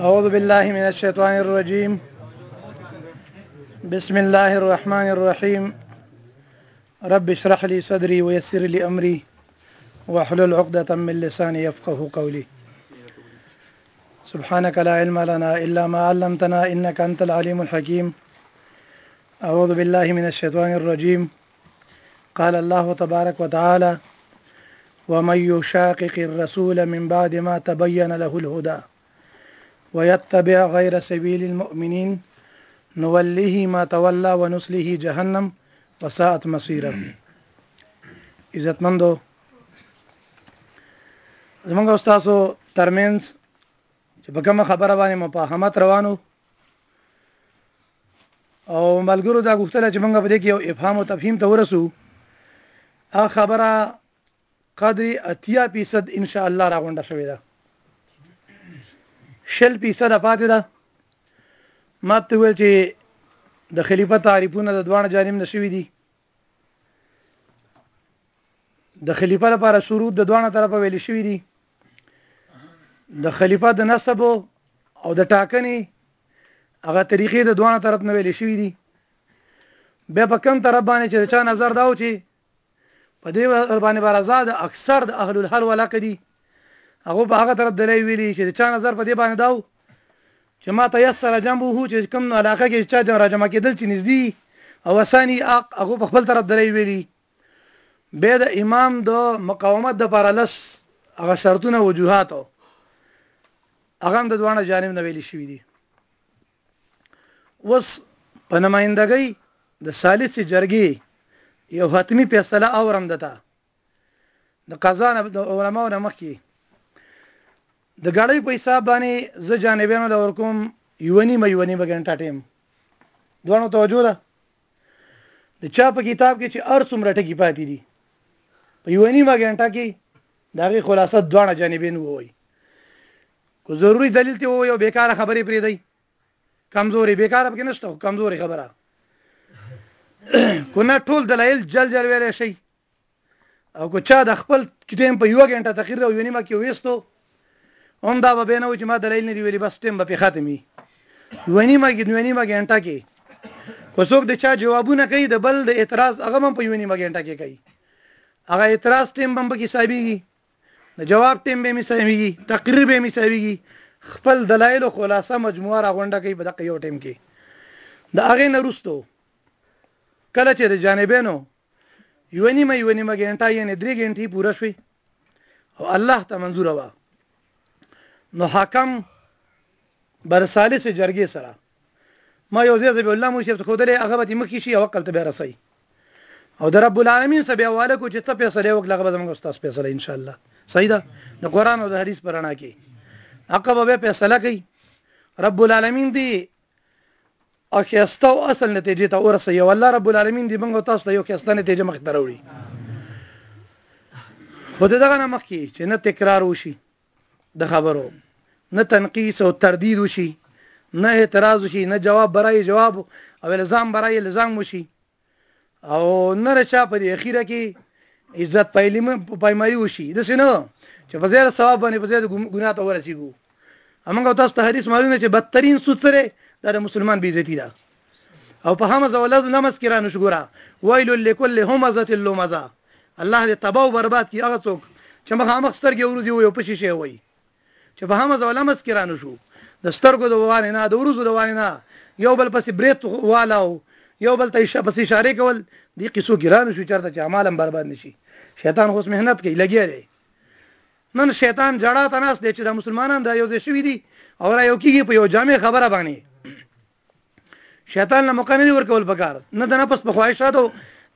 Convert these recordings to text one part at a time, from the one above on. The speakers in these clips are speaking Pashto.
أعوذ بالله من الشيطان الرجيم بسم الله الرحمن الرحيم رب اشرح لي صدري ويسر لي أمري واحلل عقدة من لساني يفقه قولي سبحانك لا علم لنا إلا ما علمتنا إنك أنت العليم الحكيم أعوذ بالله من الشيطان الرجيم قال الله تبارک وتعالی ومن يشاقق الرسول من بعد ما تبين له الهدى ويتبع غير سبيل المؤمنين نوله ما تولى ونسله جهنم وساءت مصيره عزتمندو زمونږ استادو ترمنځ چې په کومه خبره باندې مفاهمت روانو او ملګرو دا غوښتل چې موږ په دې کې یو افهام او تفهیم ته ورسو هغه خبره قدر اتیا فیصد ان شاء الله راغونډه شوې ده شل فیصد پاتې ده ما ته ویل چې د خلیفہ تعریفونه د دوه جانب نشوي دي د خلیفہ لپاره شروط د دوه طرفه ویل شوی دي د خلیفہ د نسب او د ټاکنې هغه طریقې د دوه طرف نه ویل شوی دي به په کم طرف باندې چې چا نظر داو چې په دې باندې برازاد اکثر د اهل الحل ولاکه دي هغو په هغه طرف دلای ویلي چې د چا نظر په دې باندې دا و چې ما تیسر جمعه چې کوم نو علاقه کې چا جمع راجمع کېدل چې نږدې او اساني اق هغو په خپل طرف دلای ویلي به د امام د مقاومت د پر لس هغه شرطونه وجوهات او هغه د دوانه جانب نه ویل شوی دي وس په نمائندګۍ د ثالث جرګې یو حتمی فیصله اورم دتا د قضا نه د علماو نه مخکې د ګړۍ په حساب باندې زه جانبینو له ورکوم یو نیمه یو نیمه ګنټه ټیم دوانو توجه ده د چا په کتاب کې چې ار څومره ټکی پاتې دي په یو نیمه ګنټه کې دغه خلاصه دوانه جانبین ووي کو ضروری دلیل ته وو یو بیکاره خبرې پرې دی کمزوري بیکاره پکې نشته کمزوري خبره کو نه ټول دلایل جل جل ویل شي او که چا د خپل ټیم په یوه ګنټه تقریر او یوه نیمه کې ویستو هم دا به بیا نه و چې ما دلایل نه دي ویلي بس ټیم به پې ختم وي یوه نیمه کې دوه نیمه ګنټه کې که څوک د چا جوابونه کوي د بل د اعتراض هغه هم په یوه نیمه ګنټه کې کوي هغه اعتراض ټیم به هم پکې حسابېږي د جواب ټیم به هم حسابېږي تقریر به هم حسابېږي خپل دلایل او خلاصه مجموعه راغونډه کوي په دقه یو ټیم کې د هغې نه وروسته کله چې د جانبینو یوه نیمه یوه نیمه ګنټه یعنی درې ګنټې پوره شوې او الله ته منظور وه نو حاکم برساله سه جرګې سره ما یو ځای زبی الله مو شرط خودلې هغه به مخکې شي او عقل ته به رسي او د رب العالمین سره به حواله کو چې څه فیصله وکړه غو زموږ استاد فیصله ان شاء الله صحیح ده د قران او د حدیث پرانا کې عقب به فیصله کوي رب العالمین دی او ښایسته او اصل نتیجې ته ورسوي او الله رب العالمین دې موږ او تاسو ته یو ښایسته نتیجه مخې ته راوړي خو د دغه نه مخکې چې نه تکرار وشي د خبرو نه تنقیس او تردید وشي نه اعتراض وشي نه جواب برای جواب او الزام برای الزام وشي او نه د چا په دې اخیره کې عزت پایلیم پایمایي وشي داسې نه چې په زیاده ثواب باندې په زیاده ګناه ته ورسیږو همغه تاسو ته حدیث معلومه چې بدترین سود سره دا د مسلمان بی عزتی ده او په همز اولاد لمس کې را نشګورا ویل لکل همزه اللمزه الله دې تباہ او برباد کی هغه څوک چې مخامخ سترګې ورځي وي او پشي شي وي چې په همز او لمز کې رانه شو، د سترګو د وانې نه، د ورځو د وانې نه یو بل پسې برېت واله او یو بل ته پسې اشارې کول، دې قصو کې رانه شو چېرته چې اعمال هم برباد نه شي. شیطان خو اوس محنت کوي، لګیا دی. نن شیطان ژړا ته ناست دی چې دا مسلمانان را یو ځای شوي دي او را یو کېږي په یو جامع خبره باندې. شیطان له موقع نه دی ورکول پکار نه د نفس په خواهشاتو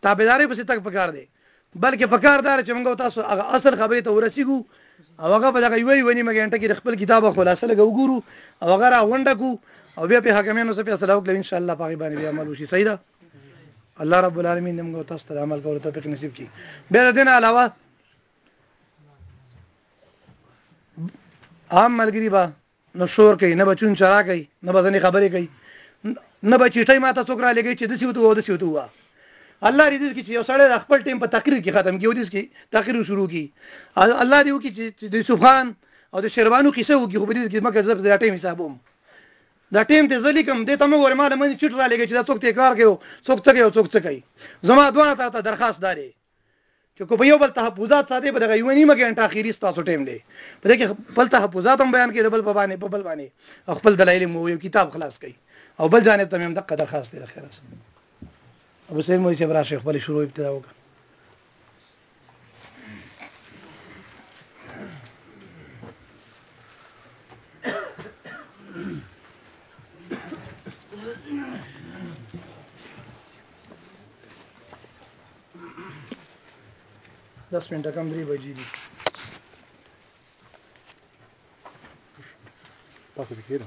تابعداري پسې تک پکار دی بلکې پکار دار چې موږ تاسو هغه اصل خبرې ته ورسیږو او هغه په دغه یوې ونی مګ انټه کې د خپل کتاب خلاصه لګو ګورو او هغه را غونډه کو او بیا په حکمانو سره په اصل وکړو ان شاء الله په باندې بیا عمل وشي صحیح ده الله رب العالمین موږ تاسو ته عمل کولو توفیق نصیب کړي بیا د دې نه علاوه عام ملګری با نه شور کوي، نه به چون چرا کوي، نه به ځنې خبرې کوي، نه به چیټۍ ماته څوک را لېږي چې دسې وتو او دسې وتو وه. الله دې داسې کړي چې یو سړی د خپل ټیم په تقریر کې ختم کړي او داسې کې تقریر شروع کړي. الله دې وکړي چې د یوسف خان او د شیربانو قصه وکړي خو په دې کې مکه زه د ټیم حسابوم. دا ټیم ته زه لیکم دې ته مه ګورې ما له منځه چیټ را لېږي چې دا څوک تکرار کوي څوک څه کوي او څوک څه کوي. زما دواړه طرف ته درخواست دا دی. چې کو په یو بل تحفظات ساتي په دغه یو نیمه ګنټه اخیری ستاسو ټیم دی په دې کې خپل تحفظات هم بیان کړي د بل په باندې په بل باندې خپل دلایل مو یو کتاب خلاص کړي او بل جانب ته هم دغه درخواست دی خیر سره ابو سعید مو چې برا شیخ خپل شروع ابتدا وکړه دس منټه کم درې بجې دي پاسه کې کېده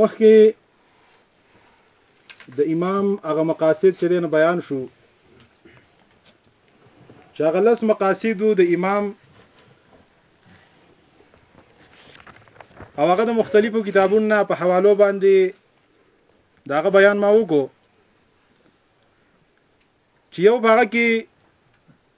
مخکې د امام هغه مقاصد چې دین بیان شو چې هغه لس مقاصد د امام او هغه د مختلفو کتابونو په حوالو باندې داغه بیان ما وکړو چې یو باغ کې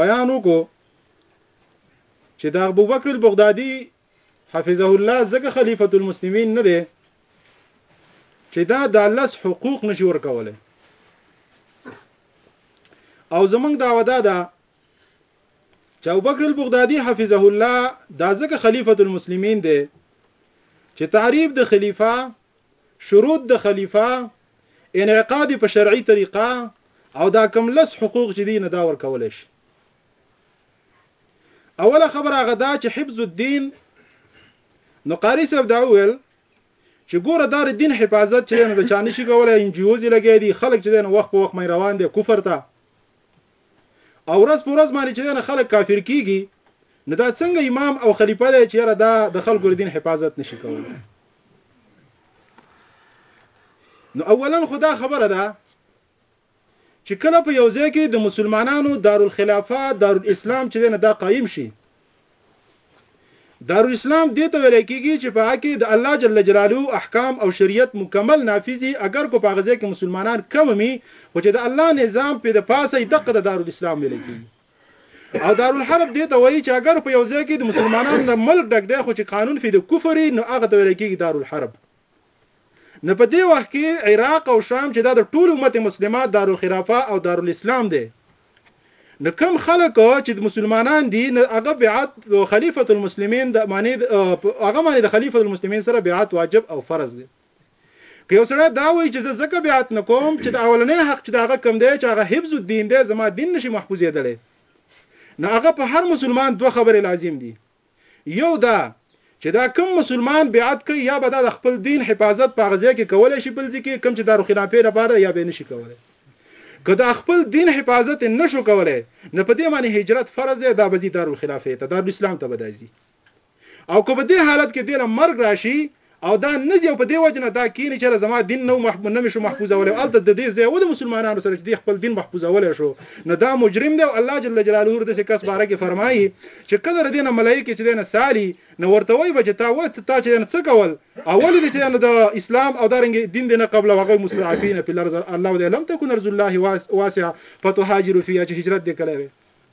بیان وکړو چې د ابوبکر البغدادي حفظه الله زکه خلیفۃ المسلمین نه دی چې دا د لس حقوق نشي ورکولای او زمنګ دا ودا ده چې ابوبکر البغدادي حفظه الله دا زکه خلیفۃ المسلمین دی چې تعریف د خلیفہ شروط د خلیفه، انعقاد یې په شرعي طریقه او دا کوم لس حقوق چې دي نه دا ورکولی شي. اوله خبره هغه دا چې حفظ الدین نو قاری صاحب دا وویل چې ګوره دا د دین حفاظت چې نه د چا نشي کولای ان جی اوز لګی دي خلک چې نه وخت په وخت مې روان دي کفر ته او ورځ په ورځ باندې چې نه خلک کافر کیږي نو دا څنګه امام او خلیفہ دی چې را دا د خلکو د دین حفاظت نشي کولای نو اولا خدا خبره ده چې کله په یو ځای کې د مسلمانانو دارالخلافه دارالاسلام چې نه دا قایم شي دارالاسلام دې ته ویل کېږي چې په هغه کې د الله جل جلاله احکام او شریعت مکمل نافذي اگر کو په هغه ځای کې مسلمانان کم مي خو چې د الله نظام په د پاسه دقه د دارالاسلام ویل کېږي او دارالحرب دې ته وایي چې اګر په یو ځای کې د مسلمانانو نه ملک ډک دی خو چې قانون فی د کفر وي نو هغه ته ویل کېږي دارالحرب. نو په دې وخت کې عراق او شام چې دا د ټول امت مسلمه دارالخلافه او دارالاسلام دی نو کوم خلک چې مسلمانان دي نو هغه بیعت خلیفۃ المسلمین د معنی هغه معنی د خلیفۃ المسلمین سره بیعت واجب او فرض دی. که یو سړی دا وایي چې زه ځکه بیعت نه کوم چې د اولنی حق چې د هغه کوم دی چې هغه حفظ الدین دی زما دین نشي محفوظیدلی نو هغه په هر مسلمان دوه خبرې لازم دي یو دا چې دا کم مسلمان بیعت کوي یا به دا د خپل دین حفاظت په غزه کې کولای شي بل ځکه کم چې دارو خلافې لپاره یا به نشي کولای که دا خپل دین حفاظت نشو کولای نه په دې معنی هجرت فرض دی دا بزی دارو خلافې ته دارو اسلام ته بدایي او که په دې حالت کې دې له مرګ راشي او دا نه ځي او په دې وجه نه دا کینې چې زما دین نو محب نه مې شو محفوظولی او هلته د دې ځای و د مسلمانانو سره چې دې خپل دین محفوظولی شو نو دا مجرم دی او الله جل جلاله داسې کس باره کې فرمایي چې کله د دې نه ملایکې چې دی نه سالي نو ورته وایي به چې تا ولې تا چې نه څه کول او ولې دې چې د اسلام او دارنګې دین دې نه قبل هغوی مستضعفین فی الارض الله دې لم تکن ارض الله واسعه فتهاجروا فیها چې هجرت دې کړی وی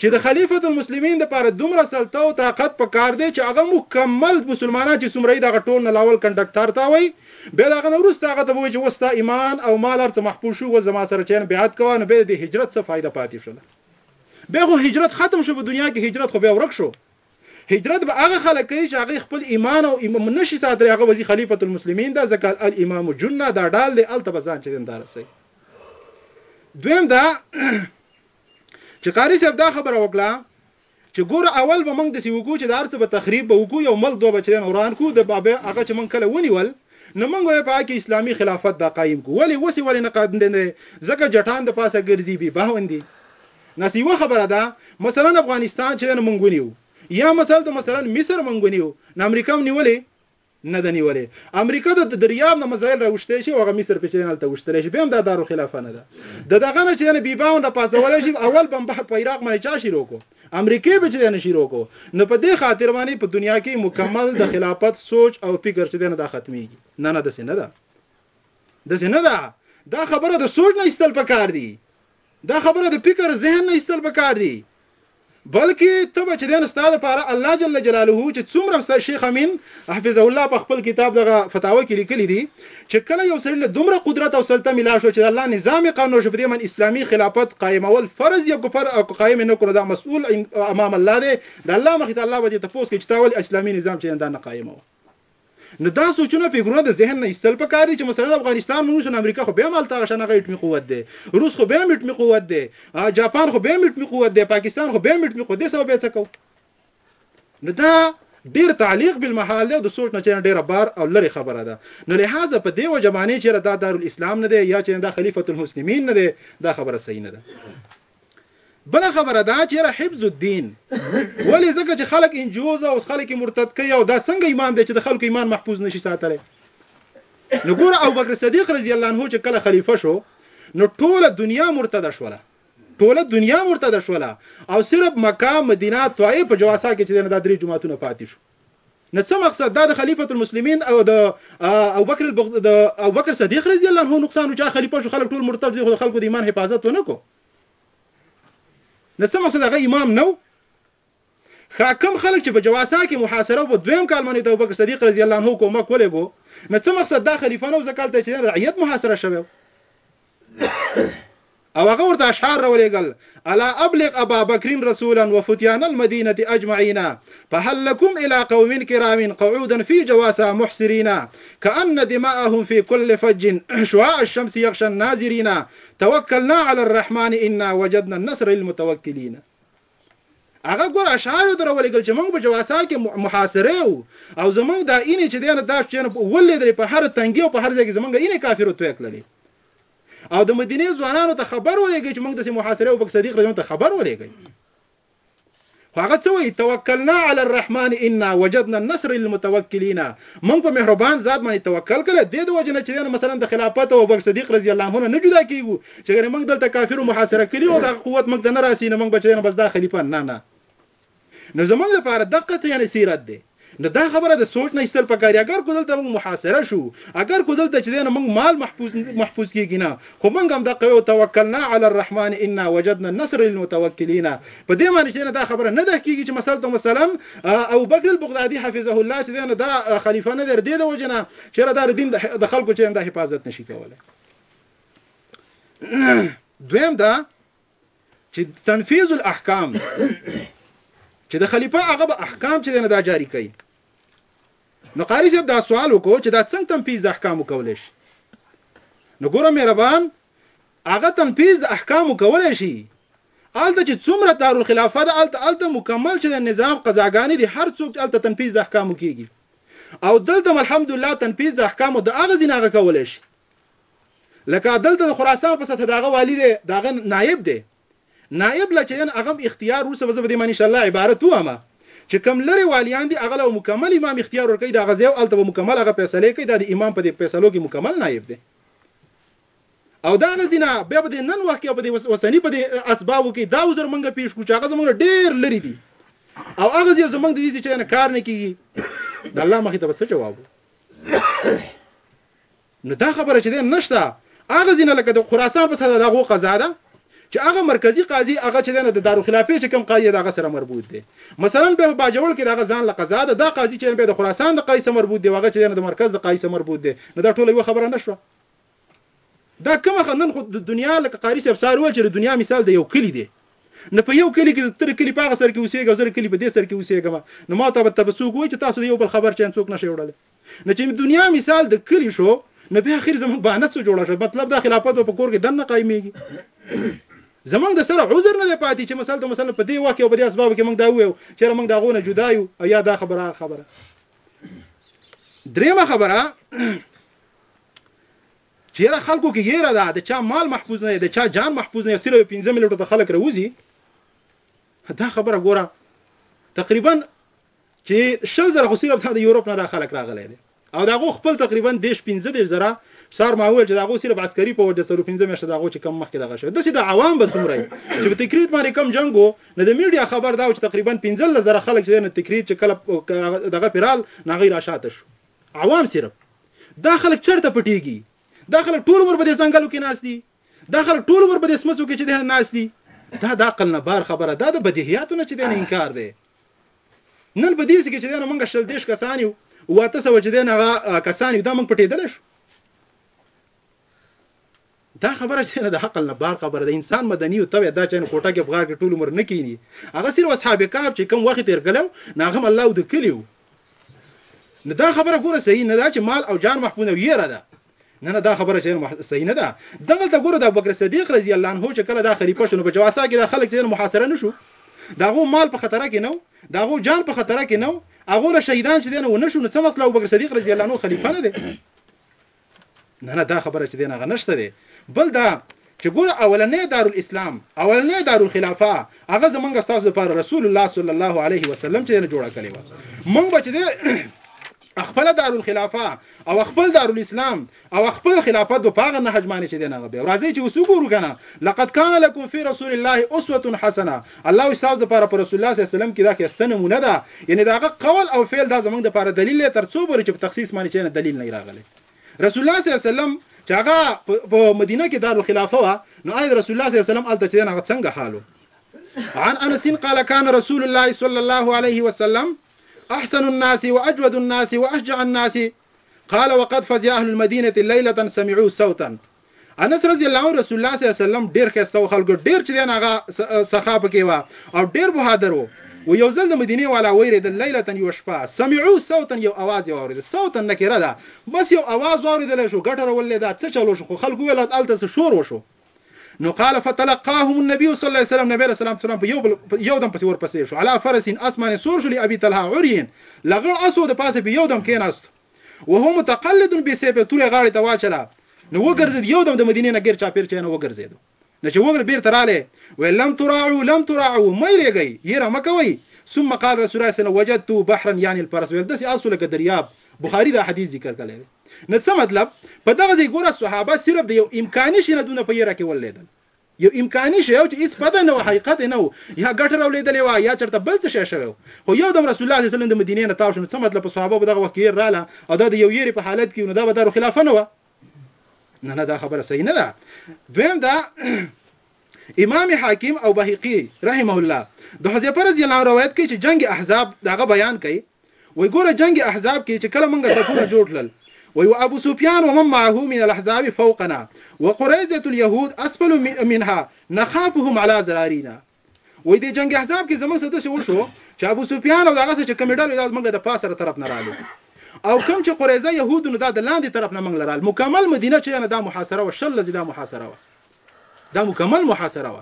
چې د خلیفة المسلمین د پاره دومره سلطه او طاقت په کار دی چې هغه مکمل مسلمانان چې څومره یې دغه ټول نه لاول کنډکټر ته وایي بیا دغه نه وروسته هغه ته به وایي چې اوس ستا ایمان او مال هر څه محفوظ شو اوس زما سره چین بیعت کوه نو بیا د هجرت څه فایده پاتې شوله بیا خو هجرت ختم شو په دنیا کې هجرت خو بیا ورک شو هجرت به هغه خلک کوي چې هغه خپل ایمان او امام نشي ساتلی هغه وزي خلیفۃ المسلمین دا ځکه الامام جنہ دا ډال دی الته بزان چې دندار سي دویم دا چې قاري صاحب دا خبره وکړه چې ګوره اول به موږ داسې وکړو چې د هر څه به تخریب به وکړو یو ملک دوه به چې دی نو وران کړو د بابه هغه چې موږ کله ونیول نو موږ به په هغه کې اسلامي خلافت دا قایم کړو ولې اوس یې ولې نه قایم دی ځکه جټان د پاسه ګرځي بې باوند دي نس یوه خبره ده مثلا افغانستان چې دی نو موږ ونیو یا مثلا د مثلا مصر موږ ونیو نو امریکا هم نیولې نه ده نیولې امریکا د دریاب نه مزایل راوشته شي او هغه مصر کې چینل ته وشتل شي به هم دا دارو خلافه نه ده د دغه نه چې بی باون را پاسول شي اول بمبار په عراق باندې چا شروع کو امریکې به چې نه شروع کو نو په دې خاطر باندې په دنیا کې مکمل د خلافت سوچ او فکر چې نه دا ختميږي نه نه د سینه ده د سینه ده دا خبره د سوچ نه ایستل پکار دي دا خبره د فکر ذهن نه ایستل پکار دي بلکې ته به چې دین ستاسو لپاره الله جل جلاله چې څومره ستاسو شیخ امین حفظه الله په خپل کتاب دغه فتاوا کې لیکلي دي چې کله یو سړی له دومره قدرت او سلطه ملا شو چې الله نظام قانون شو په من اسلامي خلافت قائمول فرض یا کفر او قائم نه کړو دا مسؤل امام الله دی د الله مخې ته الله به دې تاسو کې چې تاول اسلامي نظام چې دا نه قائمو نو دا سوچونه فکرونه د ذهن نه ایستل پکار دي چې مثلا افغانستان نو اوس امریکا خو بیا مالته غشن هغه اټمی قوت دی روس خو بیا اټمی قوت دی جاپان خو بیا اټمی قوت دی پاکستان خو بیا اټمی قوت دی سو به څه کو نو دا ډیر تعلیق بالمحال دی د سوچ نه چې ډیره بار او لری خبره ده نو لہذا په دیو جمانه چې دا دارالاسلام نه دی یا چې دا خلیفۃ المسلمین نه دی دا خبره صحیح نه ده بله خبره دا چیرې حفظ الدین ولې ځکه چې خلک انجوز او خلک مرتد کوي او دا څنګه امام دی چې د خلکو ایمان محفوظ نشي ساتلی نو ګوره او بکر صدیق رضی الله عنه چې کله خلیفہ شو نو ټوله دنیا مرتده شوله ټوله دنیا مرتده شوله او صرف مکه مدینه طائف جواسا کې چې دا درې جماعتونه پاتې شو نو څه مقصد دا د خلیفه المسلمین او د ابوبکر البغ... د ابوبکر صدیق رضی الله عنه نقصان چې خلیفه شو خلک ټول مرتد دي خو خلکو د ایمان حفاظت ونه کو نو څه مقصد هغه امام نو حاکم خلک چې په جواسا کې محاصره په دویم کال باندې د ابوبکر صدیق رضی الله عنه کومک ولګو نو څه مقصد دا خلیفه نو ځکه چې رعیت محاصره شوه او هغه ورته اشعار راولېږل، الا ابلغ ابا بکر رسولا وفتيان المدينة اجمعين فهل لكم الى قوم کرام قعودا في جواسا محسرين کأن دماءهم في كل فج شعاع الشمس يغشى الناظرين توکلنا علی الرحمن انا وجدنا النصر للمتوکلين هغه ګور اشعار ورته راولېږل چې موږ په جواسا کې محاصره یو او زموږ دا اینې چې دی نه دا چې ولېدلې په هر تنګي او په هر ځای کې زموږ اینې کافرو توی کړلې او د مدینه ځوانانو ته خبر ولېږي چې موږ د محاصره او بک صدیق رضی ته خبر ولېږي خو هغه څه وایي توکلنا علی الرحمن انا وجدنا النصر للمتوکلین موږ په مهربان ذات باندې توکل کړل د دې وجه نه چې مثلا د خلافت او بک صدیق رضی الله عنه نه جدا کیږو چې موږ دلته کافرو محاصره کړی او دا قوت موږ ته نه راسي نه موږ بچی نه بس دا خلیفہ نه نه نو زموږ لپاره دقت یعنی سیرت دی نو دا خبره د سوچ نه ایستل پکاري اگر کو دلته موږ محاصره شو اگر کو دلته چې دینه موږ مال محفوظ محفوظ کیږي نه خو موږ هم د قیو توکلنا علی الرحمن انا وجدنا النصر للمتوکلین په دې معنی چې دا خبره نه ده کیږي چې مثلا مثلا او بکر البغدادي حفظه الله چې دینه دا خلیفہ نه در دی د وجنه چې دا دین د خلکو چې د حفاظت نشي کولای دویم دا چې تنفيذ الاحکام چې د خلیفہ هغه به احکام چې نه دا جاری کوي نو قاری صاحب دا سوال وکړو چې دا څنګه تنفيذ د احکام کولای شي نو ګوره مهربان هغه تنفيذ د احکام کولای شي الته چې څومره دار الخلافه ده الته الته مکمل چې د نظام قضاګانې دي هر څوک الته تنفيذ د احکام کیږي او دلته الحمدلله تنفيذ د احکام د اغه زیناغه کولای شي لکه دلته د خراسان په سطح د هغه والي دی، د هغه نایب دی، نایب له چیان هغه هم اختیار وروسته به زه په دې باندې ان شاءالله عبارت ووایم چې کوم لرې والیان دي هغه له به مکمل امام اختیار ورکوي د هغه ځای او هلته به مکمل هغه فیصلې کوي دا د امام په دې فیصلو کې مکمل نایب دی او دا غزینا بیا په دې نن وخت کې په دې وسنی په دې اسبابو کې دا وزر منګه پیښ کو چې هغه زمونږ ډیر لري دي او هغه ځای زمونږ د دې چې نه کار نه کیږي د الله مخې ته بس جواب نو دا خبره چې ده نشته هغه ځینه لکه د خراسان په ساده دغو قضا ده چې هغه مرکزی قاضي هغه چې ده د دارالخلافه چې کوم قاضي دغه سره مربوط دی مثلا به باجوړ کې دغه ځان له قضا ده دا قاضي چې به د خراسان د قاضي سره مربوط دی هغه چې د مرکز د قاضي سره مربوط دی نو دا ټول یو خبره نشوه دا کومه خنن خو د دنیا لکه قاری صاحب سار ول چې د دنیا مثال د یو کلی دی نه په یو کلی کې تر کلی پاغه سر کې اوسېږي زر کلی په دې سر کې اوسېږم نو ما ته به تبسوک وای چې تاسو یو بل خبر چین څوک نشي وړل نو چې دنیا مثال د کلی شو نو بیا اخر زموږ بانه څه جوړه شو مطلب دا خلافت په کور کې دنه قائمېږي زمونږ د سره عذر نه پاتې چې مثلا مثلا په دې وخت او په دې اسباب کې موږ دا ویو چې موږ دا غونه جدا یو او یا دا خبره خبره دریمه خبره چیرې خلکو کې یې را ده د چا مال محفوظ نه دی د چا جان محفوظ نه دی سره 15 ملټو ته خلک راوځي دا خبره ګوره تقریبا چې شل زره خو صرف دا د یورپ نه دا خلک راغلی دی او دا غو خپل تقریبا دیش 15 دیش زره سار ما ویل چې دا غو صرف عسکري په وجه سره 15 میاشتې دا غو چې کم مخکې دغه شو د سې د عوام به څومره چې په تکریت باندې کم جنگو نه د میډیا خبر دا چې تقریبا 15 زره خلک چې نه تکریت چې کله دغه پیرال نه غیر اشاته شو عوام صرف دا خلک چرته پټیږي دا خلک ټول عمر په دې ځنګلو کې ناس دي دا خلک ټول عمر په دې سمسو کې چې ده ناس دي دا د عقل نه بار خبره دا د بدیهیاتو نه چې د انکار دی نن په دې کې چې دنه مونږ شل دیش کسان یو واته سو چې دنه هغه کسان یو دا مونږ پټېدل شو دا خبره چې نه د عقل نه بار خبره ده انسان مدني او توې دا چې کوټه کې بغار کې ټول عمر نه کینی هغه سیر اصحاب کعب چې کم وخت تیر غلو ناغم الله د کلیو نو دا خبره ګوره صحیح نه ده چې مال او جان محفوظ نه ویره ده نه نه دا خبره چې صحیح نه ده دغلته ګوره د ابوبکر صدیق رضی الله عنه چې کله دا خلیفه شونه په جواسا کې دا خلک چې محاصره نشو داغو مال په خطر کې نو داغو جان په خطر کې نو هغه له شهیدان چې دنه ونشو نو څه مطلب ابوبکر صدیق رضی الله عنه خلیفہ نه دی نه نه دا خبره چې دنه غنښت دی بل دا چې ګوره اولنی دارالاسلام، اولنی دارالخلافه هغه زمونږ ستاسو لپاره رسول الله صلی الله علیه وسلم چې نه جوړه کړې وه مونږ به چې خپل دارالخلافه او خپل دارالاسلام او خپل خلافت په پاغه نه حجمانه چې دینه به راځي چې وسو ګورو کنه لقد کان لكم في رسول الله اسوه حسنه الله استاد د پر رسول الله صلی الله علیه وسلم کې دا کې استنه مونږ ده یعنی داغه قول او فعل دا زمونږ د پر دلیل تر څو بر چې په تخصیص باندې چې دلیل نه راغلی رسول الله صلی الله علیه وسلم چې هغه په مدینه کې دارالخلافه وه نو آیا د رسول الله صلی الله علیه وسلم هلته چې دی نو هغه څنګه حال و عن انس قال كان رسول الله صلى الله عليه وسلم احسن الناس واجود الناس واشجع الناس قال وقد فزع اهل المدينه ليله سمعوا صوتا انس رضی الله عنه رسول الله صلی الله علیه وسلم ډیر خسته او خلکو ډیر چې دین هغه سخا پکې و او ډیر بهادر و و یو ځل د مدینه والا ویریدل لیلتن یو شپه سمعو صوتن یو आवाज یې واورید صوتن نکره ده بس یو आवाज واوریدل شو ګټه راولې دا څه چلو شو خو خلکو ویل الته څه شور وشو نو قال فتلقاهم النبي صلی الله علیه وسلم نبی رسول الله په یو یو دم پسې ورپسې شو علا فرس اسمان سور شو لابي طلحه عرين لغړ اسو د پاسه په یو دم کې ناست وهو متقلد بې سیفه توره غاړې ته واچله نو وګرځېد یو دم د مدینې نه ګیر چاپیر چینه وګرځېد نو چې وګر بیرته رالی ویل لم تراعو لم تراعو مه ریږئ یره مه کوئ ثم قال رسول الله صلی وجدت بحرا یعنی الفرس ویل داسې آسو لکه دریاب بخاری دا حدیث ذکر کړی دی نو څه مطلب په دغه ځای ګوره صحابه صرف د یو امکاني شي نه دونه په یره کې ولیدل یو امکاني شی و چې هیڅ پته نه وه، حقیقت یې نه و، یا ګټه راولېدلې وه، یا چېرته بل څه شی شوی و. خو یو دم رسول الله صلی الله علیه وسلم د مدینې نه تاو شو، نو څه مطلب په صحابه په دغه وخت کې راله او دا د یو یېرې په حالت کې و، نو دا به دارو خلافه نه وه؟ نه نه دا خبره صحیح نه ده. دویم دا امام حاکم او بهقي رحمه الله د حذیفه رضی الله عنه روایت کوي چې جنګ احزاب د هغه بیان کوي وای ګوره جنګ احزاب کې چې کله مونږ صفونه جوړ کړل وای و ابو سفیان ومن معه من الاحزاب فوقنا وقریظه اليهود اسفل منها نخافهم على ذرارینا وای د جنگ احزاب کې زموږ سره څه وشو چې ابو سفیان او دغه څه چې کمیډل وي دا موږ د پاسه تر طرف نه رااله او کوم چې قریظه يهود نو دا د لاندې طرف نه منګل رال مکمل مدینه چې نه دا محاصره و شل زیاده محاصره و دا مکمل محاصره و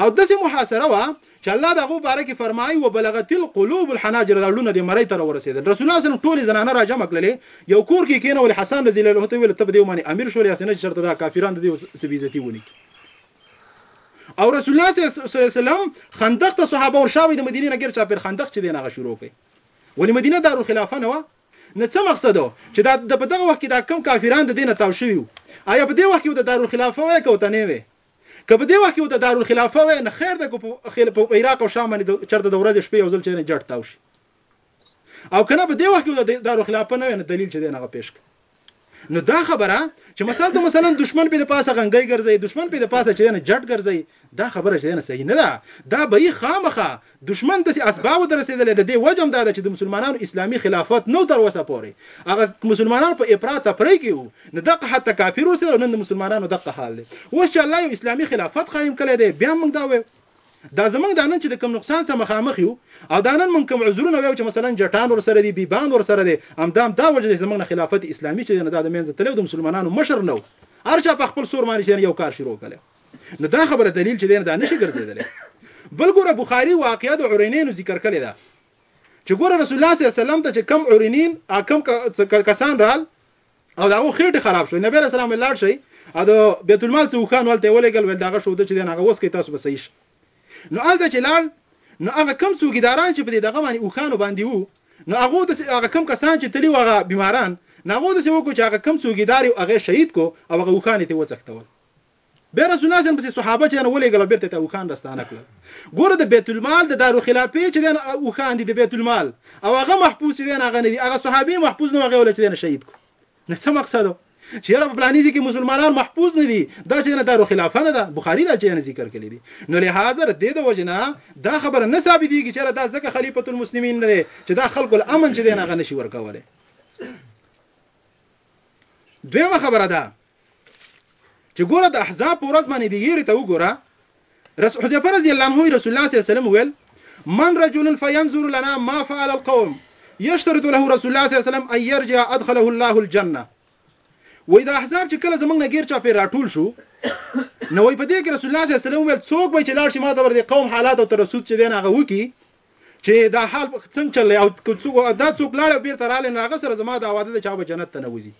او داسې محاصره وه چې الله د هغو باره کې فرمایي وبلغت القلوب الحناجر دا زړونه دې مرۍ ته راورسېدل رسول الله صلی الله علیه وسلم ټولې زنانه راجمع کړلې یو کور کې کېنولې حسان رضی الله عنه ته ویل ته په دې باندې امیر شولې هسې نه چې چېرته دا کافران د دې څه بې عزتي ونه کړي او رسول الله صلی الله علیه وسلم خندق ته صحابه ورشاوي د مدینې نه ګر چا پر خندق چې دینه غ شروع کړي ولې مدینه دارو خلافه نه و نه څه مقصد و چې دا د په دغه وخت کې دا کم کافران د دینه تاو شوی آیا په دې وخت کې د دارو خلافه وای کوته نه وي که په دې وخت کې و د دارالخلافه وای نه خیر ده که په عراق او شام باندې چرته د ورځې شپې یو ځل چېرې جټ تاو شي او کنه په دې وخت کې د دارالخلافه نه وای نه دلیل چې دی نه هغه پیش کړ نو دا خبره چې مثلا ته مثلا دشمن په پاسه غنګي ګرځي دشمن په پاسه چې نه جټ ګرځي دا خبره چې نه صحیح نه ده دا به یې خامخه دښمن دسې اسبابو ته رسېدلی د دې وجه هم دا ده چې د مسلمانانو اسلامي خلافت نه و تر اوسه پورې هغه مسلمانان په افرا تفرۍ کې وو نو دقه حد ته کافر اوسېدل او نن د مسلمانانو دقه حال دی اوس چې الله یو اسلامي خلافت قایم کړی دی بیا موږ دا وایو دا زمونږ دا نن چې د کوم نقصان سره مخامخ یو او دا نن مونږ کوم عذرونه وایو چې مثلا جټان ور سره دی بیبان ور سره دی همدا هم دا وجه چې زمونږ خلافت اسلامي چې نه دا د منځ تلو د مسلمانانو مشر نو هر چا په خپل سور باندې یو کار شروع کړي نو دا خبره دلیل چې دی دا نشي ګرځېدلی بل ګوره بخاري واقعا د عرینینو ذکر کړې ده چې ګوره رسول الله صلی الله علیه وسلم ته چې کم عرینین کم کسان رال او داغه خېټه خراب شو نبی رسول الله لاړ شي او د بیت المال څو خان ولته ولګل ول داغه شو د چې دغه اوس کې تاسو به صحیح شي نو الته چې لاړ نو هغه کم څوګیداران چې په دې دغه باندې اوخانو باندې وو نو هغه د هغه کم کسان چې تلی وغه بیماران ناغو د سیو کو چې هغه کم څوګیدار او هغه شهید کو او هغه اوخانې ته وڅښتول بیا رسول الله صلی الله علیه وسلم صحابه چې ولېږل او بیرته ته اوخان راستانه کړل ګوره د بیت المال د دارو خلافې چې دین اوخان دي د بیت المال او هغه محفوظ چې دین هغه نه دي هغه صحابي محفوظ نه هغه ول چې دین شهید کو نه څه مقصد چې یاره په پلاني ځکه مسلمانان محفوظ نه دي دا چې نه دارو خلافه نه ده بخاری دا چې نه ذکر کړی دي نو له حاضر د دې د وجنه دا خبره نه ثابت دي چې دا ځکه خلیفۃ المسلمین نه دی چې دا خلق الامن چې دین هغه نشي ورکوله دویمه خبره ده چې ګوره د احزاب په ورځ باندې دی یې ته وګوره رسول حذیفه رضی الله عنه رسول الله صلی الله علیه وسلم ویل من رجل فينظر لنا ما فعل القوم يشترط له رسول الله صلی الله علیه وسلم ان يرجع ادخله الله الجنه وای دا احزاب چې کله زمنګ نه غیر چا په راټول شو نو وای په دې کې رسول الله صلی الله علیه وسلم ویل څوک به چې لاړ شي ما د ور دي قوم حالات او ترسود چې دین هغه وکی چي دا حال به څنګه چل لای او که څوک دا څوک لاړ او بیرته رالی نو هغه سره زما دا وعده ده چي هغه به جنت ته نوځي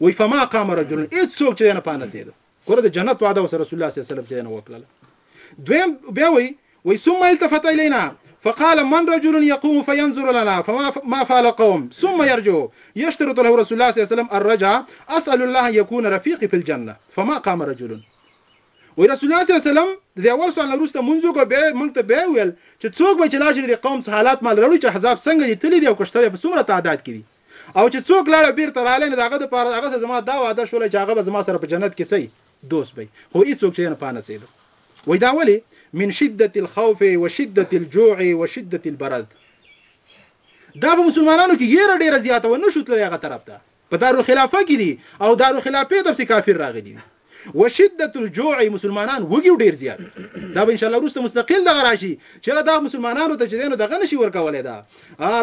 وای فما قام رجل هیڅ څوک چي نه پانسیده ګوره د جنت وعده او سره رسول الله صلی الله علیه وسلم چي نه وکړله دویم بیا وای وای ثم التفت الینا فقال من رجل يقوم فينظر لنا فما ما فعل قوم ثم يرجو يشترط له رسول الله صلى الله عليه وسلم الرجع اسال الله ان يكون رفيقي في الجنه فما قام رجل وایي رسول الله صلی الله علیه وسلم د دې اول سوال نه وروسته مونځ وکړو بیا موږ ته بیا ویل چې څوک به چې لاړ شي د دې قوم څخه حالات مال راوړي چې احزاب څنګه دي تللي دي او کښته په څومره تعداد کې دي او چې څوک لاړ بیرته رالی نو د هغه دپاره هغه سره زما دا وعده شوله چې هغه به زما سره په جنت کې څه دوست به خو هیڅوک چې نه پانه څېده وایي دا ولې من شدة الخوف وشدة الجوع وشدة البرد دا په مسلمانانو کې یې ډېره زیاته و نه شو تللی هغه طرف ته په دارالخلافه کې دي او دارالخلافه ته پسې کافر راغلي وي وشدت الجوع مسلمانان وګیو ډیر زیات دا به ان شاء الله روسته مستقل دغه راشي چې دا مسلمانانو ته چې دینو دغه نشي ورکولای دا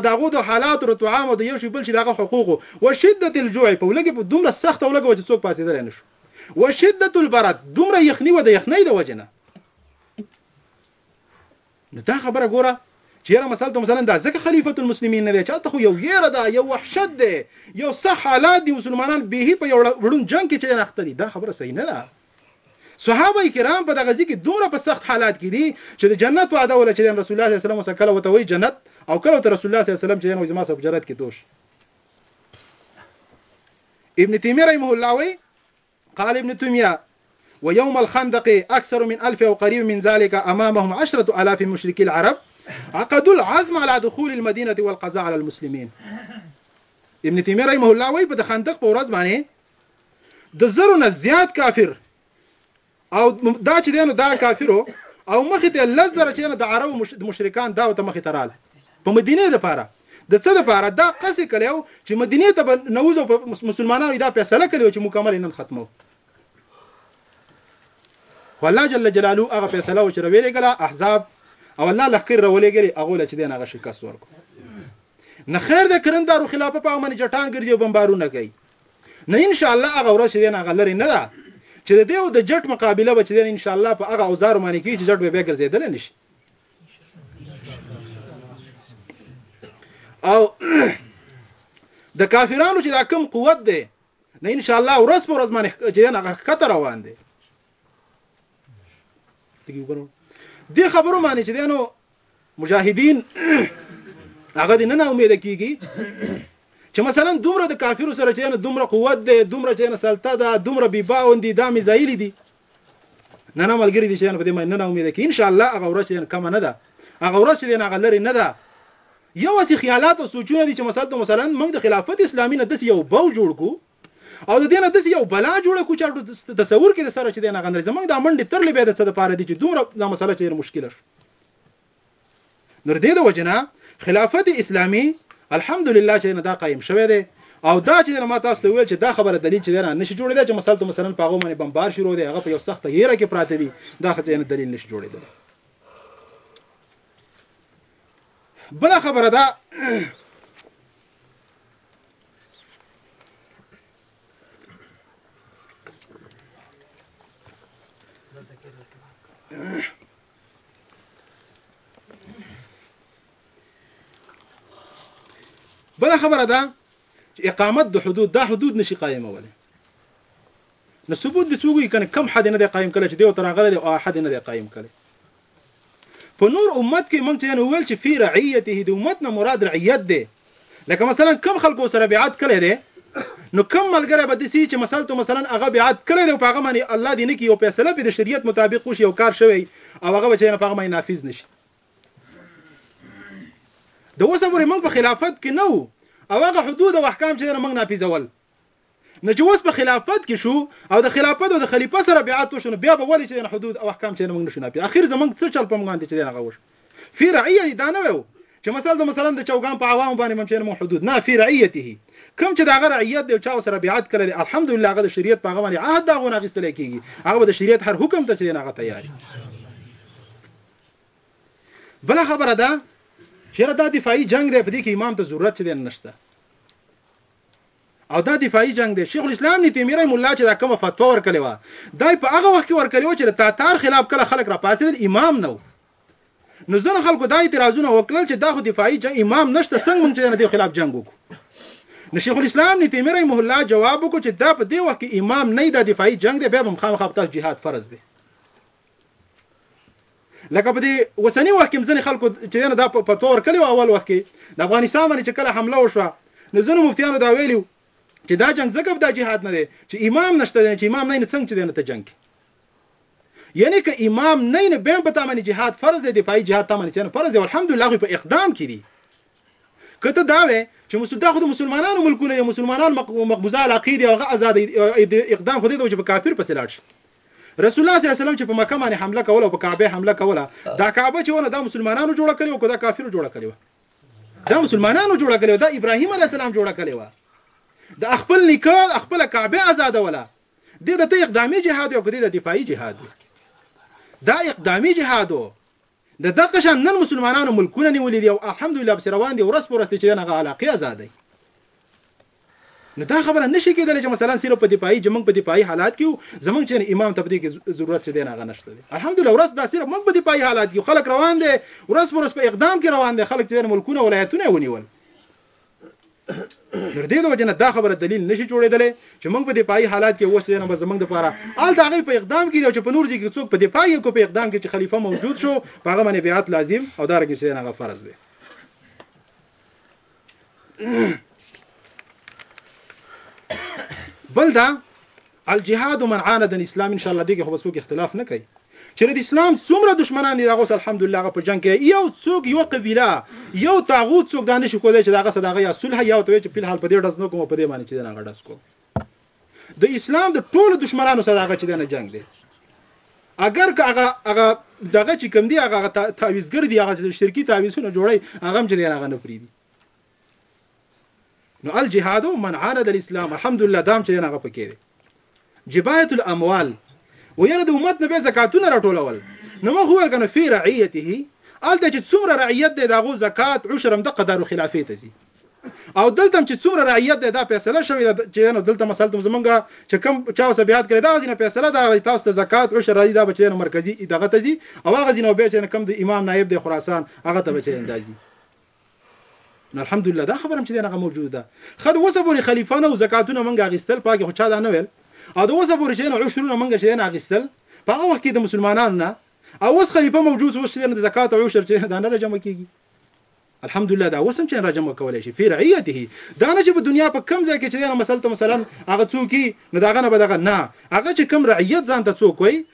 داغه د حالات او طعام او د یو شی بل شي دغه حقوق او شدت الجوع په لګي په دومره سخت او لګو چې څوک پاسېدل نه شو وشدت البرد دومره یخنی و د یخنۍ د وجنه نو دا خبره ګوره چې یاره مثلا ته مثلا دا ځکه خلیفۃ المسلمین نه دی چې هلته خو یو یره ده یو وحشت دی یو څه حالات دي مسلمانان بهي په یو وړون جنګ کې چې اخته دي دا خبره صحیح نه ده صحابه کرام په دغه ځکه کې دومره په سخت حالات کې دي چې د جنت وعده ولا چې رسول الله صلی الله علیه وسلم سره کله وته وی جنت او کله ته رسول الله صلی الله علیه وسلم چې نو زما سره جنت کې دوش ابن تیمیه رحمه الله وی قال ابن تيميه، ويوم الخندق اکثر من الف او قريب من ذلك امامهم عشرة الاف مشرکي العرب عقدوا العزم على دخول المدينه والقضاء على المسلمين ابن تيميه رحمه الله وایي په د خندق په ورځ باندې د زرو نه زیات کافر او دا چې دینو دا کافرو او مخې ته لزر چې نه د عربو مشرکان دا ته مخې تراله په مدینې لپاره د څه لپاره دا قصې کړی وو چې مدینې ته به نوځو په مسلمانانو دا فیصله کړی وو چې مکمل نن ختمو خو الله جل جلاله هغه فیصله و چې راویلې ګله احزاب او الله لخر راولې ګلې هغه لچ دین هغه شکست ورکو نه خیر د کرندارو خلاف په امن جټان ګرځي بمبارونه کوي نه ان شاء الله هغه ورځ دین هغه لري نه ده چې د دیو د جټ مقابله بچ دین ان شاء الله په هغه اوزار باندې کې چې جټ به به ګرځیدل نشي او د کافرانو چې دا کم قوت دی نه ان شاء الله ورځ په ورځ باندې چې نه خطر روان دی دې خبرو باندې چې نو مجاهدین هغه دې نه امید کیږي چې مثلا دومره د کافرو سره چې نه دومره قوت دی دومره چې نه سلطه ده دومره بي باوندې دا میزایل دي نه نه ملګری دي چې په دې مې نه امید کې ان شاء الله هغه ورځ چې کم نه ده هغه ورځ چې هغه لري نه ده یو اسی خیالات او سوچونه دي چې مثلا مثلا موږ د خلافت اسلامي نه دس یو بو جوړ کو او د دینه دس یو بلا جوړ کو چې تصور کې د سره چې دینه غندل زمونږ د منډي تر لبه د څه د پاره دي چې دومره د مسله چې مشکله شو نو دې د وجې نه خلافت اسلامي الحمدلله چې دا قایم شوی دی او دا چې ما تاسو ته ویل چې دا خبره دلیل چې نه نشي جوړېدای چې مثلا ته مثلا په هغه باندې بمبار شروع دی هغه په یو سخت یره کې پراته دي دا خو نه دلیل نشي جوړېدای بل خبره دا بل خبره ده چې اقامت د حدود دا حدود نشي قائموله نو ثبوت د څوګي کنه کم حد نه دی قائم کړي چې دیو تر هغه دی او حد نه دی قائم کړي په نور امت کې مونږ ته ویل چې فی رعیته د امت نه مراد رعیت دی لکه مثلا کم خلکو سره بیعت کړی دی نو کم ملګری به دسی چې مثلا تو مثلا هغه بیعت کړی دی او په هغه باندې الله دې نه کی یو فیصله په شریعت مطابق وشي او کار شوی او هغه به چې نه په هغه باندې نافذ نشي د اوسه پورې موږ په خلافت کې نه او هغه حدود او احکام چې موږ نافذول نه چې اوس په خلافت کې شو او د خلافت او د خلیفه سره بیعت وشو نو بیا به ولې چې حدود او احکام چې موږ نشو ناپي اخر زمونږ څه چل په موږ باندې چې هغه وشو فی رعیه دا نه وو چې مثلا د مثلا د چوغان په عوام باندې ممکن مو حدود نه فی رعیته کوم چې دا غ رعیت دی چا سره بیعت کړل الحمدلله هغه د شریعت په هغه باندې عهد دا غو ناغستل کیږي هغه د شریعت هر حکم ته چې نه هغه تیار بل خبره ده چې دا دفاعي جنگ دی په دې کې امام ته ضرورت چې نشته او دا دفاعي جنګ دی شیخ الاسلام ابن تیمیه رحم الله چې دا کومه فتوا ورکړې وه دا په هغه وخت کې ورکړې وه چې د تاتار خلاف کله خلک راپاڅېدل امام نه و نو ځینو خلکو دا اعتراضونه وکړل چې دا خو دفاعي جنګ امام نشته څنګه موږ چې د دې خلاف جنګ وکړو نو شیخ الاسلام ابن تیمیه رحمه الله جواب وکړو چې دا په دې وخت کې امام نه دا دفاعي جنګ دی بیا به مخامخ تاسو جهاد فرض دی لکه په دې وسنی وخت کې ځنې خلکو چې نه دا په تور کلی اول وخت کې د افغانستان باندې چې کله حمله وشوه نو ځنو مفتیانو دا ویلو چې دا جنگ زکه دا جهاد نه دی چې امام نشته دی چې امام نه څنګه چې نه ته جنگ یعنی که امام نه نه به په تامن جهاد فرض دی دفاعي جهاد تامن چې فرض دی الحمدلله په اقدام کړي کته دا وې چې مسلمان دا خو د مسلمانانو ملکونه یا مسلمانان مقبوزه علاقې دی هغه آزاد اقدام خو دې د کافر پسې لاړ شي رسول الله صلی الله علیه وسلم چې په مکه باندې حمله کوله او په کعبه حمله کوله دا کعبه چې ونه دا مسلمانانو جوړه کړې او که دا کافرو جوړه کړې وه دا مسلمانانو جوړه کړې دا ابراهیم علی السلام جوړه کړې و دا خپل نکاح خپل کعبه آزاد ولا دې د ته اقدامي جهاد او کدي د دفاعي جهاد دا اقدامي جهاد د دغه شان نن مسلمانانو ملکونه نیولي دي او الحمدلله پسې روان دي ورځ په ورځ ته چې دین هغه علاقې ازادوي نو دا خبره نشي کېدلی چې مثلا صرف په دفاعي چې موږ په دفاعي حالات کې یو زموږ چې امام ته په دې کې ضرورت چې دی هغه نشته دی الحمدلله ورځ دا صرف موږ په دفاعي حالات کې خلک روان دي ورځ پر ورځ په اقدام کې روان دي خلک چې ملکونه ولایتونه ونیول نو دې د وجنه دا خبره دلیل نشي جوړېدلې چې موږ په دفاعي حالات کې اوس نه زمنګ د پاره آل دا غي په اقدام کې چې په نور ځای کې څوک په دفاعي کو په اقدام کې چې خلیفہ موجود شو هغه باندې بیعت لازم او دا رګي چې نه فرض دی بل دا الجهاد من عاند الاسلام ان شاء الله دغه خو به څوک اختلاف نه کوي چې د اسلام څومره دشمنان دي هغه الحمدلله هغه په جنگ کې یو څوک یو قبیله یو طاغوت څوک دا نشي کولای چې داغه صداغه یا صلح یا ته چې په حال په دې ډز نه کوم په دې باندې چې نه غډس کوم د اسلام د ټولو دشمنانو سره هغه چې دنه جنگ دی اگر که هغه هغه دغه چې کم دی هغه تعویزګر دی هغه چې شرکی تعویزونه جوړي هغه هم چې نه هغه نه پریدي نو الجهاد من عارض الاسلام الحمد لله دام چې هغه پکې دی جبایت الاموال ویره د امت نه به زکاتونه راټولول نو موږ وویل کنه فی رعیته الته چې څومره رعیت دی دغه زکات عشر هم د قدر خلافې ته ځي او دلته چې څومره رعیت دی دا فیصله شوې ده چې نو دلته مثلا تم زمونږ چې کم چا سبيات کړی دا غزینه فیصله دا غي تاسو ته زکات عشر راځي دا بچی مرکزی ادغه ته ځي او غزینه به چې کم د امام نائب د خراسان هغه ته بچی اندازي نو الحمدلله دا خبره هم چې دی هغه موجود ده ښه د اوسه پورې خلیفه نه و زکاتونه موږ اخیستل په هغې خو چا دا نه ویل او د اوسه پورې چې دی نو عشرونه موږ چې دی نه اخیستل په هغه وخت کې د مسلمانانو نه او اوس خلیفه موجود اوس چې دی نو د زکات او عشر چې دا نه راجمع کېږي الحمدلله دا اوس هم چې راجمع کولی شي فی رعیته دا نه چې په دنیا په کم ځای کې چې دی نو مثلا ته مثلا هغه څوک نو دغه نه به دغه نه هغه چې کم رعیت ځان ته څوک وایي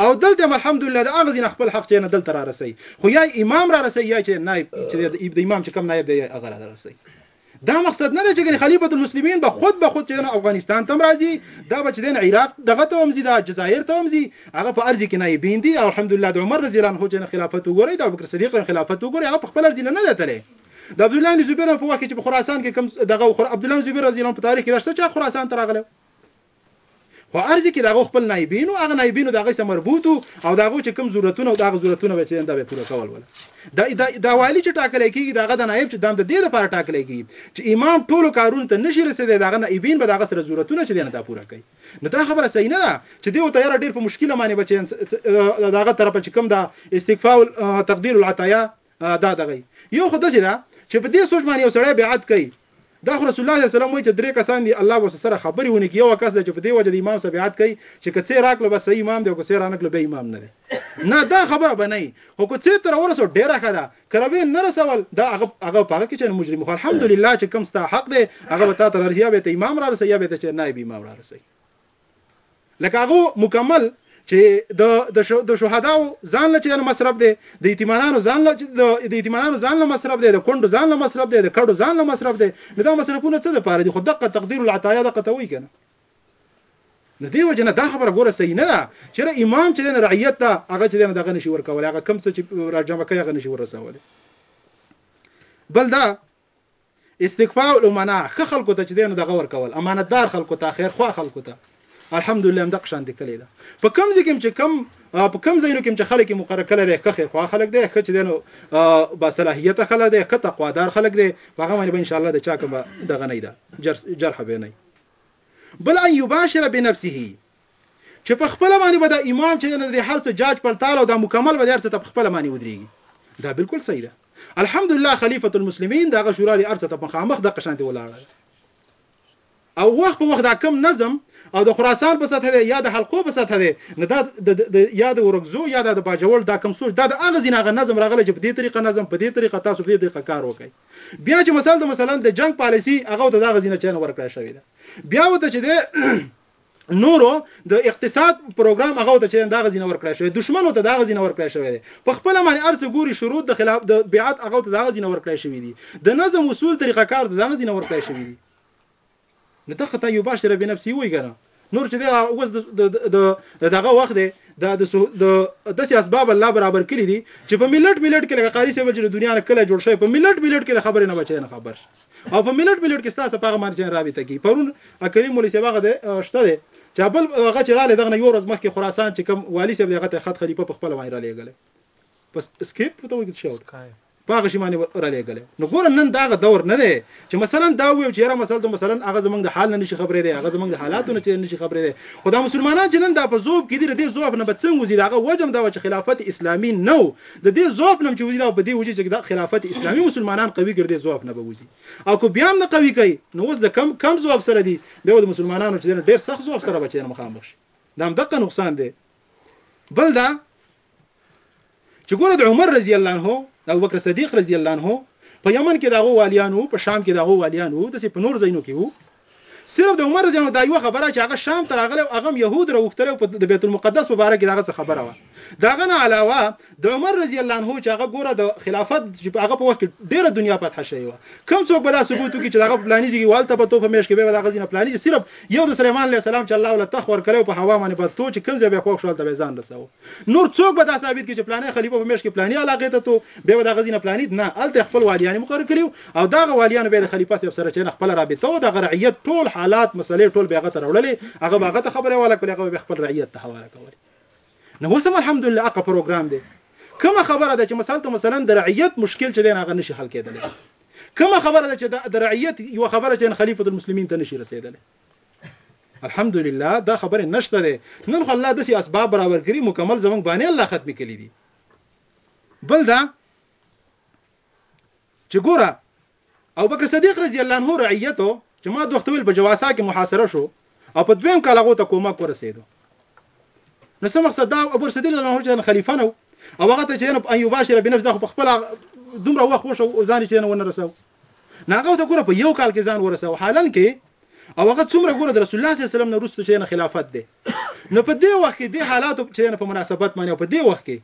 او دلته هم الحمدلله د هغه ځینه خپل حق چې نه دلته را رسي خو یا امام را رسي یا چې نائب چې د امام چې کم نائب دی هغه را رسي دا مقصد نه دی چې ګنې خلیفۃ المسلمین به خود به خود چې نه افغانستان تم راځي دا به چې دین عراق دغه ته ومزي دا جزایر ته ومزي هغه په ارزي کې نه بیندي او الحمدلله د عمر رضی الله عنه چې خلافت وګوري د ابوبکر صدیق خلافت وګوري هغه په خپل ارزي نه نه تللی د عبد الله زبیر په وخت کې چې په خراسان کې کم دغه عبد الله زبیر رضی الله عنه په تاریخ کې درسته چې خراسان ته راغله خو ارزي کې د هغو خپل نایبین او هغه نایبین د هغه سره مربوط او د هغو چې کوم ضرورتونه او د هغه ضرورتونه به چې دا به پوره کول ول دا دا دا والی چې ټاکل کیږي دا غد نایب چې دام د دې لپاره ټاکل کیږي چې امام ټولو کارونو ته نشي رسیدي دا غ نایبین به دا غ سره ضرورتونه چې دا پوره کوي نو دا خبره صحیح نه ده چې دی او تیار ډیر په مشکل باندې بچي دا غ طرف چې کوم دا استغفار تقدیر العطایا دا دغه يو خو داسې ده چې په دې سوچ باندې یو سړی بیعت کوي دا خو رسول الله صلی الله علیه وسلم وایي چې درې کسان دي الله وسه سره خبرې ونه کوي یو کس دی چې په دې وجه د امام سره بیعت کوي چې که څه راکړه بس صحیح امام دی او که څه رانکړه به امام نه دی نه دا خبره به نه خو که څه تر ورسو ډیره ښه ده کله به نه رسول دا هغه هغه په هغه کې چې مجرم خو الحمدلله چې کم ستا حق دی هغه به تا ته رسیا به ته امام را رسیا به ته چې نائب امام را رسیا لکه هغه مکمل چې د د شهداو ځان له چینو مصرف دی د یتیمانانو ځان له د یتیمانانو ځان له مصرف دی د کندو ځان له مصرف دی د کډو ځان له مصرف دی نو دا مصرفونه څه د پاره دي خو دقه تقدیر العطایا دقه ته وایي کنه نو دی وجه نه دا خبره ګوره صحیح نه ده چې امام چې د رعیت ته هغه چې د دغه نشي ورکول هغه کم څه چې راجمع کوي هغه نشي ورسول بل دا استکفاء الامناء ښه خلکو ته چې دی نو دغه ورکول امانتدار خلکو ته خیرخواه خلکو ته الحمدلله همدغه شان دې کلی ده په کوم ځای کې چې کم په کم ځایونو کې چې خلک مقرر کړي دي ښه خیرخواه خلک دي ښه چې دی نو با صلاحیته خلک دي ښه تقوادار خلک دي هغه باندې به ان شاء الله د چا کوم دغه نه ده جرح به نه بل ان یباشر بنفسه چه په خپله باندې به دا امام چه ده د هر څه جاج پړتال او دا مکمل به د هر څه ته په خپله باندې ودریږي دا بالکل صحیح ده الحمدلله خلیفۃ المسلمین دا غ شورا د هر څه ته مخامخ د قشانت ولاړه او وخت په وخت دا کم نظم او د خراسان په سطح یا د حلقو په سطح دی نو دا د یا د ورغزو یا د باجول دا کم سوچ دا د اغه زینغه نظم راغلی چې په دې طریقه نظم په دې طریقه تاسو په دې طریقه کار وکړي بیا چې مثلا د مثلا د جنگ پالیسی هغه ته دا غزینه چنه ورکړی شوی دا بیا وته چې د نورو د اقتصاد پروګرام هغه ته چې دا غزینه ورکړی شوی دشمن ته دا غزینه ورکړی شوی دی په خپل باندې ارسه ګوري شروط د خلاف د بیعت هغه ته دا غزینه ورکړی شوی دی د نظم اصول طریقه کار ته دا غزینه ورکړی شوی دی نو ته قطع یو باشره به نفسي وای کنه نور چې دا اوس د دغه وخت دی دا د د داسې اسباب الله برابر کړی دي چې په ملت ملت کې لکه قاری صاحب چې د دنیا نه کله جوړ شوی په ملت ملت کې د خبرې نه بچی نه خبر شي او په ملټ ملټ کې ستاسو په هغه باندې چې راوي تکي پرون کریم مولوی صاحب هغه ده شته ده چې بل هغه چې رااله دغه یو ورځ مخکې خراسان چې کوم والی صاحب هغه ته خط خلیفہ په خپل باندې را لېګل پس اسکیپ ته وګت شو په هغه شی باندې را لېګل نو ګور نن دا غ دور نه دی چې مثلا دا ویو چې را مثلا مثلا هغه زمنګ د حال نه نشي خبرې دی هغه زمنګ د حالاتو نه چې نشي خبرې دی خو دا مسلمانان چې نن دا په زوب کې دي د زوب نه بڅنګ وزي دا وجم دا چې خلافت اسلامي نه د دې ضعف نه هم چې وځي دا په دې وجې چې دا خلافت اسلامي مسلمانان قوي کړي دې ضعف نه به وځي او که بیا هم نه قوي کوي نو اوس د کم کم ضعف سره دي بیا د مسلمانانو چې ډېر سخت ضعف سره به چې مخامخ شي دا هم دقه نقصان دی بل دا چې ګوره د عمر رضی الله عنه د ابوبکر صدیق رضی الله عنه په یمن کې داغو والیانو په شام کې داغو والیانو د سي په نور زینو کې وو صرف د عمر رضی الله عنه دا یوه خبره چې هغه شام ته راغلی او هغه هم یهود راوښتلی او په د بیت المقدس په باره کې د هغه څه خبره وه. د هغه نه علاوه د عمر رضی الله عنه چې هغه ګوره د خلافت چې په هغه په وخت کې ډېره دنیا فتح شوې وه، کوم څوک به دا ثبوت وکړي چې د هغه په پلاني ځای کې والته په توپ میش کې به د هغه ځینه پلاني صرف یو د سلیمان علیه السلام چې الله له تخ ورکړی او په هوا باندې بد تو چې کوم ځای به خوښ شو هلته به ځان رساوه. نور څوک به دا ثابت کړي چې پلانې خلیفه په میش کې پلانې علاقې ته تو به د غزینه پلانې نه الته خپل والیان مقرر کړیو او دا غ والیان به د خلیفه صاحب سره چې خپل رابطه او د غرعیت ټول حالات مسلې ټول به غته راوړلې هغه باغه ته خبره والا کړي هغه به خپل رعیت ته حواله کوي نو اوس الحمدلله اقا پروګرام دی کومه خبره ده چې مثال ته مثلا د رعیت مشکل چې دی هغه نشي حل کېدلی کومه خبره ده چې د رعیت یو خبره چې خلیفۃ المسلمین ته نشي رسیدلی الحمدلله دا خبره نشته ده نن خو الله د سي اسباب برابر کړی مکمل زمنګ باندې الله ختم کړی دي بل دا چې ګوره او بکر صدیق رضی الله عنه رعیتو چې ما دوه ویل په جواسا کې محاصره شو او په دویم کال هغه ته کومک ورسېدو نو سم مقصد دا ابو صدیق رضی الله عنه خلیفہ نو او هغه ته چې ان یو باشر بنفس د خپل دومره وخت وشو او ځان چې نه ونه رسو نو هغه ته ګوره په یو کال کې ځان ورساو حالن کې او هغه څومره ګوره د رسول الله صلی الله علیه وسلم نه وروسته چې نه خلافت دی نو په دې وخت کې د حالاتو چې نه په مناسبت باندې او په دې وخت کې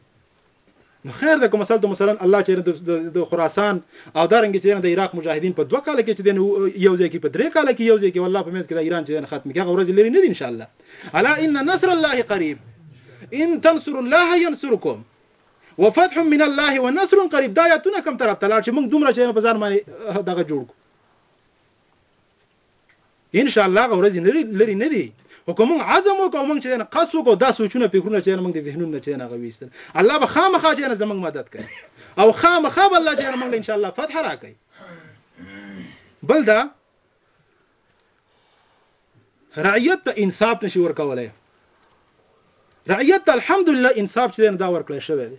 نو خیر د کوم مثال ته مثلا الله چې د خراسان او دارنګ چې د عراق مجاهدین په دوه کال کې چې د یو ځای کې په درې کال کې یو ځای کې والله په مېز کې د ایران چې ختم کیږي ورځ لري نه دي ان شاء الله الا ان نصر الله قریب ان تنصر الله ينصركم وفتح من الله ونصر قریب دا آیاتونه کوم طرف ته لاړ چې موږ دومره چې په ځان باندې دغه جوړ کو ان شاء الله غورځ لري لري نه دي حکم عزم وکاو موږ چې نه قص وکاو دا سوچونه فکرونه چې موږ د ذهنونو نه چې نه غويستل الله به خامخا چې نه زموږ مدد کوي او خامخا به الله چې موږ ان شاء الله فتح راکړي بل دا رعیت ته انصاف نشي ورکولای رعیت ته الحمدلله انصاف چې دا ورکړی شوی دی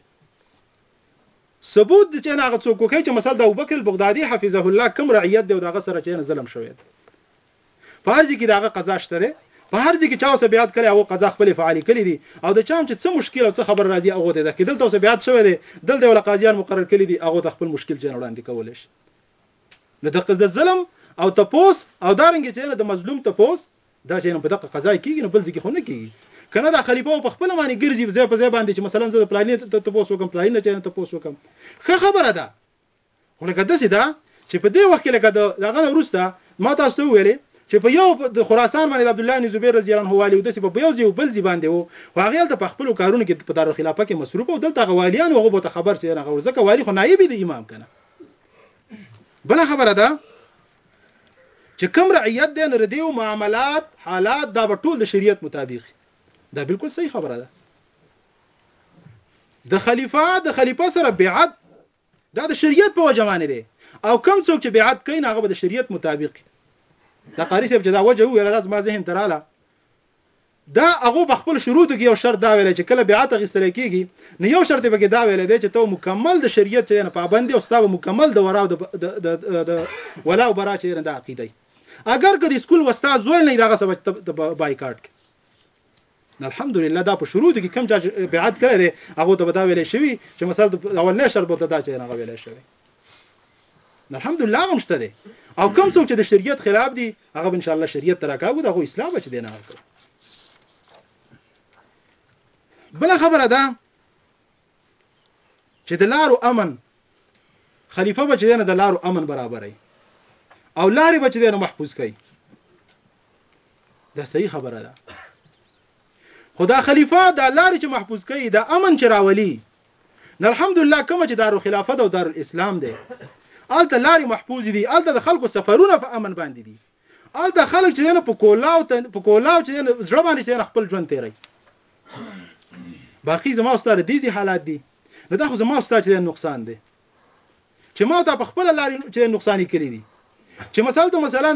ثبوت چې هغه څوک کوي چې مثلا د ابوبکر البغدادي حفظه الله کوم رعیت دی او دغه سره چې ظلم شوی دی په هر ځای کې دغه قضا شته دی په هر ځای کې چا اوس بیات کړي او قضا خپل فعال کړي دي او د چام چې څه مشکل او څه خبر راځي هغه ته ده کې دلته اوس بیات شوی دی دلته ول قاضیان مقرر کړي دي هغه د خپل مشکل جن وړاندې کول شي نو دقه د ظلم او تپوس او دارنګه چې د مظلوم تپوس دا چې په دقه قضا کیږي نو بل ځکه خو نه کیږي کنه دا خلیفہ په خپل معنی ګرځي ځای په ځای باندې چې مثلا زه د پلانې ته تاسو کوم پلانې نه چاینه تاسو کوم خه خبره ده خو لکه داسې ده چې په دې وخت کې لکه دغه وروسته ما تاسو ته ویلې چې په یو د خراسان باندې عبد الله بن زبیر رضی الله عنه والی او داسې په یو ځای بل ځای باندې وو خو هغه ته په خپل کارونو کې په دار خلافه کې مصروف او دلته غوالیان هغه به خبر چې هغه ورزکه والی خو نایب دی امام کنه بل خبره ده چې کوم رعیت دی نو د دیو معاملات حالات دا به ټول د شریعت مطابق دا بالکل صحیح خبره ده د خلیفہ د خلیفہ سره بیعت دا د شریعت په وجه باندې دی او کم څوک چې بیعت کوي هغه به د شریعت مطابق دا قاری صاحب چې دا وجه ویل دا زما ذهن تراله د هغو په خپلو شروطو کې یو شرط دا ویلی چې کله بیعت اخیستلی کیږي نو یو شرط یې پکې دا ویلی دی چې ته به مکمل د شریعت چې دی نه پابند یې او ستا به مکمل د وراو د د د ولا او برا چې دی نه دا عقیده یې اګر که د سکول وستا زویل نه دغه سبا ته بایکاټ کې الحمدلله دا په شروع کې کم چې بیعت کړی دی هغه ته دا ویل شوی چې مثلا د اولنې شرط ته دا چې هغه ویل شوی الحمدلله هغه مشته دی او کم څوک چې د شریعت خلاف دی هغه ان شاء الله شریعت تراکاو دا غو اسلام بچ دی نه کړ بل خبره ده چې د لارو امن خلیفہ بچ دی نه د لارو امن برابرای او لارې بچ دی نه محفوظ کړي دا صحیح خبره ده خدا خلیفہ دا لارې چې محفوظ کړي دا امن چې راولي نه الحمدلله کومه چې دارالخلافت او دارالاسلام دی هلته لارې محفوظې دي هلته د خلکو سفرونه په امن باندې دي هلته خلک چې نه په کولاو ته په کولاو چې نه زړه باندې چې نه خپل ژوند تیری باقي زما استاد دې حالات دي نو دا خو زما استاد چې نقصان دی چې ما ته په خپل لاري چې نقصان کړی دي چې مثلا ته مثلا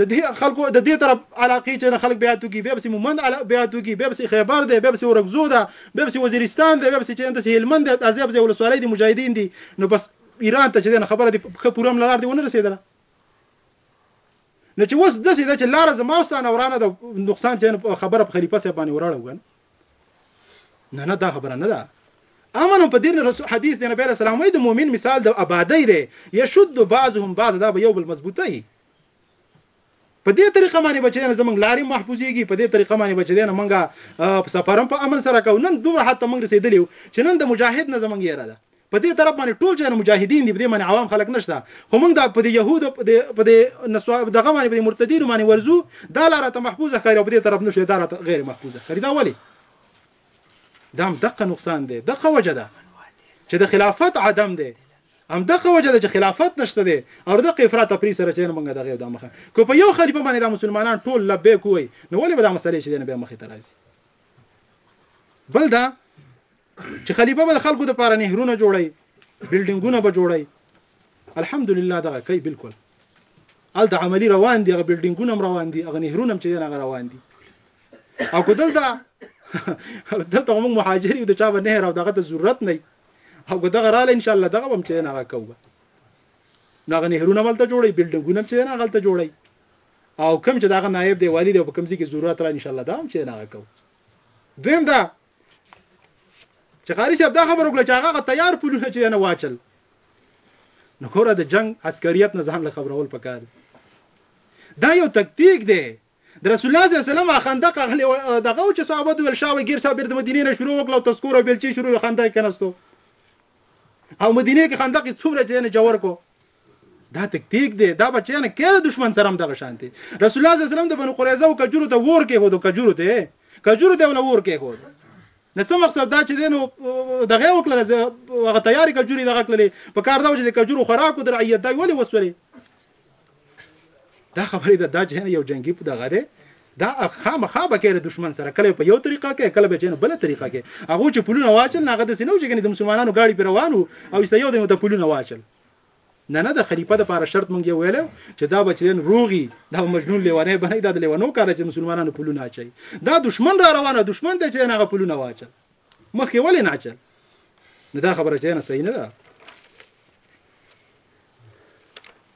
د دې خلکو د دې طرف علاقې چې خلک بیا تو کې بیا بس مومند بیا تو کې بیا بس خیبر دی بیا بس ورغزو ده بیا بس وزیرستان دی بیا بس چې د هلمند د عذاب ځای ولسوالۍ دي مجاهدین دي نو بس ایران ته چې خبره دي خه پوره ملار دی ونه رسیدله نو چې وس د سې چې لار زما واستانه ورانه د نقصان چې خبره په خلیفہ صاحب باندې وراړه وګن نه نه دا خبره نه ده امن په دین رسول حدیث دی نبی رسول الله د مؤمن مثال د آبادی دی یشد بعضهم بعض دا به یو بل مضبوطی په دې طریقه باندې بچی نه زمنګ لارې محفوظيږي په دې طریقه باندې بچی نه منګه په سفرم په امن سره کو نن دوه حتی منګ رسیدلی چې نن د مجاهد نه زمنګ یې را ده په دې طرف باندې ټول جهان مجاهدین دي په دې باندې عوام خلک نشته خو موږ دا په دې یهودو په دې په دې نسوا دغه باندې په دې مرتدینو باندې ورزو دا لاره ته محفوظه ښکاري او په دې طرف نشو دا لاره ته غیر محفوظه ښکاري دا ولی دا هم دغه نقصان دی دغه وجه ده چې د خلافت عدم دی هم دغه وجه ده چې خلافت نشته دی او د افراط تفریح سره چې موږ دغه د مخه کو په یو خلیفہ باندې د مسلمانان ټول لبیک وای نو ولې به دا مسلې چې نه به مخه ترازي بل دا چې خلیفه به د خلکو د پاره نهرونه جوړي بلډینګونه به جوړي الحمدلله دغه کوي بالکل ال د عملی روان دي هغه بلډینګونه هم روان دي هغه نهرونه هم چې هغه روان دي او کدل دا دلته موږ مهاجر یو د چا به نهر او دغه د ضرورت نه او که دغه رااله ان شاء الله دغه هم چې نه راکوه دغه نهرونه ملته جوړي بلډینګونه هم چې نه غلطه جوړي او کم چې دغه نایب دی والی دی په کم ځای کې ضرورت را ان شاء الله دا هم چې نه راکوه دویم دا چې قاری صاحب دا خبر وکړه چې هغه تیار پولونه چې نه واچل نو ګوره د جنگ عسکریت نه ځان له خبرول پکار دا یو تکتیک دی د رسول الله صلی الله علیه وسلم خندق غلې دغه چې صحابه ول شاوې غیر صاحب د مدینې نه شروع وکړو تذکر او بلچی شروع خندق کنهستو او مدینه کې خندق څومره چې نه جوړ کو دا تکتیک دی دا بچی نه کړه دشمن سره هم دغه شانتي رسول الله صلی الله علیه وسلم د بنو قریظه او کجورو ته ور کې هو د کجورو ته کجورو ته ور کې هو نو څه مقصد دا چې دینو دغه وکړه هغه تیاری کجوري دغه کړلې په کار دا چې کجورو خوراکو د رعیت دا ولې وسولې دا خبره ده دا جهان یو جنگي په دغه ده دا خامخا به کې د دشمن سره کله په یو طریقه کې کله به جن بل طریقه کې هغه چې پلونه واچل هغه د سينو چې د مسلمانانو گاډي پر روانو او ایسته یو د پلونه واچل نه نه د خلیفه د پاره شرط مونږ یې ویلی و چې دا به چې دین روغي دا به مجنون لیونی بنئ دا د لیونو کار دی چې مسلمانانو پلونه اچوي دا دشمن را روانه دشمن دی چې دین هغه پلونه واچل مخکې ولې نه اچل نو دا خبره چې نه صحیح نه ده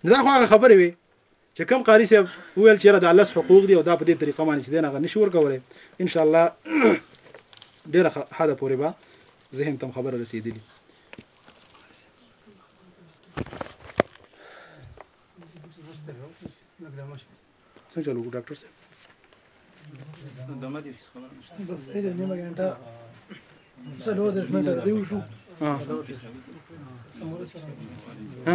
نو دا خو هغه خبرې وي چې کوم قاری صاحب وویل چې دا لس حقوق دي او دا په دې طریقه باندې چې دین هغه نشي ورکولای ان شاء الله ډیره حد پورې به ذهن تم خبره رسیدلی څنګه چلو ډاکټر صاحب دمه دې خبره نشته بس دې نیمه ګنټه څلور درې منټه دی وشو ها ها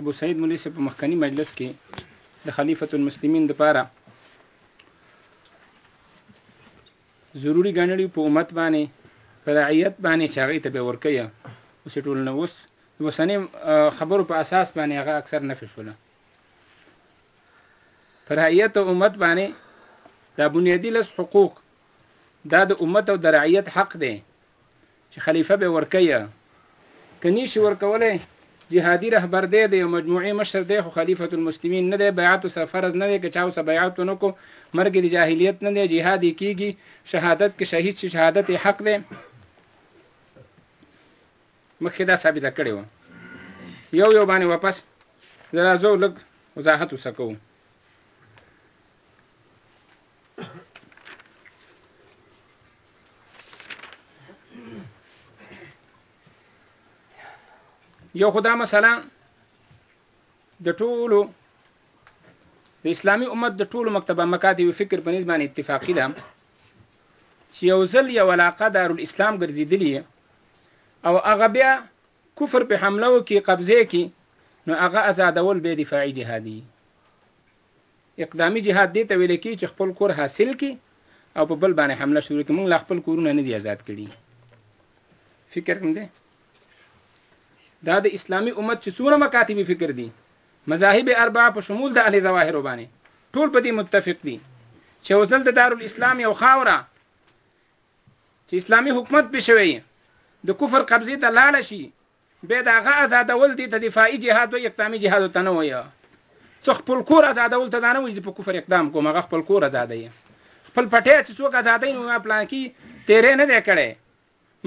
ابو سعید مولوی صاحب په مخکنی مجلس کې د خلیفۃ المسلمین لپاره ضروری ګڼلی په امت باندې په رعیت باندې چې هغه ته به ورکیا اوس ټول نو اوس وسنې خبرو په اساس باندې هغه اکثر نفي شوله پر رعیت او امت باندې دا بنیادی لس حقوق دا د امت او د رعیت حق دی چې خلیفه به ورکوي که نیشي ورکولی جهادي رهبر دی د یو مجموعې مشر دی خو خلیفة المسلمین نه دی بیعت ورسره فرض نه دی که چا ورسره بیعت ونه کړو مرګ د جاهلیت نه دی جهاد یې کېږي شهادت که شهید شي شهادت یې حق دی مخکې دا ثابته کړې وه یو یو باندې واپس زه راځو لږ وضاحت وسه کوو یو خدا مثلا د ټولو د اسلامی امت د ټولو مکتبه مکاتب فکر په نسبت اتفاقی ده چې یو ځل یو علاقه دارالاسلام ګرځیدلی او هغه بیا کفر په حمله وکي قبضه کی نو هغه آزادول به دفاعي جهادي اقدامي جهاد دې ته ویل کېږي چې خپل کور حاصل کړي او په بل باندې حمله شروع کړي موږ لا خپل کورونه نه دي آزاد کړي فکر کوم دی دا د اسلامي امت چې څومره مکاتبي فکر دي مذاهب اربعه په شمول د اهل ظواهر باندې ټول په دې متفق دي چې وزل د دارالاسلام یو خاوره چې اسلامي حکومت به شوی د کفر قبضه ته لاړ شي بیا د هغه ازادول دې ته دفاعي جهاد وایي اقدامي جهاد ته نه وایي څه خپل کور ازادول ته دا نه وایي چې په کفر اقدام کوم هغه خپل کور ازادوي خپل پټی چې څوک ازادوي نو ما پلانکي تیری نه دی کړی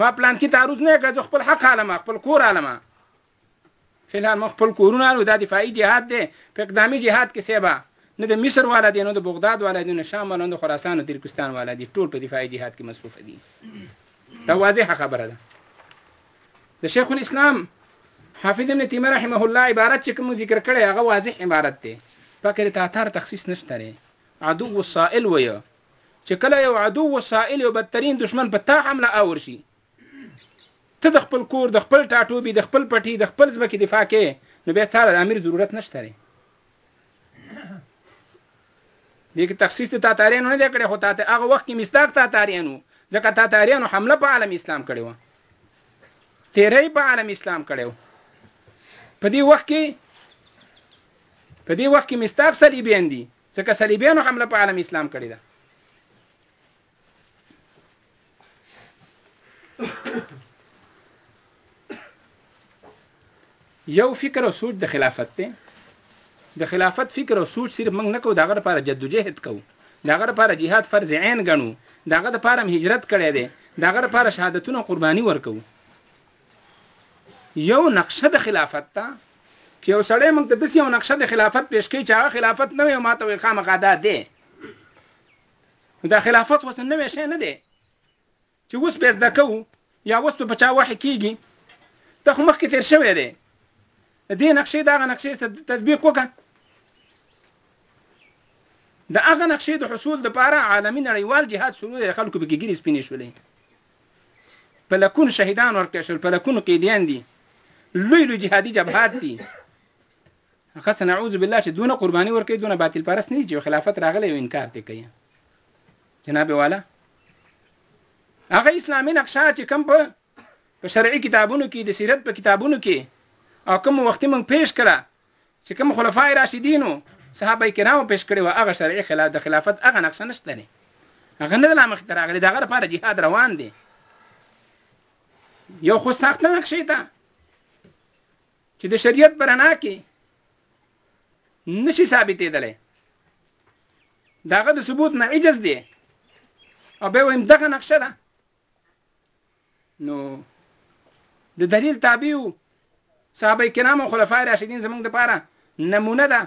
ما پلانکي تعرض نه کړی زه خپل حق عالمه خپل کور عالمه فلحال ما خپل کورونه الو دا دفاعي جهاد دی په اقدامي جهاد کې سیبه نه د مصر والا دی نه د بغداد والا دی نه شام والا نه د خراسان او ترکستان والا دی ټول په دفاعي جهاد کې مصروف دي دا واضحه خبره ده د شیخ الاسلام حافظ ابن تیمه رحمه الله عبارت چې کوم ذکر کړی هغه واضح عبارت دی پکې د تاتار تخصیص نشته لري عدو السائل وي چې کله یو عدو السائل یو بدترین دشمن په تا حمله اور شي ته د خپل کور د خپل ټاټوبي د خپل پټي د خپل ځمکې دفاع کې نو بیا تا د امیر ضرورت نشته لري دې کې تخصیص ته تاتاریانو نه دی کړی خو تاته هغه وخت کې مستاق تاتاریانو ځکه تاتاریانو حمله په عالم اسلام کړې وه تیری په عالم اسلام کړی و په دې وخت کې په دې وخت کې مستاق صلیبیان دي ځکه صلیبیانو حمله په عالم اسلام کړې ده یو فکر او سوچ د خلافت دی د خلافت فکر او سوچ صرف موږ نه کوو دغه لپاره جدوجهد کوو دغه لپاره جهاد فرض عین ګڼو دغه لپاره هجرت کړی دی دغه لپاره شهادتونه قرباني ورکوو یو نقشه د خلافت ته چې یو سړی موږ ته داسې یو نقشه د خلافت پیش کوي چې هغه خلافت نه وي او ماته وایي خامخا دا دی دا خلافت اوس نوې شی نه دی چې اوس به زده کوو یا اوس په چا وحي کېږي دا خو مخکې تېر شوی دی د دې نقشې د هغه نقشې تطبیق وکړه د هغه نقشې د حصول دپاره عالمي نړیوال جهاد شروع دی خلکو پکې ګیرې سپینې شولې په لکونو شهیدان ورکړی شول په لکونو قیدیان دي لوی لوی جهادي جبهات دي هغه نعوذ بالله چې دونه قرباني ورکوي دونه باطل پرست نه دي چې خلافت راغلی او انکار ته کوي جناب والا هغه اسلامي نقشه چې کم په په شرعي کتابونو کې د سیرت په کتابونو کې او کوم وخت موږ پیش کړه چې کوم خلفای راشدینو صحابه کرامو پیش کړي و هغه شرعي خلاف د خلافت هغه نقشه نشته نه هغه نه لامخ تر هغه دغه لپاره jihad روان دي یو خو سخت نقشه ده چې د شریعت په رڼا کې نشي ثابتېدلی داغه د ثبوت نه عجز دی او به ویم دغه نقشه ده نو د دلیل تابع صحابه کرام او خلفای راشدین زمونږ د پاره نمونه ده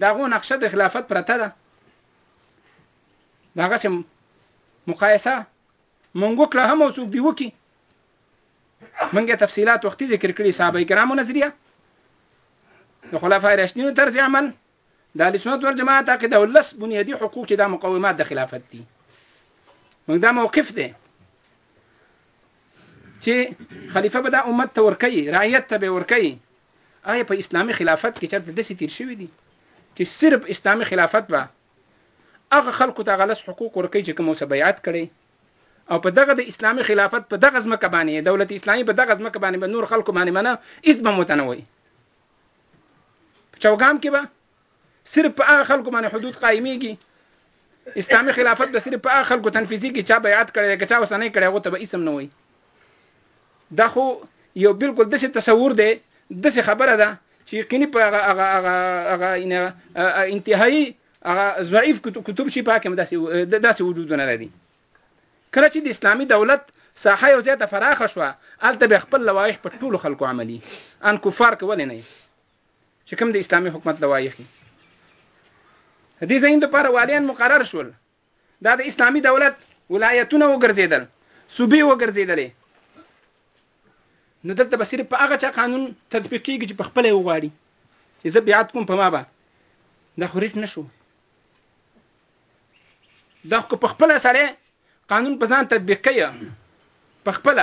د هغو نقشه د خلافت پرته ده. د هغسې مقایسه مونږ وکړه هم او څوک دې وکړي مونږ تفصیلات وختي ذکر کړي صحابه کرامو نظریه د خلفای راشدینو طرز عمل د اهل سنت والجماعت عقیده او لس بنیادي حقوق چې دا مقومات د خلافت دي موږ دا موقف دی چې خلیفه به دا امت ته ورکوي رعیت ته به ورکوي آیا په اسلامي خلافت کې چرته داسې تیر شوي دي چې صرف اسلامي خلافت به هغه خلکو ته غلس حقوق ورکوي چې کوم څه بیعت کړي او په دغه د اسلامي خلافت په دغه ځمکه باندې دولت اسلامي په دغه ځمکه باندې به نور خلکو باندې منه هیڅ به متنوي په چوګام کې به صرف په هغه خلکو باندې حدود قائميږي اسلامي خلافت به صرف په هغه خلکو تنفيذي کې چا بیعت کړی که چا وسنه کړی هغه ته به اسم نه وای دا خو یو بالکل د څه تصور دی د څه خبره ده چې یقیني په هغه هغه هغه انتهایی هغه ضعیف کتب شي پاکه داسې داسې وجود نه لري کله چې د اسلامي دولت ساحه یو زیاته فراخه شوه الته به خپل لوایح په ټولو خلکو عملی ان کفار کول نه چې کوم د اسلامي حکومت لوایخي د دې ځین لپاره والیان مقرر شول دا د اسلامي دولت ولایتونه وګرځیدل صوبې وګرځیدلې نو دلته به صرف په هغه چا قانون تطبیق کیږي چې په خپل وغواړي چې زه بیعت کوم په ما به دا خو ریټ نشو دا خو په خپل سړی قانون په ځان تطبیق کوي په خپل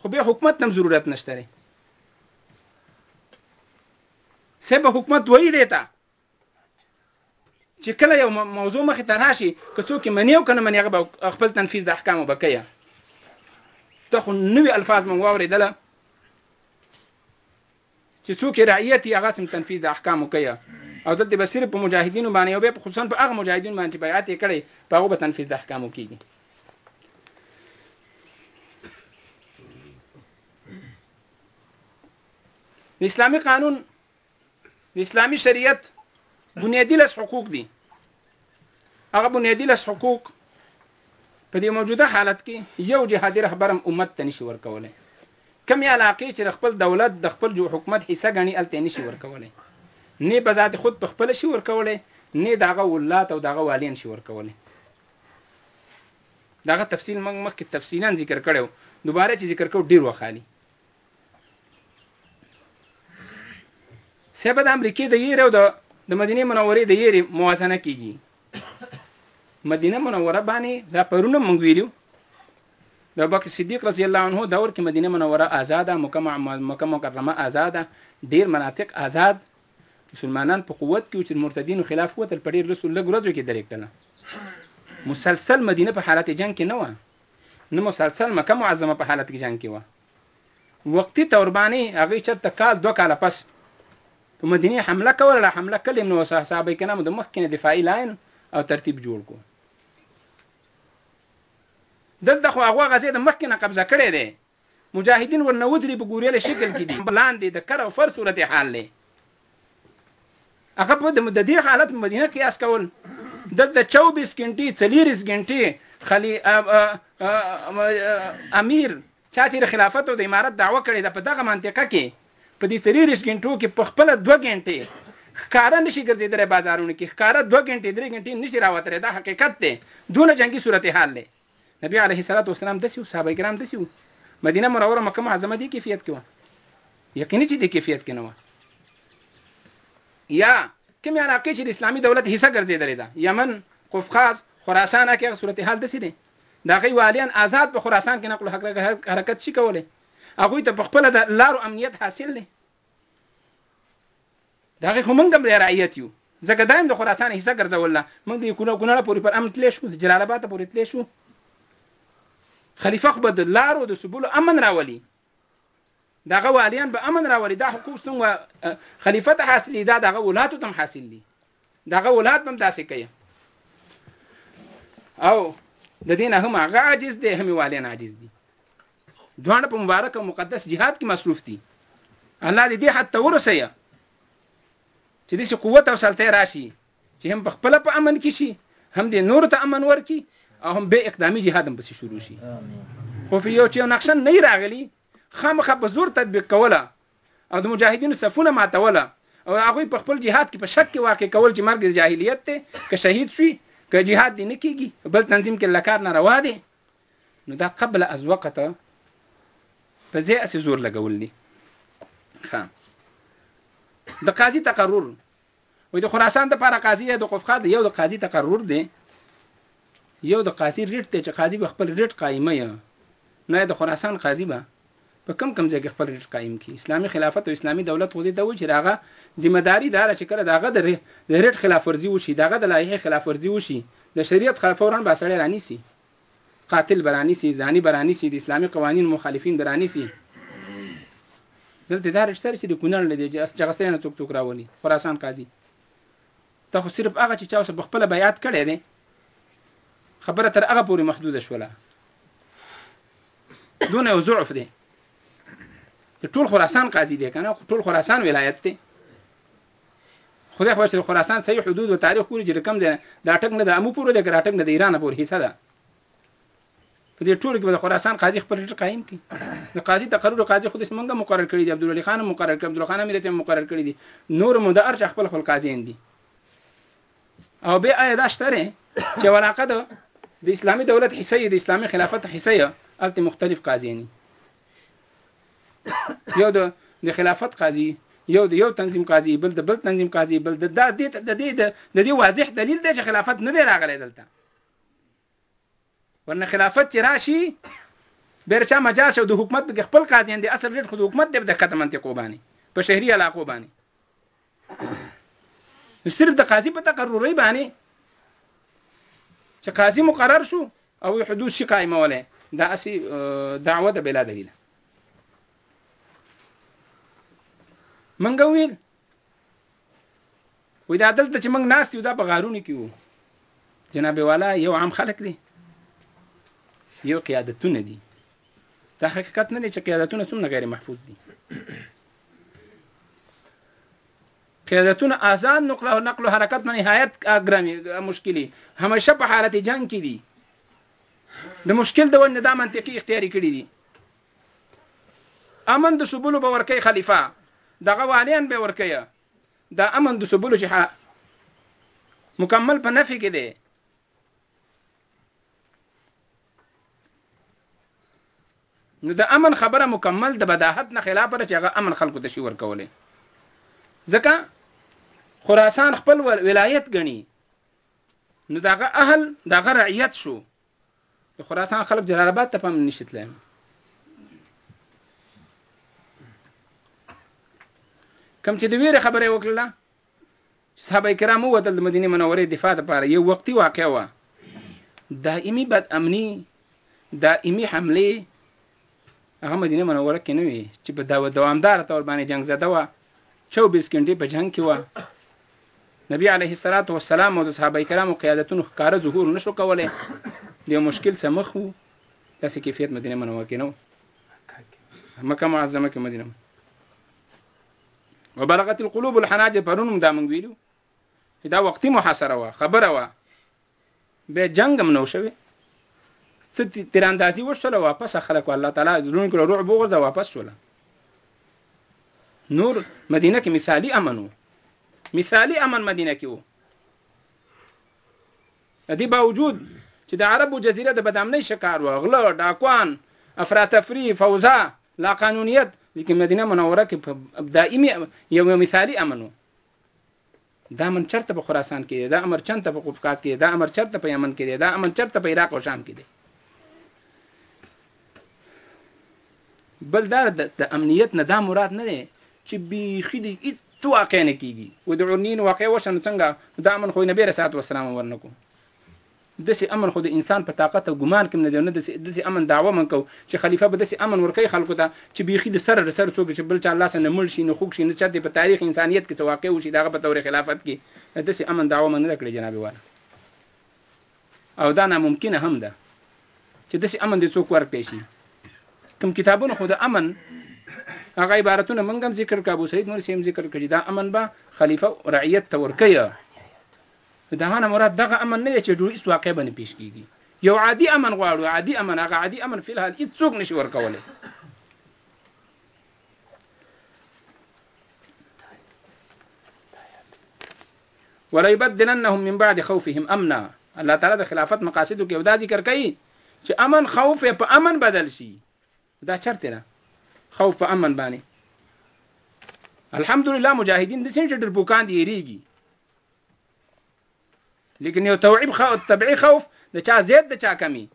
خو به حکومت نم ضرورت نشته لري سبا حکومت وایي دیتا چې کله یو موضوع مخې ته راشي که څوک منی او کنه منی هغه خپل تنفیذ د احکامو بکیا ته خو نوې الفاظ مونږ واورېدله چې څوک یې رعیت یې هغه سم تنفیذ د احکامو کوي او دلته به صرف په مجاهدینو باندې او بیا په خصوصا په هغه مجاهدینو باندې چې بیعت یې کړی په هغو به تنفیذ د احکامو کېږي د اسلامي قانون د اسلامي شریعت بنیادي لس حقوق دي هغه بنیادي لس حقوق په دې موجوده حالت کې یو جهادي رهبر هم امت ته نشي ورکولی کمې علاقې چې د خپل دولت د خپل جو حکومت حصه ګڼي هلته یې نشي ورکولی نه په ذات خود په خپله شي ورکولی نه د هغه ولات او د هغه والین شي ورکولی دغه تفصیل موږ مخکې تفصیلا ذکر کړی و دوباره چې ذکر کوو ډېر وخالي سبا د امریکې د یری او د د مدینه منورې د یری موازنه کیږي مدینه منوره باندې دا پرونه مونږ ویلو د ابوبکر صدیق رضی الله عنه دور کې مدینه منوره آزاده مکه مکه مکرمه آزاده ډیر مناطق آزاد مسلمانان په قوت کې چې مرتدینو خلاف وتل په ډیر رسول لګ ورځو کې درې کړل مسلسل مدینه په حالت جنگ کې نه و نه مسلسل مکه معظمه په حالت کې جنگ کې و وقتی طور باندی هغوی چرته کال دوه کاله پس په مدینی حمله کوله لا حمله کلیم نو صحابه کرامو د مخکی نه دفاعی لاین او ترتیب جوړ کو دلته خو هغه غزه د مخکی نه قبضه کړی دی مجاهدین ورنه ودری په ګوریل شکل کې دي لاندې د کر او فر صورت حال دی هغه په د دې حالت مدینه قیاس کول دلته 24 غنټې 40 غنټې خلی امیر چا چې د خلافت او د امارت دعوه کړې ده په دغه منطقه کې په دې 40 غنټو کې په خپل 2 غنټې ښکارا نشي ګرځیدلی بازارونو کې ښکارا 2 غنټې 3 غنټې نشي راوتلی دا حقیقت دی دونه جنگي صورتحال دی نبی علیه الصلاۃ والسلام دسی او صحابه کرام دسی وو مدینه منوره مکه معظمه دی کیفیت کې و یقیني چې دی کیفیت کې نه و یا کوم علاقې چې د اسلامي دولت حصہ ګرځېدلې ده یمن قفقاز خراسان کې هغه صورتحال دسی دی دا غي والیان آزاد په خراسان کې نقل حرکت شي کولای هغه ته په خپل د لارو امنیت حاصل دی دا غي خو مونږ هم رعیت یو ځکه دا هم د خراسان حصہ ګرځوله مونږ د کونړ کونړ پورې پر امن تلې شو د جلال آباد پورې تلې شو خلیفه خو به د لارو د سبولو امن راولي دغه والیان به امن راولي دا حقوق څنګه خلیفه ته حاصل دي دا دغه ولاتو تم حاصل دي دغه اولاد بم داسې کوي او د دین هم هغه عاجز دی هم والین عاجز دي دوه په مبارک او مقدس جهاد کې مصروف دي الله دې دې حتی ورسیا چې دې قوت او سلطه راشي چې هم په خپل په امن کې شي هم دې نور ته امن ورکي او هم به اقدامي جهاد هم پسې شروع شي خو په یو چې نقشن نه راغلی خامخا په زور تطبیق کوله او د مجاهدینو صفونه ماتوله او هغوی په خپل جهاد کې په شک کې واقع کول چې مرګ د جاهلیت دی که شهید شوي که جهاد دې نه کېږي بل تنظیم کې له کار نه روا دی نو دا قبل از وقت په ځای اسې زور لګول دي ښه د قاضي تقرر وای د خراسان د پاره قاضي د قفقا د یو د قاضي تقرر دی یو د قاضي ریټ دی چې قاضي به خپل ریټ قائمه یا نه د خراسان قاضي به په کم کم ځای کې خپل ریټ قائم کی اسلامي خلافت او اسلامي دولت خو دې ته و چې داغه ذمہ داری دار چې کله داغه د ریټ خلاف ورزي وشي داغه د لایحې خلاف ورزي وشي د شریعت خلاف فورا باسړی رانیسی قاتل به رانیسي، ځاني به رانیسي، د اسلامي قوانینو مخالفین به رانیسي. دلته دا رشته چې د کونړ نه دی چې هغه سره نه څوک څوک راولي خراسان قاضي ته خو صرف هغه چې چا اوس په خپل بیعت کړی دی خبره تر هغه پورې محدوده شوله دونه یو ضعف دی چې ټول خراسان قاضي دی کنه ټول خراسان ولایت دی خدای خبر چې د خراسان صحیح حدود و تاریخ ګوري چې کوم دی د اټک نه د امو پورې دی که د اټک نه د ایران پورې حصه ده په دې ټولو کې به د خراسان قاضي خپل ټټ قایم کړي د قاضي تقرر قاضي خو دې څنګه مقرر کړي دي عبدالولي خان مقرر کړي عبدالخان امیر چې مقرر کړي دي نور مو د ارچ خپل خپل قاضیان دي او به آیا دا شته چې ولاقه ده د اسلامي دولت حصې د اسلامي خلافت حصې الته مختلف قاضیان دي یو د د خلافت قاضي یو د یو تنظیم قاضي بل د بل تنظیم قاضي بل د د دې د دې د دې واضح دلیل دی چې خلافت نه دی راغلی دلته ورنه خلافت چې راشي بیرچا مجال شو د حکومت به خپل قاضیان دي اصل ریټ خو د حکومت دی د کته منطقو باندې په شهري علاقو باندې نو صرف د قاضي په تقرري باندې چې قاضي مقرر شو او حدود شي قائموله دا اسی دعوه د بلا دلیل منګه ویل وې دا دلته چې موږ ناس یو دا په غارونه کې وو جناب والا یو عام خلک دی یو قیادتونه دي دا حقیقت نه دی چې قیادتونه څومره غیر محفوظ دي قیادتونه آزاد نقل او نقل و حرکت نه نهایت ګرامي مشکلي همیشه په حالت جنگ کې دي د مشکل د ون نظام منطقي اختیاري کړی دي امن د سبولو به ورکه خلیفہ دغه والیان به ورکه دا امن د سبولو چې مکمل په نفي کې دی نو د امن خبره مکمل د بداحت نه خلاف ده چې هغه امن خلکو ته شي ورکولې ځکه خراسان خپل ولایت غني نو داغه اهل داغه رعیت شو خراسان خلک جلال آباد ته پم نشتلای کم چې د ویره خبره وکړه چې صحابه کرام ووتل د مدینې منورې دفاع لپاره یو وقتي واقعه وه دائمي بد امني دائمي حمله هغه مدینه منوره کې نه وي چې په دا دوامدار تور باندې جنگ زده و 24 غنټې په جنگ کې و نبی علیه الصلاۃ والسلام او صحابه کرامو قیادتونو ښکارا ظهور نشو کولای د مشکل څخه مخ وو داسې کیفیت مدینه منوره کې نو مکه معظمه کې مدینه وبلغت القلوب الحناجر پرون هم دا مونږ ویلو چې دا وقتی محاصره وه خبره وه به جنگ هم نو شوی څه تیراندازي وشوله واپس خلک الله تعالی زړونو کې رعب وغورځه واپس شوله نور مدینه کې مثالی امن وو مثالی امن مدینه کې وو د دې باوجود چې د عربو جزیره د بدامنۍ شکار وه، غله، ډاکوان، افراتفري، فوضا، لاقانونیت، لیکن مدینه منوره کې په دایمي یو مثالي امن و. دا امن چرته په خراسان کې دی، دا امر چرته په قفقاز کې دی، دا امر چرته په یمن کې دی، دا امن چرته په عراق او شام کې دی. بل دا د امنیت نه دا مراد نه دی چې بیخي د هیڅ څه واقع نه کېږي و د عرنین واقع وشوه نو څنګه د امن خو نبي رسالت وسلام ورنه کو داسې امن خو د انسان په طاقت او ګمان کې نه دی نه داسې امن دعوه من کو چې خلیفه به داسې امن ورکوي خلکو ته چې بیخي د سره سره څوک چې بل چا لاسه نه مړ شي نه خوږ شي نه چاته په تاریخ انسانیت کې څه واقع وشي د هغه په تور خلافت کې داسې امن دعوه من نه کړې جناب والا او دا ناممکنه هم ده چې داسې امن دې څوک ورکړی شي کوم کتابونه خو د امن هغه عبارتونه موږ هم ذکر کړه ابو سعید نور سیم ذکر کړي دا امن به خلیفه رعیت ته ورکیا دا هانه مراد دغه امن نه چې ډوړي واقع باندې پیش کیږي یو عادي امن غواړو عادي امن هغه عادي امن فی الحال هیڅ څوک نشي ورکولای وليبدلنهم من بعد خوفهم امنا الله تعالی د خلافت مقاصدو کې دا ذکر کوي چې امن خوف په امن بدل شي دا چرته ده خوف په امن باندې الحمدلله مجاهدین د څنګه ډېر بوکان دی ریږي لیکن یو توعیب خو تبعی خوف د چا زیات د چا کمی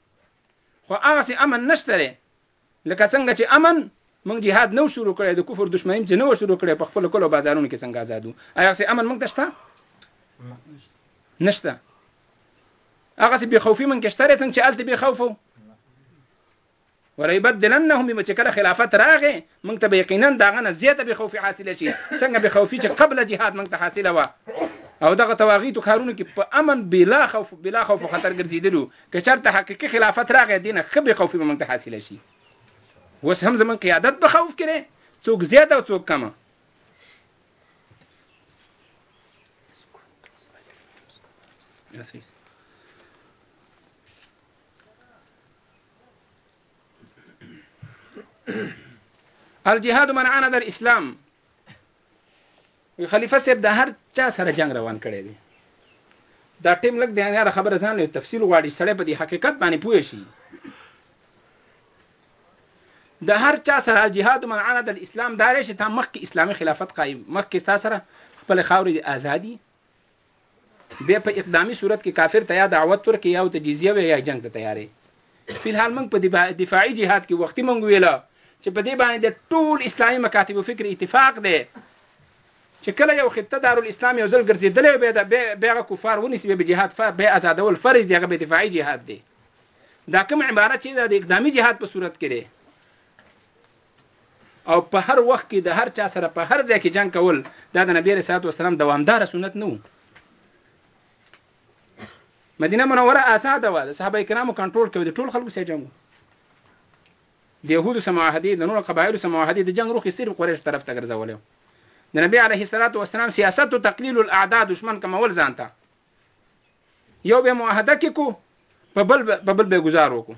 خو هغه سي امن نشته لکه څنګه چې امن موږ جهاد نو شروع کړی د کفر دشمنی چې نو شروع کړی په خپل کلو بازارونو کې څنګه آزادو آیا څه امن موږ ته شته نشته هغه څه به خوفي موږ کې شته څنګه چې الته به خوفو وليبدلنهم بما چې کله خلافت راغې موږ ته به یقینا داغه نه زیاته به خوفي حاصله شي څنګه به خوفي چې قبل جهاد موږ ته حاصله و او دغه تواغیتو کارونو کې په امن بلا خوف بلا خوف خطر ګرځیدلو که چرته حقیقی خلافت راغی دینه خه به خوفی به موږ ته حاصله شي اوس هم زمون قیادت به خوف کړي څوک زیات او څوک کم Merci. الجهاد منعنا در اسلام خلیفہ صاحب د هر چا سره جنگ روان کړی دی دا ټیم لګ دی هغه خبره ځان له تفصیل غواړي سړی په دې حقیقت باندې پوه شي د هر چا سره جهاد منعنا د اسلام دارې چې تا مخکې اسلامي خلافت قائم مخکې ستا سره خپل خاورې د ازادي بیا په اقدامي صورت کې کافر ته یا دعوت ورکې یا ورته جزیه وې یا جنګ ته تیارې فی الحال موږ په دفاعي جهاد کې وختي موږ ویل چې په دې باندې د ټول اسلامي مکاتب او فکر اتفاق دی چې کله یو خطه دارالاسلام یو ځل ګرځېدلی بیا د بیا هغه کفار ونیسي بیا به جهاد فر بیا ازادول فرض دی هغه به دفاعي جهاد دی دا کوم عبارت چې د اقدامي جهاد په صورت کې دی او په هر وخت کې د هر چا سره په هر ځای کې جنگ کول دا د نبی رسول الله سلام دوامدار سنت نه وو مدینه منوره آزاده وه د صحابه کرامو کنټرول کوي د ټول خلکو سره جنگ د يهودو سره معاهدې د نورو قبایلو سره معاهدې د جنگ روخي صرف قریش طرف ته ګرځولې د نبی علیه الصلاۃ والسلام سیاست او تقلیل الاعداء دشمن کمول ځانته یو به معاهده کې کو په بل په بل به گزار وکړو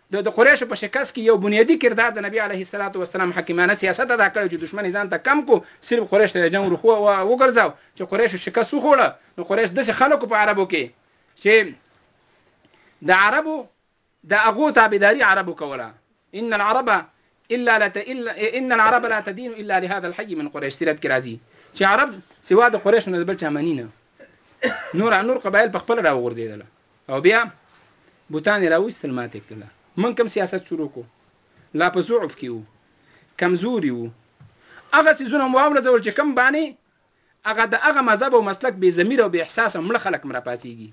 د د قریشو په شکست کې یو بنیادي کردار د نبی علیه الصلاة والسلام حکیمانه سیاست ادا کړی چې دښمن یې ځان ته کم کو صرف قریش ته د جنګ رخو وګرځاو چې قریشو شکست وخوړه نو قریش داسې خلکو په عربو کې چې د عربو د هغو تابعداري عربو کوله ان العرب الا لا الا ان العرب لا تدين الا لهذا الحي من قريش سیرت کې راځي چې عرب سوا د قریش نه بل چا منی نه نور نور قبایل په خپل راوغورځیدل او بیا بوتان یې راوستل ماته کړل من کوم سیاست شروع کو لا په ضعف کې وو کمزوري وو هغه سيزونه مو اورځول چې کم باندې هغه د هغه مذهب او مسلک بې ضمیر او بې احساس مړ خلک مرا پاتېږي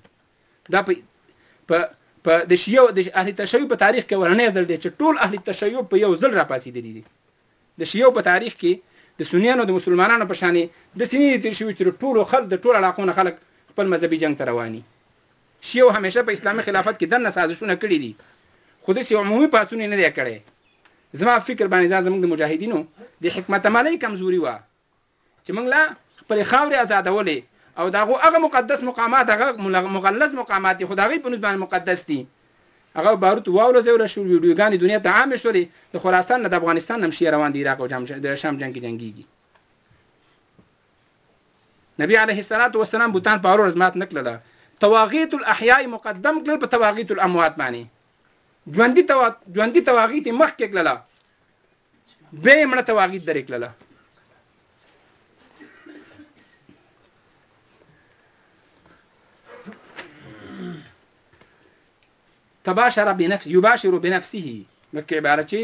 دا په په د شیعه د اهل تشیع په تاریخ کې ورنه ځل دي چې ټول اهل تشیع په یو ځل را پاتې دي د شیعو په تاریخ کې د سنیانو د مسلمانانو په شانې داسې نه دي تیر شوي چې د ټولو خلک د ټولو علاقو نه خلک خپل مذهبي جنګ ته روان وي. شیعو همیشه په اسلامي خلافت کې دننه سازشونه کړي دي خو داسې عمومي پاڅون یې نه دی کړی. زما په فکر باندې دا زموږ د مجاهدینو د حکمت عملۍ کمزوري وه چې موږ لا خپل خاورې آزادولې او دا غو هغه مقدس مقامات هغه مغلظ مقامات دي خدای په نسبت مقدس دي هغه باروت واوله زوره شو ویډیوګانې دنیا ته عام شولې د خراسان نه د افغانستان نم شي روان دي عراق او جام د شام جنگ جنگيږي نبی عليه الصلاه والسلام بوتان په اورز مات نکړه تواغیت الاحیاء مقدم کړل په تواغیت الاموات باندې ژوندۍ توا ژوندۍ تواغیت مخکې کړل به یې مړه ته واغید درې کړله تباشر بنفس یباشر بنفسه نو کې عبارت چې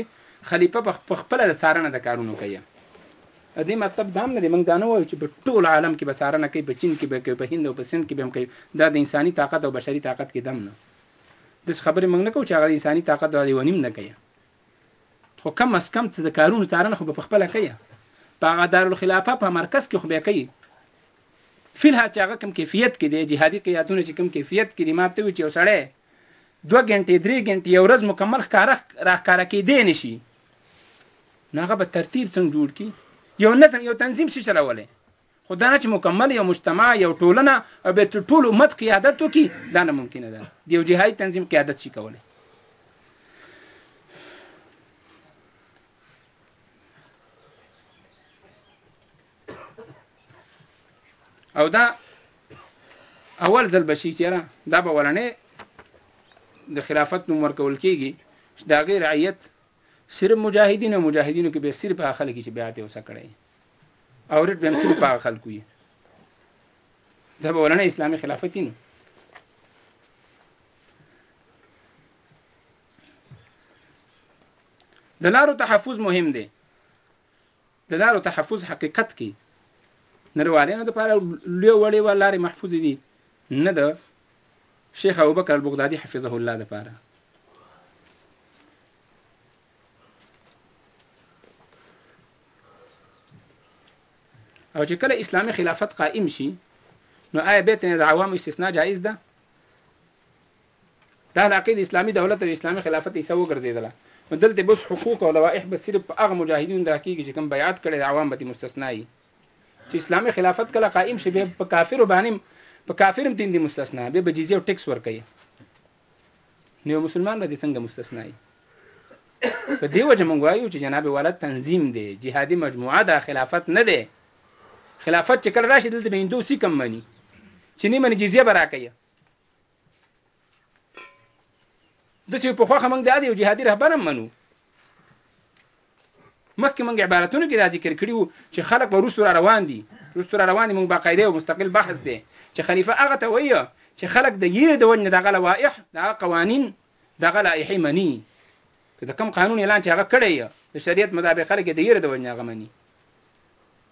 خلیفه په خپل د څارنه د کارونو کوي ا دې مطلب دا هم نه دی موږ دا نه وایو چې په ټول عالم کې به څارنه کوي په چین کې به کوي په هند او په سند کې به هم کوي دا د انساني طاقت او بشري طاقت کې دم نه داس خبرې موږ نه کوو چې هغه انساني طاقت او دیوانیم نه کوي خو کم از کم څه د کارونو څارنه خو به په خپله کوي په هغه دارالخلافه په مرکز کې خو به کوي فی الحال چې هغه کوم کیفیت کې دی جهادي قیادونه چې کوم کیفیت کې دي ما ته وایي چې یو سړی دوه ګنټې درې ګنټې یو ورځ مکمل ښکاره راښکاره کېدی نه شي نو هغه به ترتیب څنګه جوړ کړي یو نظم یو تنظیم شي چلولی خو دا چې مکمل یو مجتمع یو ټولنه او به تر ټول امت قیادت وکړي دا نه ممکنه ده د یو جهادي تنظیم قیادت شي کولی او دا اول ځل بشي چیرې دا به ورنه د خلافت نوم ورکول کیږي دا غیر رعیت صرف مجاهدین او مجاهدینو کې به صرف هغه خلک چې بیعت وسه کړی او رټ بیم سری پاک خلکو یې دا به ولنه اسلامي خلافت نه د لارو تحفظ مهم دی د لارو تحفظ حقیقت کې نړیوالانو لپاره لوی وړي و لارې محفوظ دي نه ده شیخ ابوبکر البغدادي حفظه الله لپاره او چې کله اسلامي خلافت قائم شي نو آیا به تنه د عوام استثناء جایز ده دا علاقه د اسلامي دولت او اسلامي خلافت یې سو ګرځیدله نو دلته بس حقوق او لوائح به صرف هغه مجاهدین د حقیقي چې کوم بیعت کړي د عوام به مستثنا وي چې اسلامي خلافت کله قائم شي به په کافر باندې په کافرم تیندې مستثنا به به جزیه او ټیکس ورکړي نو یو مسلمان به دې څنګه مستثنا وي په دې وجه مونږ وایو چې جناب والا تنظیم دی جهادي مجموعه ده خلافت نه دی خلافت چې کله راشي دلته به هندو سیک هم مني چې نه مني جزیه به راکوي د چې په خوښه مونږ د یو جهادي رهبر هم منو مخکې موږ عبارتونو کې دا ذکر کړی وو چې خلک به وروسته را روان دي وروسته را روان دي موږ باقاعده یو مستقل بحث دی چې خلیفه هغه ته وایي چې خلک د یې د وجې نه دغه لوایح دغه قوانین دغه لایحې مني که د کوم قانون اعلان چې هغه کړی د شریعت مطابق خلک د یې د وجې نه هغه مني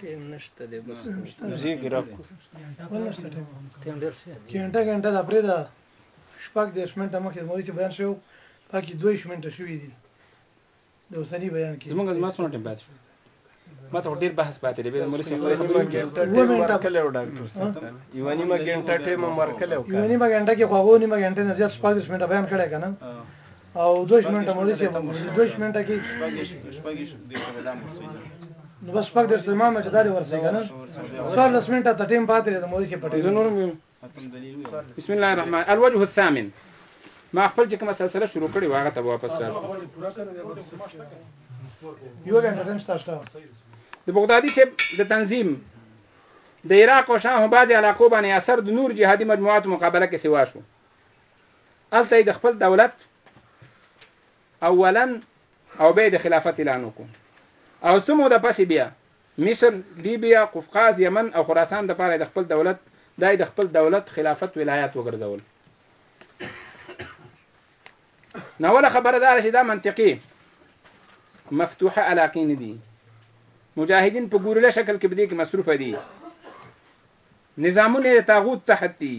ټیم نشته دی بس زیګ راکو ټیم ډیر شه کینټه کینټه د پرې دا شپږ د شمنټ مخې موري چې بیان شو پکې دوه شمنټ شوې دي د اوسنی بیان کې زمونږ زما څونه ټیم پاتې شو ما ته ډیر بحث پاتې دی به موري چې خو نیمه ګنټه ټیم ورکړل او ډاکټر صاحب یو نیمه ګنټه ټیم ورکړل او یو نیمه ګنټه کې خو نیمه ګنټه نه زیات شپږ شمنټ بیان کړی کنه او دوش منټه مو دې په دوش منټه کې نو بس پک درته ما مې دا دې ورسې کنه څوار لس منټه ته ټیم پاتې ده مو دې پټې نور مې بسم الله الرحمن الوجه الثامن ما خپل چې کومه سلسله شروع کړې واغه ته واپس راځم یو غنټه ټیم ستاسو د بغدادي شپ د تنظیم د عراق او شام بعضې علاقو باندې اثر د نور جهادي مجموعاتو مقابله کې سوا شو هلته یې د خپل دولت اولا او بیا د خلافت اعلان وکړو او څه موده پسې بیا مصر لیبیا قفقاز یمن او خراسان د پاره د خپل دولت دای د خپل دولت خلافت ولایات وګرځول نوله خبره دار چې دا منطقي مفتوحه علاقې نه دي مجاهدین په ګورله شکل کې بده کې مصروف دي نظامونه تاغوت تحت دي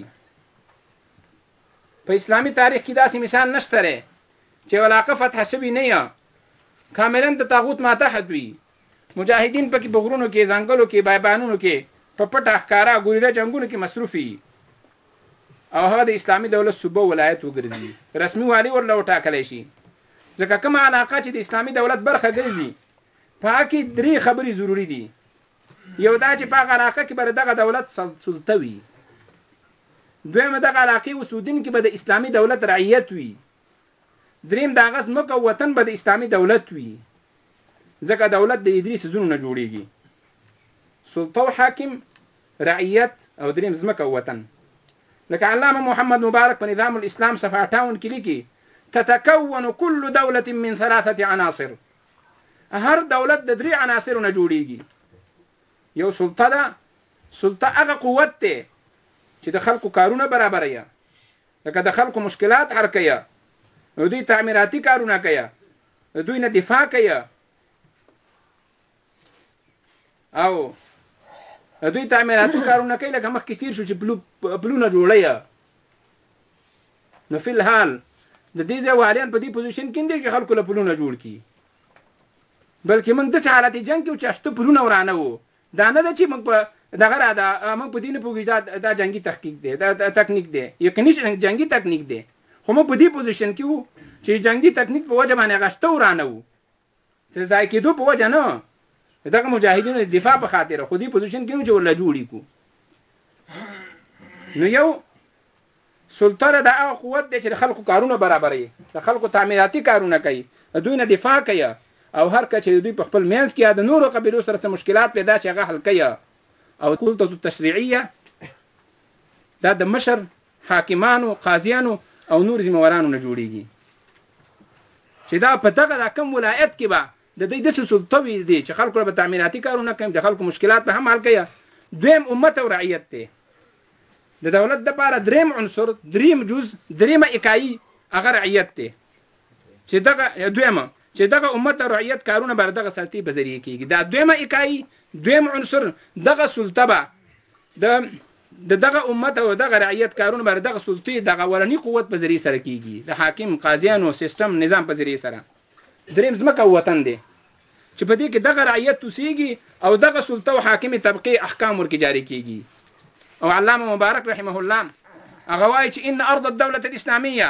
په اسلامي تاریخ کې داسې مثال نشته دی چې علاقه فتح شوي نه یا کاملا د طاغوت ماتحت وي مجاهدین پکې په غرونو کې ځنګلو کې بایبانونو کې په پټه ښکارا ګوریلا جنگونو کې مصروف وي او هغه د اسلامي دولت صوبه ولایت وګرځي رسمي والی ورله وټاکلی شي ځکه کومه علاقه چې د اسلامي دولت برخه ګرځي په هغه کې درې خبرې ضروري دي یو دا چې په هغه علاقه کې به د دغه دولت سلطه وي، دویم د دغه علاقې اوسېدونکي به د اسلامي دولت رعیت وي، دریم د هغه ځمکه او وطن به د اسلامي دولت وي، ځکه دولت د دې درې څیزونو نه جوړېږي، سلطه او حاکم، رعیت او دریم ځمکه او وطن. لکه علامه محمد مبارک په نظام الاسلام صفحه اټاون کې لیکي تتکون كل دولة من ثلاثة عناصر هر دولت د درې عناصرو نه جوړیږي یو سلطه ده سلطه هغه قوت دی چې د خلکو کارونه برابروي لکه د خلکو مشکلات حل کوي نو دوی تعمیراتي کارونه کوي دوی نه دفاع کوي او دوی تعمیراتي کارونه کوي لکه مخکې تیر شو چې پلونه جوړوي نو فی الحال د دې ځای والیان په دې پوزیشن کې دي چې خلکو له پلونه جوړ کړي بلکې موږ داسې حالت جنګ کې چې شته پلونه ورانه وو دا نه ده چې موږ په دغه را ده موږ په دې نه پوهېږو دا دا جنګي تحقیق دی دا تکنیک دی یقیني جنګي تکنیک دی خو موږ په دې پوزیشن کې وو چې جنګي تکنیک په وجه باندې هغه شته ورانه وو څه ځای کېدو په وجه نه د دغه مجاهدینو د دفاع په خاطر خو دې پوزیشن کې چې ورله جوړی کو نو یو سلطنه د هغه قوت دی چې د خلکو کارونه برابرې د خلکو تعمیراتي کارونه کوي دوی نه دفاع کوي او هر کچې دوی په خپل مینځ کې د نورو قبیلو سره څه مشکلات پیدا چې هغه حل کوي او سلطه تشریعیه دا د مشر حاکمانو، قاضیانو او نور ذمه وارانو نه جوړیږي چې دا په دغه دا کم ولایت کې به د دې داسې سلطه وي دي چې خلکو به تعمیراتي کارونه کوي د خلکو مشکلات به هم حل کوي دویم امت او رعیت دی د دولت لپاره دریم عنصر دریم جز دریمه اکایي هغه رعیت دی چې دغه دویمه چې دغه امت د رعیت کارونه بر دغه سلطې په ذریعه کېږي دا دویمه اکایي دویم عنصر دغه سلطه به د د دغه امت او دغه رعیت کارونه بر دغه سلطې دغه ورنی قوت په ذریعه سره کېږي د حاکم قاضیانو سیستم نظام په ذریعه سره دریم ځمکه وطن دی چې په دې کې دغه رعیت توسیږي او دغه سلطه او حاکمي طبقه احکام ورکې جاری کېږي او علامه مبارک رحمه الله هغه وایي چې ان ارض الدوله الاسلاميه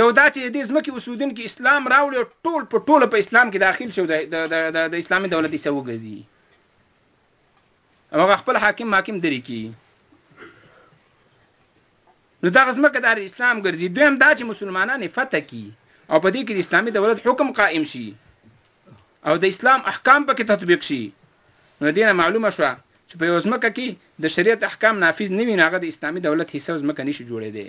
یو دا چې د دې ځمکې اوسودونکي اسلام راوړي او ټول په ټوله په اسلام کې داخل شي او د اسلامي دولت حصه وګرځي او هغه خپل حاکم محاکم درې کړي نو دغه ځمکه د اسلام ګرځي دویم دا چې مسلمانان یې فتح کړي او په دې کې د اسلامي دولت حکم قائم شي او د اسلام احکام پکې تطبیق شي نو دینه معلومه شوه چې په یو ځمکه کې د شریعت احکام نافذ نه وي نو هغه د اسلامي دولت حصه ځمکه نشي جوړېدی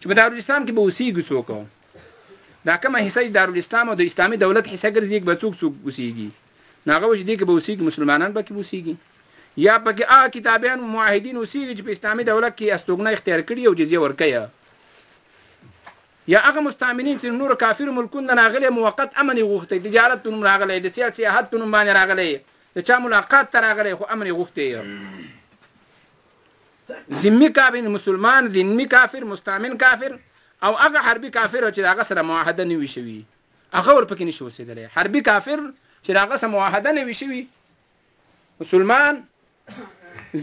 چې په دارالاسلام کې به اوسېږي څوک دا کومه حصه چې دارالاسلام او د اسلامي دولت حصه ګرځي به څوک څوک اوسېږي نو هغه وجه دې کې به اوسېږي مسلمانان به کې اوسېږي یا پکې هغه کتابیان او معاهدین اوسېږي چې په اسلامي دولت کې استوګنه اختیار کړي او جزیه ورکړي یا هغه مستامنین چې نور کافر ملکونه راغلي موقت امن غوښتي تجارت تنم راغلي د سیاسي سیاحت تنم باندې راغلي د چا ملاقات تر راغلي خو امن غوښتي ذمي کافر، مسلمان، ذمي کافر، مستامن کافر او هغه حربي کافر چې د هغه سره معاهده نه وي شوي هغه ور پکې نشي اوسېدلی. حربي کافر چې د هغه سره معاهده نه وي شوي، مسلمان،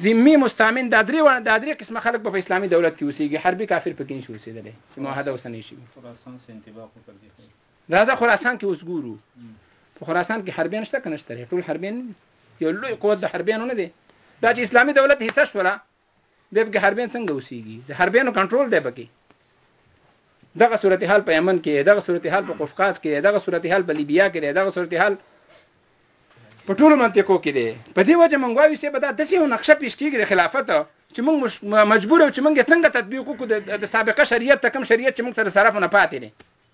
ذمي، مستامن دا درې وړه دا درې قسمه خلک په اسلامي دولت کې اوسېږي، حربي کافر پکې نشي اوسېدلی چې معاهده ورسره نه شي. راځه خراسان کې اوس ګورو په خراسان کې حربیان شته کنه شته ټول حربیان نه دي یو لوی قوت د حربیانو نه دی دا چې اسلامي دولت حصہ شوله بیا پکې حربیان څنګه اوسېږي د حربیانو کنټرول دی پکې دغه صورتحال په یمن کې دغه صورتحال په قفقاز کې دغه صورتحال په لیبیا کې دغه صورتحال په ټولو منطقو کې دی په دې وجه مونږ وایو چې به دا داسې یو نقشه پیش کېږي د خلافت چې مونږ مجبور یو چې مونږ څنګه تطبیق وکړو د سابقه شریعت ته کوم شریعت چې مونږ سره صرف نه پاتې دی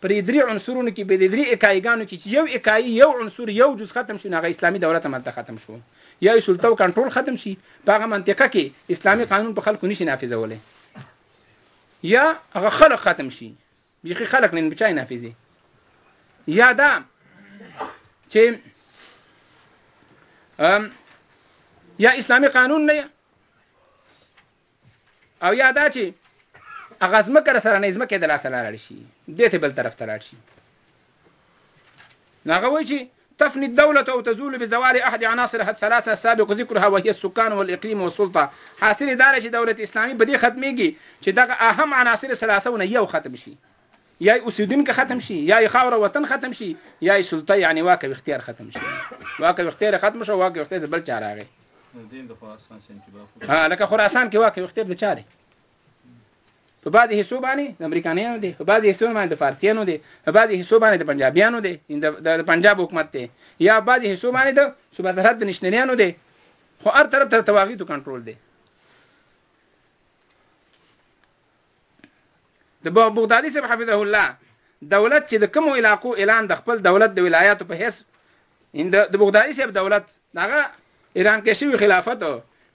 په دې درې عنصرونو کې په دې درې اکایي ګانو کې چې یو اکایي یو عنصر یو جز ختم شو نو هغه اسلامي دولت هملته ختم شو یا یې سلطه او کنټرول ختم شي په هغه منطقه کې اسلامي قانون په خلکو نشي نافذولی یا هغه خلک ختم شي بیخي خلک نه بچای نافذي یا دا چې یا اسلامي قانون نه او یا دا چې هغه ځمکه د سره نه ځمکه د لاسه لاړ شي دې ته بل طرف ته لاړ شي نو هغه وایي چې تفني الدولة أو تزول بزوال أحد عناصرها الثلاثة السابق ذكرها وهي السكان والإقليم والسلطة حاصل دار چې دولت اسلامي بدې ختميږي چې دغه اهم عناصر ثلاثه نه یو ختم شي یا یې اوسېدونکي ختم شي، یا یې خاوره وطن ختم شي، یا یې سلطه یعنې واک او اختیار ختم شي. واک او اختیار یې ختم شو، واک او اختیار د بل چا راغی. ها لکه خراسان کې واک او اختیار د چا دی؟ په بعضې حصو باندې د امریکانیانو دی، په بعضې حصو باندې د فارسیانو دی، په بعضې حصو باندې د پنجابیانو دی، د پنجاب حکومت دی، یا بعضې حصو باندې د صوبه سرحد د نشنلیانو دی، خو هر طرف ته د تواغیتو کنټرول دی. د بغدادي صاحب حفظه الله دولت چې د کومو علاقو اعلان د خپل دولت د ولایاتو په حیث د د بغدادي صاحب دولت دغه اعلان کې شوی خلافت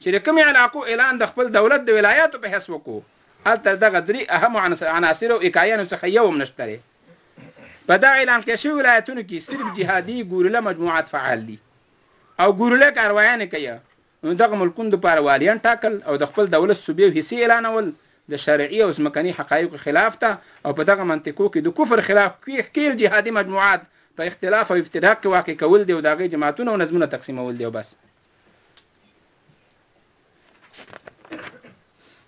چې د کومې علاقو اعلان د خپل دولت د ولایاتو په حیث وکړو هلته دغه درې اهم عناصر او اکایانو څخه یو هم نشته دی په دا اعلان کې شوی ولایتونو کې صرف جهادي ګورله مجموعات فعال دي او ګورله کاروایانې کوي نو دغه ملکونو لپاره والیان ټاکل او د خپل دولت صوبې او حصې اعلانول د شرعي او ځمکني حقایقو خلاف ده او په دغه منطقو کې د کفر خلاف ښکېل جهادي مجموعات په اختلاف او افتراق کې واقع کول دي او د هغې جماعتونه او نظمونه تقسیمول دي او بس.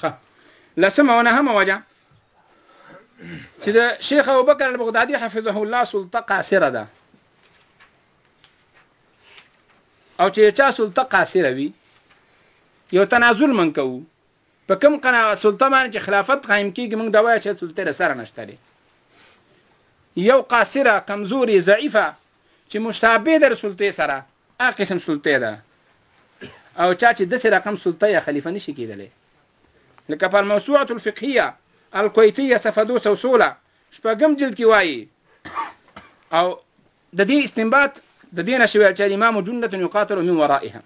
ښه لسمه او نهمه وجه چې د شیخ ابوبکر البغدادي حفظه الله سلطه قاصره ده او چې چا سلطه قاصره وي یو تنازل من کوو په کوم قنا سلطه باندې چې خلافت قائم کیږي موږ دا وایو چې سلطه سره نشته یو قاصره کمزوري ضعیفه چې مشابه در سلطه سره هغه قسم سلطه ده او چا چې داسې رقم سلطه یا خلیفه نشي کېدلی لکه په الموسوعة الفقهیه الکویتیه صفحه 216 شپږم جلد کې وایي او د دې استنباط د دې نه شوی چې الامام جنة یقاتل من ورائها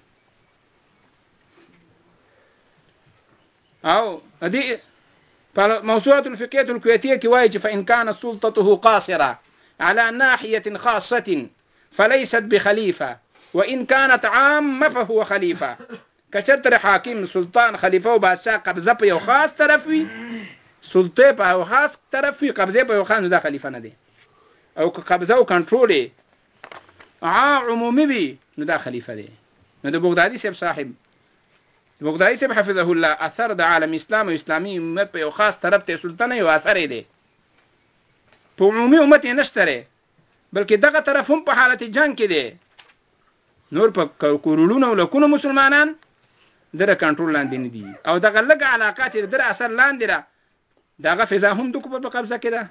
او دې په موسوعه الفقيه الكويتيه کې وایي چې فان كان سلطته قاصره على ناحيه خاصه فليست بخليفه وان كانت عامه فهو خليفه کچتر حاکم سلطان خلیفه او بادشاہ قبضه په یو خاص طرف وي سلطه په یو خاص طرف وي قبضه په یو خاص د خلیفه نه دی او که قبضه او کنټرول عمومي وي نو دا خلیفه دی نو د بغدادي صاحب صاحب مقداي صاحب حفظه الله اثر د عالم اسلام او اسلامي امت په یو خاص طرف ته سلطنه یو اثر دی په عمومي امت یې نشته دی بلکې دغه طرف هم په حالت جنگ کې دی نور په کورولونو او لکونو مسلمانان دره کنټرول لاندې نه دي او دغه لږه علاقه چې در اثر لاندې ده دغه فضا هم د کوپر په قبضه کې ده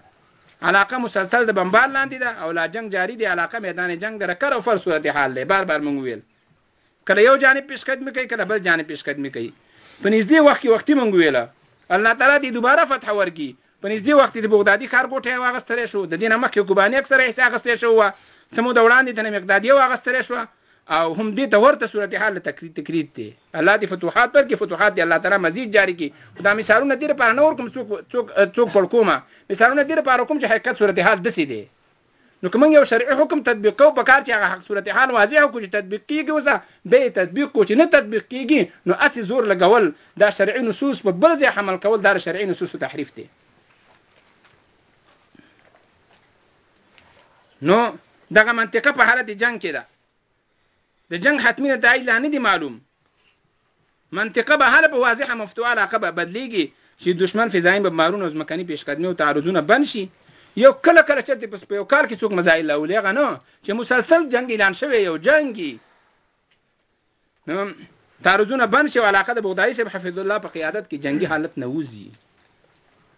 علاقه مسلسل د بمبار لاندې ده او لا جنگ جاری دی علاقه میدان جنگ د رکر او فر صورت حال دی بار بار مونږ ویل که له یو جانب پیش قدمي کوي که له بل جانب پیش قدمي کوي په نږدې وخت کې وختي مونږ ویله الله تعالی دې دوباره فتح ورکړي په نږدې وخت کې د بغدادي ښار ګوټه واغستلی شو د دې نه مخکې کوباني اکثره حصه اخیستې شوې وه څه موده وړاندې تنه مقدادیه واغستلی شوه او هم دې ته ورته صورتحال له تکرید تکرید دی الله دې فتوحات ورکړي فتوحات دې الله تعالی مزید جاري کړي خو دا مثالونه دې لپاره نه ورکوم څوک څوک څوک پړ کومه مثالونه دې لپاره کوم چې حقیقت صورتحال داسې دی نو که موږ یو شرعي حکم تطبیق کوو په کار چې هغه حق صورت حال واضح کړو چې تطبیق کیږي اوسه به یې تطبیق کړو چې نه تطبیق کیږي نو اسې زور لګول دا شرعي نصوص په بل ځای حمل کول دا شرعي نصوصو تحریف دی نو دغه منطقه په حالت جنگ کې ده د جنګ حتمي نتایج لا نه دي معلوم. منطقه به هله په واضحه مفتوحه علاقه به بدلېږي چې دښمن فضايي بمبارونه او ځمکني پېشقدمي او تعرضونه بند شي. یو کله کله چېرته په په یو کال کې څوک مزایل راولي هغه نه چې مسلسل جنګ اعلان شوی یو جنګ وي نو تعرضونه بند شي او علاقه د بغدادي صاحب حفظ الله په قیادت کې جنګي حالت نه وځي.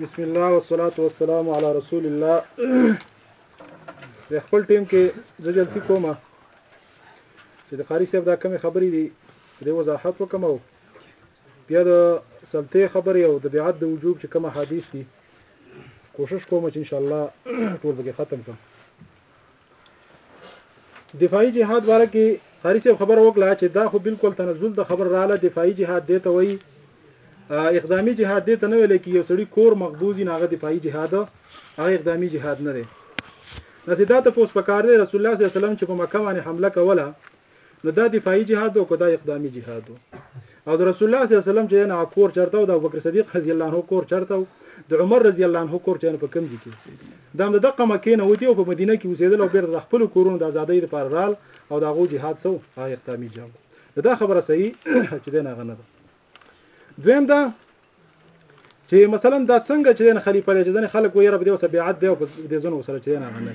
بسم الله والصلاة والسلام على رسول الله د خپل ټیم کې زه جلتی کوم چې د قاری صاحب دا کمی خبرې دي د وضاحت وکم او بیا د سلطه خبرې او د بیعت د وجوب چې کوم حدیث دي کوشش کوم چې ان شاء الله ټول به ختم کړم دفاعي جهاد باره کې قاری صاحب خبر وکړه چې دا خو بالکل تنزل د خبر رااله دفاعي جهاد دی ته وایي اقدامي جهاد دی ته نه ویل کې یو سړی کور مقبوزي ناغه دفاعي جهاد هغه اقدامي جهاد نه دی نو دا ته پوس پکار دی رسول الله صلی الله علیه وسلم چې په مکه باندې حمله کوله نو دا دفاعي جهاد او که دا اقدامي جهاد او د رسول الله صلی الله علیه وسلم چې نه کور چرته او د ابوبکر صدیق رضی الله عنه کور چرته او د عمر رضی الله عنه کور چرته په کم دي کې دا د دقه مکه نه وتی او په مدینه کې اوسېدل او بیرته خپل کورونو د ازادۍ لپاره رال او دا غو جهاد سو هغه اقدامي جهاد دا خبره صحیح چې دا نه غنه ده دویم دا چې مثلا دا څنګه چې خلیفہ لري ځنه خلک وایي رب دې وسه بیعت دی او د ځنو سره چې نه غنه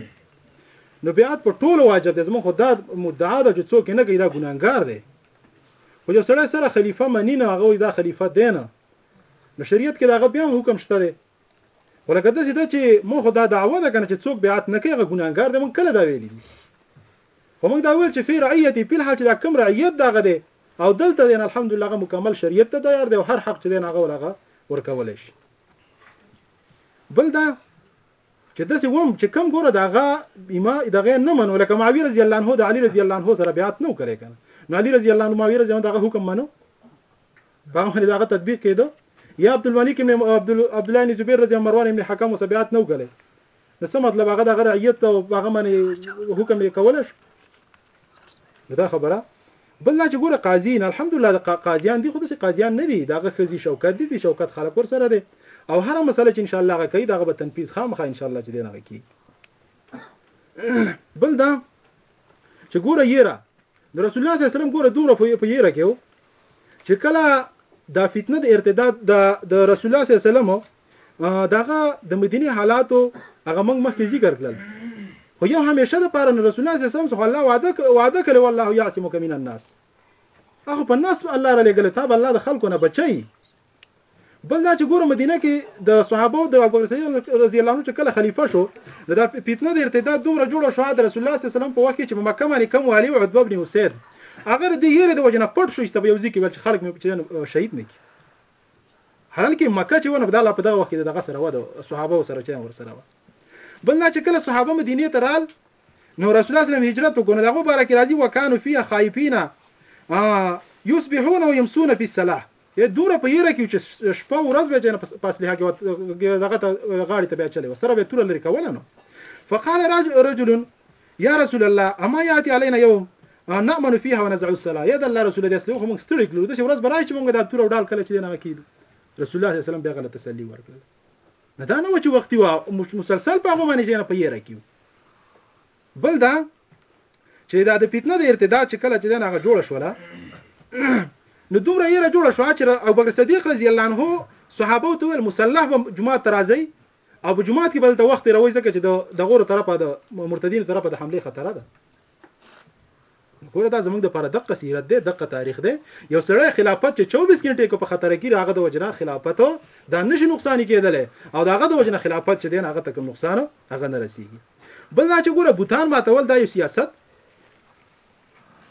نو بیعت په ټولو واجب دی زموږ خو دا مدعا ده چې څوک یې نه کوي دا ګناهګار دی خو یو سړی سره خلیفه مني نه هغه وایي دا خلیفه دی نه نو شریعت کې د هغه بیا هم حکم شته دی خو لکه داسې ده چې موږ خو دا دعوه ده که نه چې څوک بیعت نه کوي هغه ګناهګار دی موږ کله دا ویلي دي خو موږ دا ویل چې فی رعیتي په حال چې دا کم رعیت دغه دی او دلته دی الحمدلله هغه مکمل شریعت ته تیار دی او هر حق چې دی هغه ورغه ورکول شي بل دا چې داسې وم چې کم ګوره د هغه ایما د هغه نه منو لکه معاویه رضی الله عنه د علی رضی الله عنه سره بیعت نه کړی کنه نو علی رضی الله عنه معاویه رضی الله عنه دغه حکم منو هغه باندې دغه تطبیق کېده یا عبد الملک ابن عبد عبد الله بن زبیر رضی الله مروان ابن حکم وسبعات نو کړي نو څه مطلب هغه د رعیت او هغه باندې حکم یې کولش دا خبره بل دا چې ګوره قاضین الحمدالله د قاضیان دي خو داسې قاضیان نه دي د هغه ښځي شوکت دي چې شوکت خلک ورسره دی او هره مسله چې ان شاء الله هغه کوي د هغه به تنفیذ خامخا ان شاء الله چې دی نه کوي بل دا چې ګوره یره د رسول الله صلی الله علیه وسلم ګوره دومره په یره کې چې کله دا فتنه د ارتداد د رسول الله صلی الله علیه وسلم دغه د مدینه حالاتو هغه موږ مخکې ذکر کړل خو یو همیشه د پاره رسول الله صلی الله علیه وسلم څخه الله وعده وعده کړی والله یعصمک من الناس هغه په نصب الله را لګل تا الله د خلکو نه بچي بل دا چې ګوره مدینه کې د صحابه د ابوبکر صدیق رضی الله عنه چې کله خلیفہ شو نو دا فتنه د ارتداد دومره جوړه شو د رسول الله صلی الله علیه وسلم په وخت کې چې په مکه باندې کم والی او عتبه بن اسید هغه د یره د وجنه پټ شو چې یو ځکه چې خلک مې په شهید نه کی حالان کې مکه چې ونه دا لا په دغه وخت کې دغه سره و د صحابه سره چې ور سره و بل دا چې کله صحابه مدینه ته رال نو رسول الله صلی الله علیه وسلم هجرت وکړ نو دغه بارک راځي وکانو فيه خائفین یصبحون ويمسون في الصلاه یا دوره په یره کې چې شپه ورځ به جن پاس له هغه دغه غاړي ته بیا چلی وسره به تور لري کوله نو فقال رجل یا رسول الله اما یاتی علینا یوم نامن فیها ونزعو الصلاه یا د الله رسول دې اصلي خو موږ ستړي کړو د شي ورځ برای چې موږ د تور او ډال کله چې نه کیدو رسول الله صلی الله علیه وسلم بیا غلط تسلی ورکړه نه دا نه و چې وختي وا مسلسل په هغه باندې جنه په یره کیو بل دا چې دا د فتنه د ارتداد چې کله چې دا هغه جوړ شوله نو دومره یې جوړ شو چې ابو بکر صدیق رضی الله عنه صحابه ته ول مسلح به جمعه ترازی او په جماعت کې بل ته وخت راوي ځکه چې د دغور طرفه د مرتدینو طرفه د حمله خطر ده ګوره دا زمونږ د پر دقه سیرت ده دقه تاریخ ده یو سړی خلافت چې 24 غنټه کو په خطر کې راغه د وجنا خلافت دا نشي نقصان کېدل او داغه د وجنا خلافت چې دین هغه تک نقصان هغه نه رسیږي بل دا چې ګوره بوتان ماتول دا یو سیاست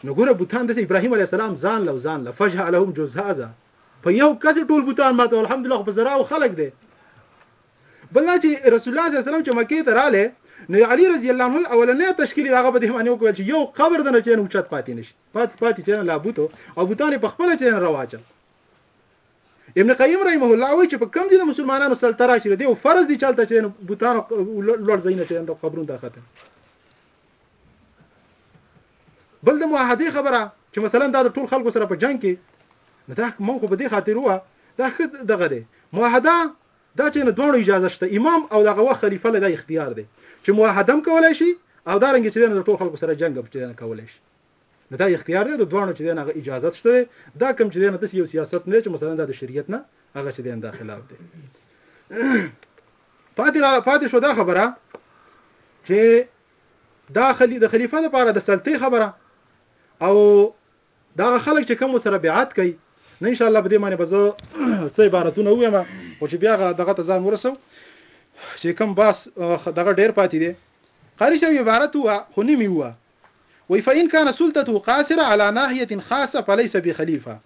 نو ګوره بوتان د ابراهیم علی السلام ځان لو ځان لفجه لهم جزازه په یو کس ټول بوتان ماته الحمدلله خو په زراو خلق دی بل دا چې رسول الله صلی الله علیه وسلم چې مکه ته رااله نو علی رضی الله عنه اولنې تشکیل هغه په دې باندې وکړ چې یو قبر د نه چین اوچت پاتې نشي پات پاتې چین لا بوتو او بوتان په خپل چین رواجه ابن قیم رحمه الله وایي چې په کم دي د مسلمانانو سل ترا چې دی او فرض دي چلته چې بوتان لوړ زینه چې د قبرونو ته خاطر بل د معاهده خبره چې مثلا دا د ټول خلکو سره په جنگ کې نو دا مونږ خو په دې خاطر وه دا خد دغه دی معاهده دا چې نه دوه اجازه شته امام او دغه وخت خلیفہ له اختیار دی چې معاهدم کولای شي او دا رنګ چې نه ټول خلکو سره جنگ هم چې نه کولای شي نو دا اختیار دی د دواړو چې دی نه هغه اجازت شته دی دا کوم چې دی نه داسې یو سیاست نه دی چې مثلا دا د شریعت نه هغه چې دی نه دا خلاف دی پاتې را پاتې شو دا خبره چې دا خلی د خلیفہ لپاره د سلطې خبره او دا خلک چې کوم سره بیعت کوي نه ان شاء الله به دې باندې بزو څه عبارتونه وایم او چې بیا دغه ته ځان ورسو چې کوم باس دغه ډیر پاتې دی قاری شوی عبارت هو خو نیمه هو وایي فان کان سلطته قاصره علی ناحیة خاصة فلیس بخلیفة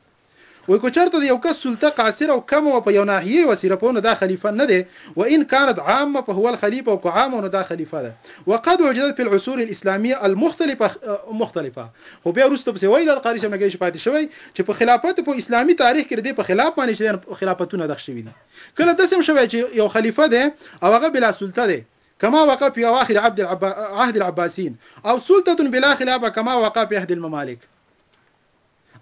وایي که چرته د یو کس سلطه قاصره او کمه وه په یو ناحیه و صرف نو دا خلیفه نه دی وان کانت عامة فهو الخلیفة او که عامه وه نو دا خلیفه دی وقد وجدت فی العصور الاسلامیة المختلفة مختلفة خو بیا وروسته پسې وایي دا د قاري صاحب نه کیدای شي پاتې شوی چې په خلافت په اسلامي تاریخ کې د دې په خلاف باندې چې خلافتونه دغ شوي دي کله داسې هم شوی چې یو خلیفه دی او هغه بلا سلطه دی کما وقع فی اواخر عهد العباسین او سلطة بلا خلاف کما وقع فی عهد الممالک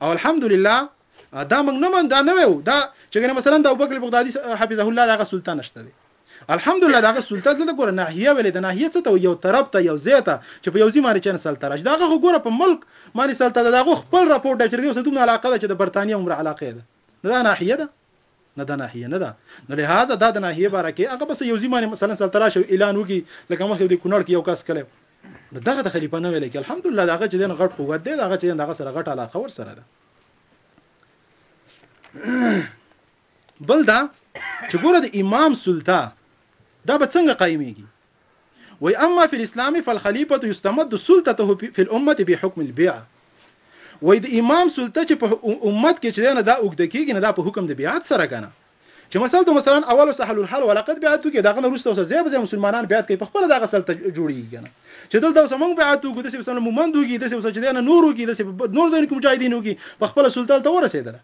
او الحمدلله دا موږ نه من دا نه ویو دا چې ګنه مثلا د ابوبکر بغدادي حفظه الله دغه سلطان نشته دی الحمدلله دغه سلطان دلته ګوره ناحیه ویلې د ناحیه څه ته یو طرف ته یو ځای ته چې په یو ځای باندې چنه سلطه راځي دغه خو ګوره په ملک باندې سلطه دغه خپل راپورټ دی چې دوی څه دومره علاقه ده چې د برتانیې عمر علاقه ده دا ناحیه ده نه دا ناحیه نه ده نو لهذا دا د ناحیه باره کې هغه بس یو ځی باندې مثلا سره تراشه اعلان وکي لکه مخکې د کونړ کې یو کس کړي نو دغه د خلیفہ نه ویل کې الحمدلله داغه چې دین غټ قوت دی داغه چې دین دغه سره غټ علاقه ور سره ده بل دا چې ګوره د امام سلطان دا به څنګه قائميږي وایي اما فی الاسلام فالخلیفة یستمد سلطته فی الامة بحکم البیعة وایي د امام سلطه چې په امت کې چې دی نه دا اوږده کېږي نه دا په حکم د بیعت سره که نه چې مثل ته مثلا اول ورسته حل الحل ولقد بیعت وکړي د هغه نه وروسته ورسره ځای په ځای مسلمانان بیعت کوي په خپله د هغه سلطه جوړېږي که نه چې دلته اوس موږ بیعت وکړو داسې مثلا مومند وکړي داسې اوس چې دی نه نور وکړي داسې نور ځایونو کې مجاهدین وکړي په خپله سلطه هلته ورسېدله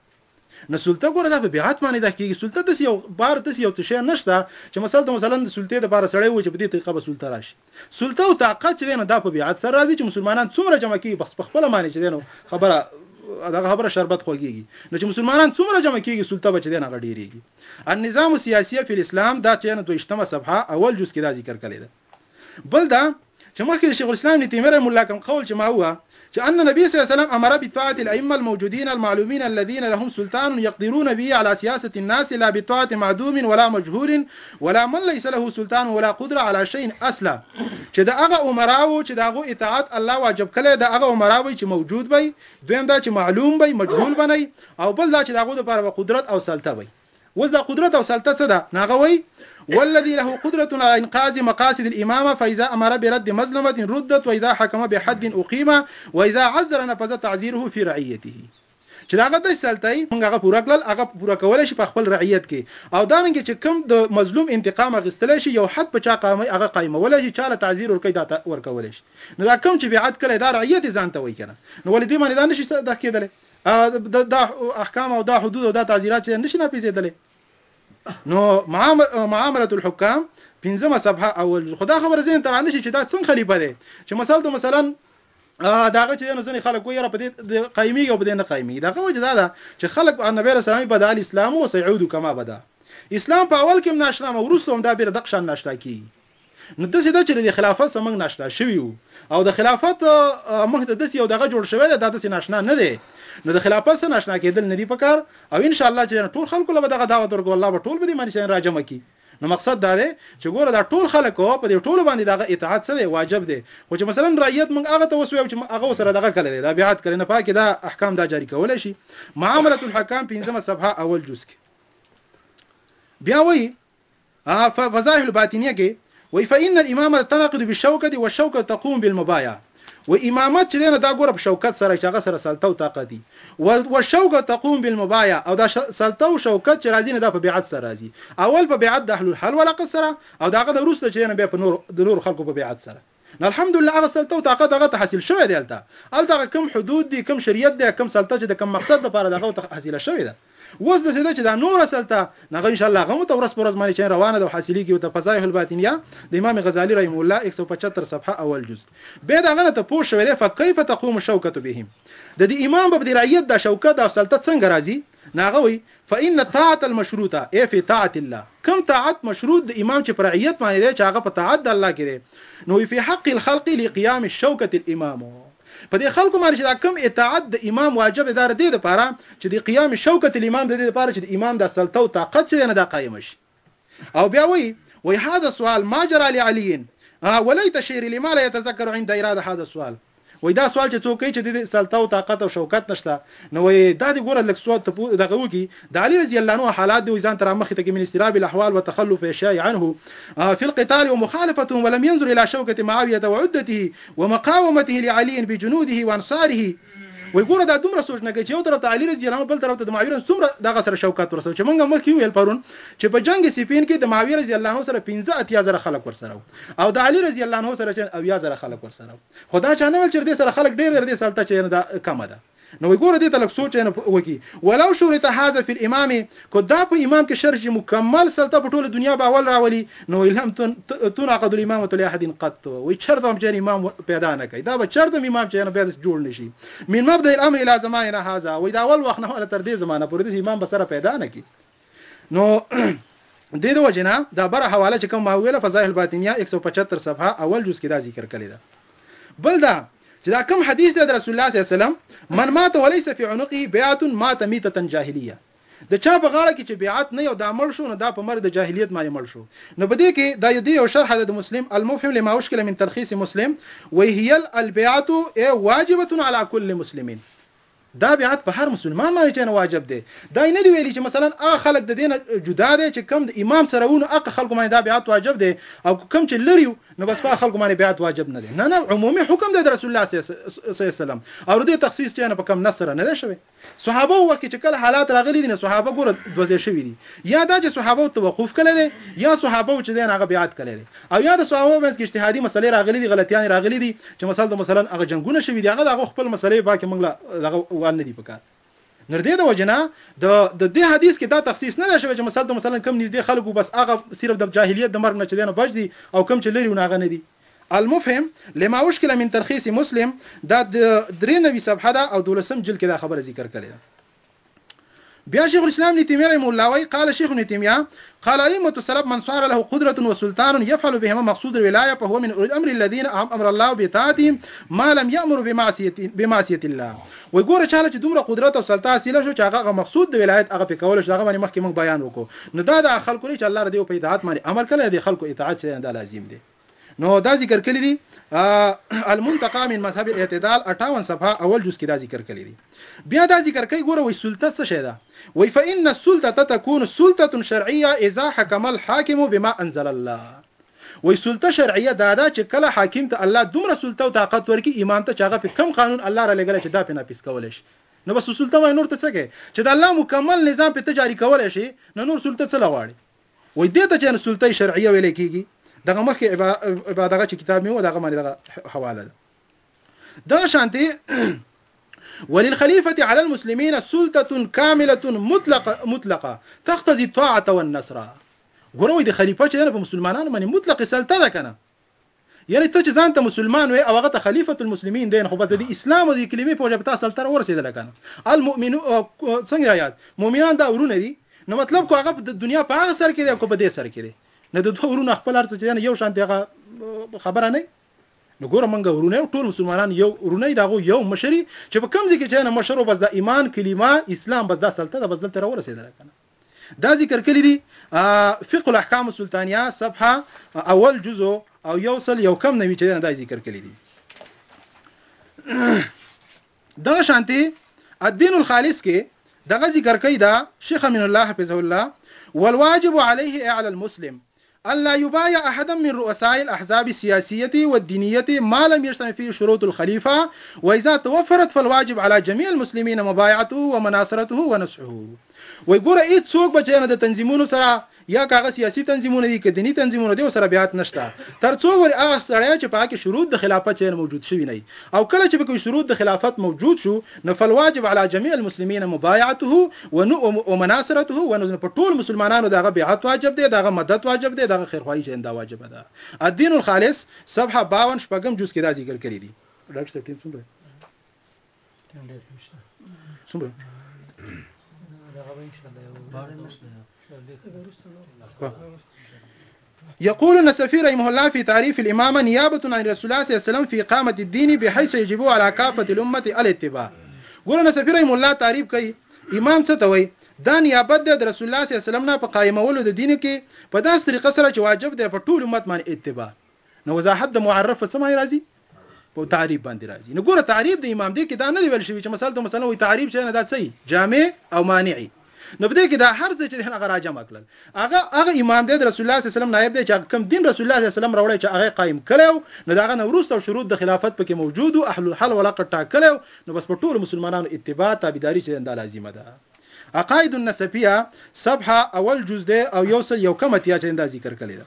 نه سلطه ګوره دا په بیعت باندې دا کیږي سلطه داسې یو بار داسې یو څه شی نشته چې مثلا ته مثلا د سلطې د بار سړی و چې په دې طریقه به سلطه راشي سلطه او طاقت چې نه دا په بیعت سره راځي چې مسلمانان څومره جمع کیږي بس په خپل معنی چې نو خبره دغه خبره شربت خوږیږي نو چې مسلمانان څومره جمع کیږي سلطه بچ دینه غډیریږي النظام السیاسی فی الاسلام دا چې نو دویشتمه صفحه اول جز کې دا ذکر کړی ده بل دا چې مخکې د شیخ الاسلام ابن تیمیه رحمه الله کوم قول چې ما ووه چې ان نبی صلی الله علیه وسلم امر بطاعت الائمه الموجودین المعلومین الذین لهم سلطان یقدرون به على سیاست الناس لا بطاعت معدوم ولا مجهول ولا من ليس له سلطان ولا قدره على شيء اصلا چې د هغه عمراو چې دغه اطاعت الله واجب کړي د هغه عمراوي چې موجود وي دویم دا چې معلوم وي مجهول بنئ او بل دا چې دغه لپاره قدرت او سلطه وي اوس دا قدرت او سلطه څه ده؟ نو هغه وایي، والذي له قدرة على انقاذ مقاصد الامامة فاذا امر برد مظلمة ردت واذا حکم بحد اقیم واذا عذر نفذ تعذیره فی رعیته چې د هغه داسې سلطه یې موږ هغه پوره کړل هغه پوره کولی شي په خپل رعیت کې او دارنګه چې کوم د مظلوم انتقام اخیستلی شي یو حد په چا قائموي هغه قائمولی شي چا له تعذیر ورکوي دا ورکولی شي نو دا کوم چې بیعت کړی دا رعیت یې ځان ته وایي که نه نو ولې دوی باندې دا نه شي دا کېدلی دا احکام او دا حدود او دا تعزیرات چې نشي ناپیژېدلی نو معامله الحکام پنځمه صفحه اول خدا خبر زین تر نه شي چې دا څنګه خلیفہ دی چې مثلا ته مثلا داغه چې نو ځنې خلک وایي را په دې قایمي او په دې نه قایمي داغه وجه دا ده چې خلک په نبی رسول الله بدل اسلام او سعود کما بدا اسلام په اول کې ناشنا مورث هم دا بیر دقشان ناشنا کی نو داسې ده چې له دې خلافت سره موږ ناشنا شوي یو او د خلافت موږ ته داسې یو دغه جوړ شوی دی دا داسې ناشنا نه دی نو د خلافت سره ناشنا کېدل نه دي پکار او ان شاء الله چې ټول خلکو له دغه دعوت ورکو الله به ټول به دې باندې چې راجمع کی نو مقصد دا دی چې ګوره دا ټول خلک په دې ټولو باندې دغه اطاعت څه دی واجب دی خو چې مثلا رعیت موږ هغه ته وسوي چې هغه سره دغه کړی دی دا بیعت کړی نه پاکه دا احکام دا جاری کول شي معاملۃ الحکام پنځمه صفحه اول جز کې بیا وایي هغه په فضائح الباطنیه کې وایي فإن الامامة تنعقد بالشوکة والشوکة تقوم بالمبايعة وایي امامت چې دی نو دا ګوره په شوکت سره چې هغه سره سلطه او طاقت وي والشوکة تقوم بالمبايعة او دا سلطه او شوکت چې راځي نو دا په بیعت سره راځي اول په بیعت د اهل الحل والعقد سره او د هغه نه وروسته چې دی نو بیا په نورو د نورو خلکو په بیعت سره. نو الحمدالله هغه سلطه او طاقت هغه ته حاصل شوی دی هلته هلته هغه کوم حدود دي کوم شریعت دی کوم سلطه چې د کوم مقصد لپاره دغه ته حاصله شوې ده اوس د سیده چې دا نور سلطه هغه ان شاء الله هغه مو ته ورس پر ورځ باندې چې روانه ده او حاصلېږي او ته فضایح الباطنیه د امام غزالی رحم الله 175 صفحه اول جز به دا غنه ته پوه شوې ده فكيف تقوم الشوکه بهم د دې امام په دې رعیت دا شوکه دا سلطه څنګه راځي نو هغه وایي، فإن الطاعة المشروطة ای فی طاعة الله، کوم طاعت مشروط د امام چې په رعیت باندې دی چې هغه په طاعت د الله کې دی، نو وایي، فی حق الخلق لقیام الشوکة الامام، په دې خلکو باندې چې دا کوم اطاعت د امام واجب دی دا د دې لپاره چې د قیام شوکة الامام د دې لپاره چې د امام دا سلطه او طاقت چې دی نه دا قایم شي. او بیا وی وی هذا سوال ما جرا لعلي وليت شعري لما لا يتذكر عند ايراد هذا السوال وای دا سوال چې څوک کوي چې د سلطه او طاقت او شوکت نشته نو وای دا دی ګوره لک سوال ته دغه وکی د علي رضی الله عنه حالات دی ځان تر مخ ته کې من استراب الاحوال وتخلف اشیاء عنه في القتال ومخالفتهم ولم ينظر الى شوكه معاويه وعدته ومقاومته لعلي بجنوده وانصاره وای ګوره دا دومره سوچ نه کوي چې یو طرف ته علي رضی الله عنه بل طرف ته د معاویه رضی څومره دغه سره شوکت ورسو چې مونږ مخکې ویل پرون چې په جنگ سیفین کې د معاویه رضی الله عنه سره 15 اتیا زره خلک ورسره او د علي رضی الله عنه سره چې او یا زره خلک ورسره خدا چا نه ول چې دې سره خلک ډېر ډېر دې سره ته چې دا کم ده نو ګوره دې ته لک سوچ نه وکی ولو شورت هاذا فی الامام که دا په امام کې شرط چې مکمل سلطه په ټوله دنیا باول راولي نو لم تنعقد الامامة لاحد قط وي چرته هم چې امام پیدا نه کوي دا به چرته هم امام چې نه بیا جوړ نشي من مبدا الامر الى زماننا هذا وي دا اول وخت نه ولا تر دې زمانه پورې د امام بسره پیدا نه کی نو د دې وجنه دا بر حواله چې کوم ما ویله فضائل الباطنیه 175 صفحه اول جز کې دا ذکر کړی دا بل دا چې دا کوم حدیث دی د رسول الله صلی الله علیه وسلم من مات وليس في عنقه بيعه مات ميته جاهليه د چا په غاړه کې چې بيعت نه يو دا مړ شو نو دا په مرګ د جاهليت مانې مړ شو نو په دې کې دا دې يو شرح ده د مسلم المفهم لما اشکل من تلخيص مسلم وي هي البيعت اي واجبة على کل مسلم دا بيعت په هر مسلمان باندې چې نه واجب دی دا نه دی ویلي چې مثلا هغه خلک د دین جدا دی چې کم د امام سره ونه اق خلکو باندې دا بيعت واجب دی او کم چې لري نو بس په خلکو باندې بيعت واجب نه دی نه نه عمومي حکم دی د رسول الله صلی الله علیه وسلم او د تخصیص چې نه په کم نصر نه دی شوی صحابه وخت کې چې کله حالات راغلي دي نو صحابه ګوره دوه ځای شوي دي یا دا چې صحابه توقف کړی دی یا صحابه چې دی هغه بیعت کړی دی او یا د صحابه منځ کې اجتهادي مسلې راغلي دي غلطیان راغلي دي چې مثلا د مثلا هغه جنگونه شوي دي هغه د هغه خپل مسلې پاکه منګله دغه وال نه دي پکار نر دې د وجنه د د دې حدیث کې دا تخصیص نه شوی چې مثلا مثلا کم نږدې خلکو بس هغه صرف د جاهلیت د مرګ نه چې دینه بچ دي او کم چې لري ونه غنه دي المفهم لما اشکل من ترخیص مسلم دا درې نوي صفحه ده او دولسم جلد کې دا خبره ذکر کړې ده بیا شیخ الاسلام ابن تیمیه رحمه الله وی قال شیخ ابن تیمیه قال ائمه السلف من صار له قدره وسلطان يفعل بهما مقصود الولايه فهو من الامر الذين اهم امر الله بطاعتهم ما لم يامر بمعصيه بمعصيه الله وای ګوره چاله چې دومره قدرت او سلطه حاصله شو چې هغه هغه مقصود د ولایت هغه پې کولو شو دغه باندې مخکې موږ بیان وکړو نو دا د هغه خلکو دی چې الله ردیو په اطاعت باندې امر کړی دی خلکو اطاعت چې دا لازم دی نو دا ذکر کړی دی المنتقى من مذهب الاعتدال 58 صفحه اول جز کې دا ذکر کړی دی بیا دا ذکر کوي ګوره وای سلطه څه شي ده وای فإن السلطه تكون سلطه شرعيه اذا حكم الحاكم بما انزل الله وایي سلطه شرعیه دا ده چې کله حاکم ته الله دومره سلطه او طاقت ورکړي امام ته چې هغه پرې کوم قانون الله رالیږلی چې دا پرې نافذ کولی شي نو بس سلطه وایي نور ته څه کوې چې د الله مکمل نظام پرې ته جاري کولی شې نو نور سلطه څه له غواړې وایي دې ته چې سلطه شرعیه ویل کېږي دغه مخکې عبادغه چې کتاب مې و دغه باندې دغه حواله ده دغه شانتي وللخليفة على المسلمين سلطة كاملة مطلقة مطلقة تقتضي الطاعة والنصر ګوره وای د خلیفه چلنه په مسلمانانو باندې مطلق سلطه ده کنه یعنی ته چې ځان ته مسلمان وې او هغه ته خلیفۃ المسلمین دین خو بس د اسلام او د کلمې په وجه په تا سلطه را ورسېدله کنه المؤمن څنګه آیات مؤمنان دا ورونه دي نو مطلب کو هغه د دنیا په هغه سر کې دی کو په دې سر کې دی نه د دوه ورونه خپل ارڅ چې یو شان دی هغه خبره نه نو ګوره منګه ورونه ټول مسلمانان یو ورونه دغه یو مشري چې په کمزې کې چې نه مشرو بس د ایمان کلمه اسلام بس د سلطه د بس دلته راورسېدل کنه دا ذکر کړی دی فقه الاحکام السلطانیه صفحه اول جزء او یو سل یو کم نوی چې دا ذکر کړی دی دا شانتي الدين الخالص کې دغه ذکر کوي دا شیخ امین الله حفظه الله والواجب عليه اعلى المسلم ان لا يبايع احدا من رؤساء الاحزاب السياسية والدينية ما لم يجتمع فيه شروط الخليفة واذا توفرت فالواجب على جميع المسلمين مبايعته ومناصرته ونصحه وي ګوره هيڅ څوک به چه نه د تنظيمونو سره يا که هغه سياسي تنظيمونه دي که ديني تنظيمونه دي ورسره بيعت نشته تر څو وري هغه سړی چه پهکې شروط د خلافت چه موجود شوي نه وي او کله چه پکې شروط د خلافت موجود شو نو فالواجب علی جمیع المسلمین مبایعته ومناصرته ونو نو په ټول مسلمانانو د هغه بیعت واجب دی د هغه مدد واجب دی د هغه خیرخواهي چې دا واجب ده الدین الخالص صفحه 52 شپږم جز کې دا ذکر کړی دی ډاکټر صاحب ټیم څومره ټیم ډیر نشته څومره دا غوښنه ان شاء الله يقول النسفي رحمه الله في تعريف الامامه نيابه عن رسول الله صلی الله علیه وسلم في اقامة الدين بحيث يجب على کافة الامة الاتباع ګوره نسفي رحمه الله تعريف کوي امام څه ته وايي دا نيابت دی د رسول الله صلی الله علیه وسلم نه په قائمولو د دين کي په داسي طريقه سره چي واجب دی په ټول امت باندي اتباع نو وضاحت د معرف په څه معنی راځي په تعریب باندې راځي نو ګوره تعریب د امام دی کې دا نه دی ویل شوی چې مثلا ته مثلا وي تعریب چې نه دا څه جامع او مانعي نو په دې کې دا هر څه چې هغه راجم کړل هغه هغه امام دی رسول الله صلی الله علیه وسلم نائب دی چې کوم دین رسول الله صلی الله علیه وسلم راوړی چې هغه قائم کړو نو داغه نورست او شروط د خلافت پکې موجود او اهل الحل ولقد ټاکلو نو بس په ټول مسلمانانو اتباع تابعداري چې دا لازمه ده عقائد النسفیه صفحه اول جز ده او یو سل یو کمه تیا چې دا ذکر کړی ده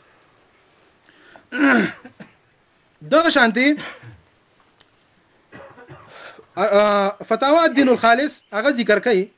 دغه شانتي فتاوا الدین الخالص هغه ذکر کوي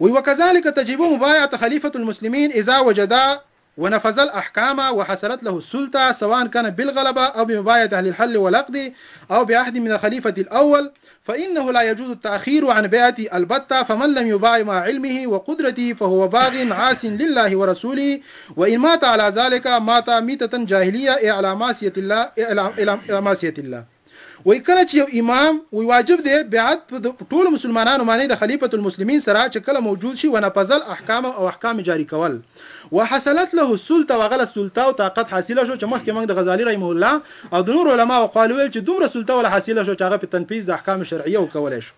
وي وكذلك تجب مبايعة خليفة المسلمين إذا وجدا ونفذ الأحكام وحصلت له السلطة سواء كان بالغلبة أو بمبايعة أهل الحل والعقد أو بعهد من الخليفة الأول فإنه لا يجوز التأخير عن بيعته البتة فمن لم يباع مع علمه وقدرته فهو باغ عاص لله ورسوله وإن مات على ذلك مات ميتة جاهلية اي على معصية الله اي على معصية الله وي کله چې یو امام وي واجب دی بیعت په ټولو مسلمانانو باندې د خلیفة المسلمین سره چې کله موجود شي ونفذ الاحکام او احکام جاري کول وحصلت له السلطه هغه له سلطه او طاقت حاصله شو چې مخکې موږ د غزالي رحمه الله او د نورو علماو اقوال وویل چې دومره سلطه ورله حاصله شو چې هغه په تنفیذ د احکام شرعیه وکولای شو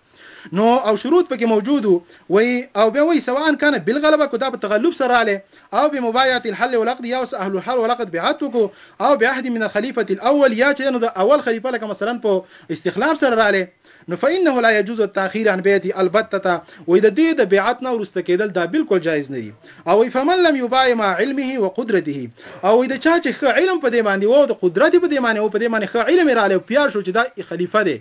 نو او شروط پکې موجود وو وایي او بیا وایي سواء کان بالغلبه که دا په تغلب سره رالی او بمبایعت الحل والعقد یا اوس اهل الحل والعقد بیعت وکړو او بعهد من الخلیفه الاول یا چې نو د اول خلیفه لکه مثلا په استخلاف سره رالی نو فإنه لا يجوز التأخير عن بيعته البتة وې د دې د بیعت نه ورسته کېدل دا بالکل جایز نه دي او وې فمن لم يبايع مع علمه وقدرته او وې د چا چې ښه علم په دې باندې وو د قدرت په دې باندې او په دې باندې ښه علم رااله پیار شو چې دا خلیفه دی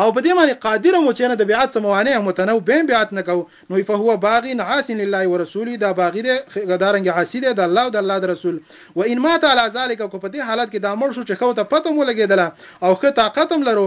او په دې باندې قادر مو چې نه د بیعت سموانه هم تنو بیم بیعت نه کو نو فهو باغ عاص لله ورسوله دا باغی دی غدارنګ عاصی دی د الله او د الله د رسول و ان مات على ذلك کو په دې حالت کې دا مړ شو چې خو ته پته مو لګیدله او خه طاقت هم لرو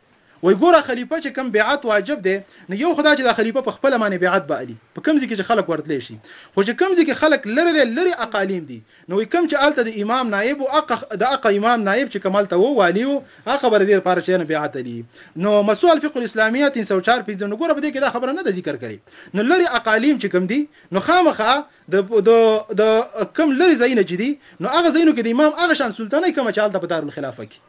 وای ګوره خلیفه چې کوم بیعت واجب دی نو یو خو دا چې دا خلیفه په خپله معنی بیعت بالی په کوم ځای کې چې خلک ورتلی شي خو چې کوم ځای کې خلک لرې دی لرې اقالیم دي نو وای کوم چې هلته د امام نایب و هغه د هغه امام نایب چې کوم هلته و والی و هغه به د دې لپاره چې نه بیعت لي نو مسوع الفقه الاسلامیه 304 پنځه نو ګوره په دې کې دا خبره نه ده ذکر کړې نو لرې اقالیم چې کوم دي نو خامخا د د د کوم لرې ځایونه چې دي نو هغه ځایونو کې د امام هغه شان سلطانه کوم چې هلته په دارالخلافه کې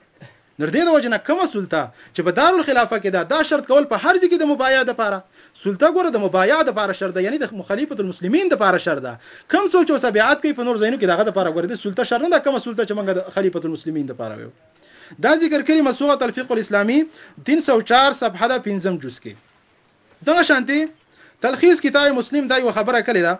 نو ددې د وجې نه کومه سلطه چې په دار الخلافه کې ده دا شرط کول په هر ځای کې د مبايعه دپاره سلطه ګوره د مبايعه دپاره شرط ده يعنې د خليفة المسلمين دپاره شرط ده کوم څوک چې اوسه بيعت کوي په نور ځايونو کې د هغه دپاره ګوره دې سلطه شرط نه ده کومه سلطه چې مونږ د خليفة المسلمين دپاره ويو دا ذکر کړي مسوغة الفقه الاسلامي تین سو چار صفحه ده پنځم جز کې دغه شانتې تلخیص کتاب مسلم دا یو خبره کړې ده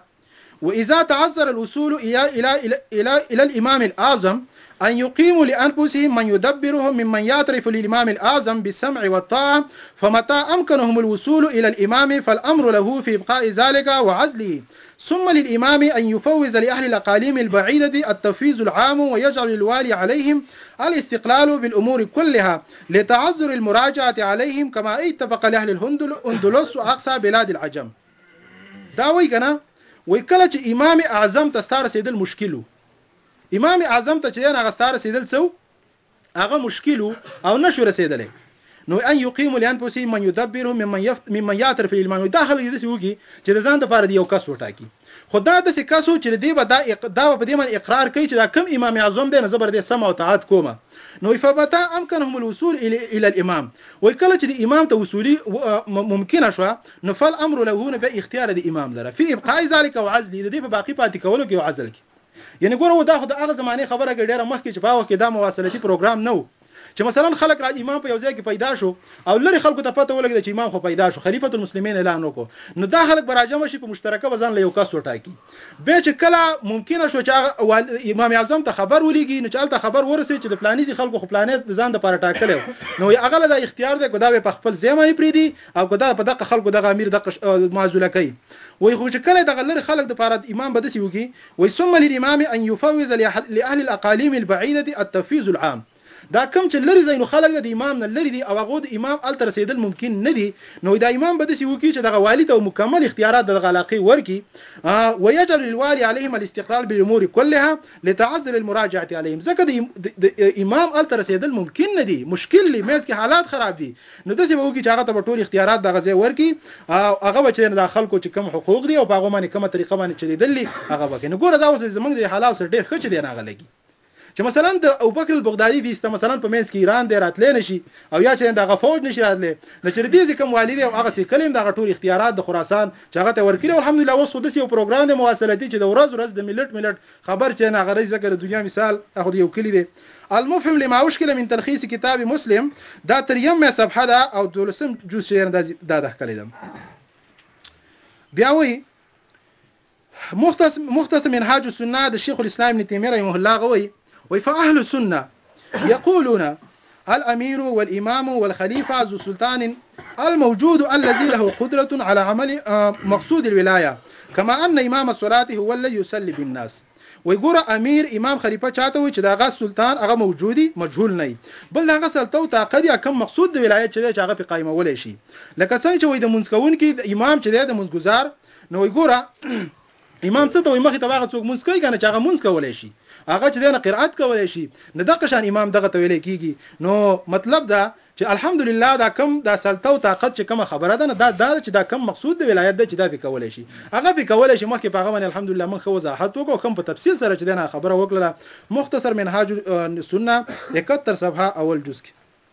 ده واذا تعذر الاصول الى الى الى, الى, الى الامام الاعظم أن يقيموا لأنفسهم من يدبرهم ممن يعترف للإمام الأعظم بالسمع والطاعة فمتى أمكنهم الوصول إلى الإمام فالأمر له في إبقاء ذلك وعزله ثم للإمام أن يفوز لأهل الأقاليم البعيدة التفويز العام ويجعل الوالي عليهم الاستقلال بالأمور كلها لتعذر المراجعة عليهم كما اتفق لأهل الهندلس وأقصى بلاد العجم دا وایي کنه وایي کله چې امام اعظم ته ستا رسیدل مشکل وو امام اعظم ته چې دی هغه ستا رسیدل څه هغه مشکل او نشو رسیدلی نو ان یقیموا لانفسهم من یدبرهم ممن یفت ممن یاتر فی الامام دا خلک داسې وکړي چې د ځان لپاره د یو کس وټاکي خو دا داسې کس و چې دی به دا اق... دا په دې باندې اقرار کوي چې دا کم امام اعظم دی نه زه به دې سمع او طاعت کوم نو فبتا امکنهم الوصول الى الامام وای کله چې د امام ته وصولي ممکنه شوه نو فالامر له نو بیا اختیار د امام لره فی ابقاء ذلک او عزله د دې په باقی پاتې کولو کې او عزل کې یعنی ګوره و دا خو د هغه زمانې خبره کې ډیره مخکې چې په هغه وخت کې دا مواصلتي پروګرام نه و چې مثلا خلک را امام په یو ځای کې پیدا شو او لری خلکو ته پته ولګی چې امام خو پیدا شو خلیفۃ المسلمین اعلان وکړو نو دا خلک براجم شي په مشترکه وزن له یو کس وټاکی به چې کله ممکن شو چې امام اعظم ته خبر ولېږي نو چالت خبر ورسې چې د پلانیزي خلکو خو پلانې ځان د پاره ټاکلې نو هغه له اختیار دی کو دا په خپل ځای باندې پریدي او که دغه په دقه خلکو دغه امیر دقه معزوله کوي وای خو چې کله دغه لرې خلک د پاره امام به دسې وکړي وای ثم للامام ان يفوز لاهل الاقاليم البعيده التفويض العام دا کم چې لري ځای نو خلک د امام نه لري دي او هغه د امام ال تر رسیدل ممکن نه دي نو دا امام به دسی وکي چې دغه والي ته مکمل اختیارات دغه علاقه ورکي او یجر الوالي عليهم الاستقلال بالامور كلها لتعذر المراجعه عليهم ځکه د امام ال تر رسیدل ممکن نه دي مشکل لري مېز کې حالات خراب دي نو داسې به وکړي چې هغه ته به ټول اختیارات دغه ځای ورکړي او هغه به چې دی نو دا خلکو چې کوم حقوق دي او په هغو باندې کومه طریقه باندې چلېدل دي هغه به کوي. نو ګوره دا اوس زموږ دې حالاتو سره ډېر ښه چې دی نه هغه لګي چې مثلا د ابوبکر البغدادي دي سته مثلا په منځ کې ایران دی راتلی نه شي او یا چې دی دغه فوج نه شي راتلی نو چې د دې ځای کوم والي دی او هغسې کلی هم دغه ټول اختیارات د خراسان چې هغه ته ورکړي او الحمدلله اوس خو داسې یو پروګرام دی مواصلتي چې د ورځ ورځ د ملټ ملټ خبر چه ناغرۍ ځکه د دنیا مثال دا خو د یو کلي دی المفهم لما اشکل من تلخیص کتاب مسلم دا تر یمه صفحه ده او دولسم جز شعر دا دا دخکلی ده بیا وی مختصم مختصم منهاج السنه د شیخ الاسلام ابن تیمیه رحمه الله غوي وی فاهل السنه یقولون الامير والامام والخليفه ذو السلطان الموجود الذي له قدرة على عمل مقصود الولايه كما ان امام الصلاه هو الذي يصلي بالناس وای ګوره امیر امام خلیفه چاته وي چې دا غا سلطان هغه موجودي مجهول نه بل دا غا سلطه او طاقت یا کم مقصود د ولایت چې چې هغه په قائمولای شي لکه څنګه چې وای د منځ کوونکی امام چې د منځګزار نو وای ګوره امام څه ته وي مخې ته هغه څوک مونږ کوي کنه چې هغه مونږ کولای شي هغه چې دنه قرات کولای شي نه دغه شان امام دغه ته ویل کیږي نو مطلب دا چې الحمدلله دا کم دا سلطه او طاقت چې کوم خبره ده نه دا دا چې دا کم مقصود دی ولایت ده چې دا به کولای شي هغه به کولای شي مخکې په هغه باندې الحمدلله من خو وضاحت وکړو کم په تفصیل سره چې دنه خبره وکړه مختصر منهاج سنه 71 صفحه اول جز کې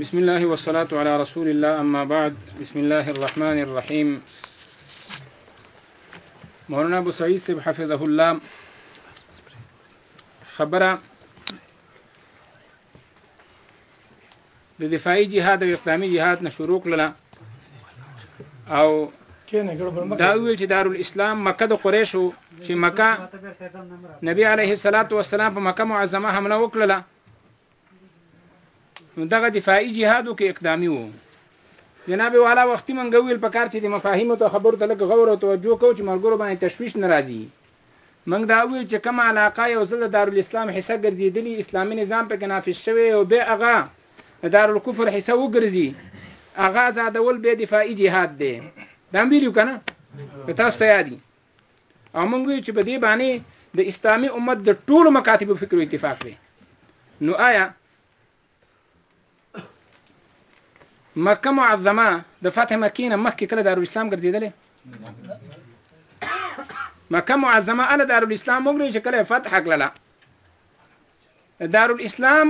بسم الله والصلاة على رسول الله أما بعد بسم الله الرحمن الرحيم مولانا ابو سعید صاحب حفظه الله خبره د دفاعي جهاد او اقدامي جهاد نه شروع کړل او دا ویل چې دارالاسلام مکه د قریشو چې مکه نبی علیه الصلاۃ والسلام په مکه معظمه حمله وکړه نو دغه دفاعي جهادو کې اقدامي وو جناب والا وختي مونږ ویل په کار چې د مفاهیمو ته خبرو ته لږ غور او توجه کوو چې مرګورو باندې تشویش ناراضي موږ دا ویو چې کومه علاقه یو ځل د دارالاسلام حصه ګرځېدلي، اسلامي نظام پکې نافذ شوی او بیا هغه د دارالکفر حصه وګرځي، هغه ازادول بیا دفاعي جهاد دی. دا هم ویلو که نه؟ که تاسو ته یاد وي. او موږ ویو چې په دې باندې د اسلامي امت د ټولو مکاتبو فکرو اتفاق دی. نو آیا مکه معظمه د فتح مکې نه مخکې کله دارالاسلام ګرځېدلې مکه معظمه ال دارالاسلام وګړي چې کله فتح کړله دارالاسلام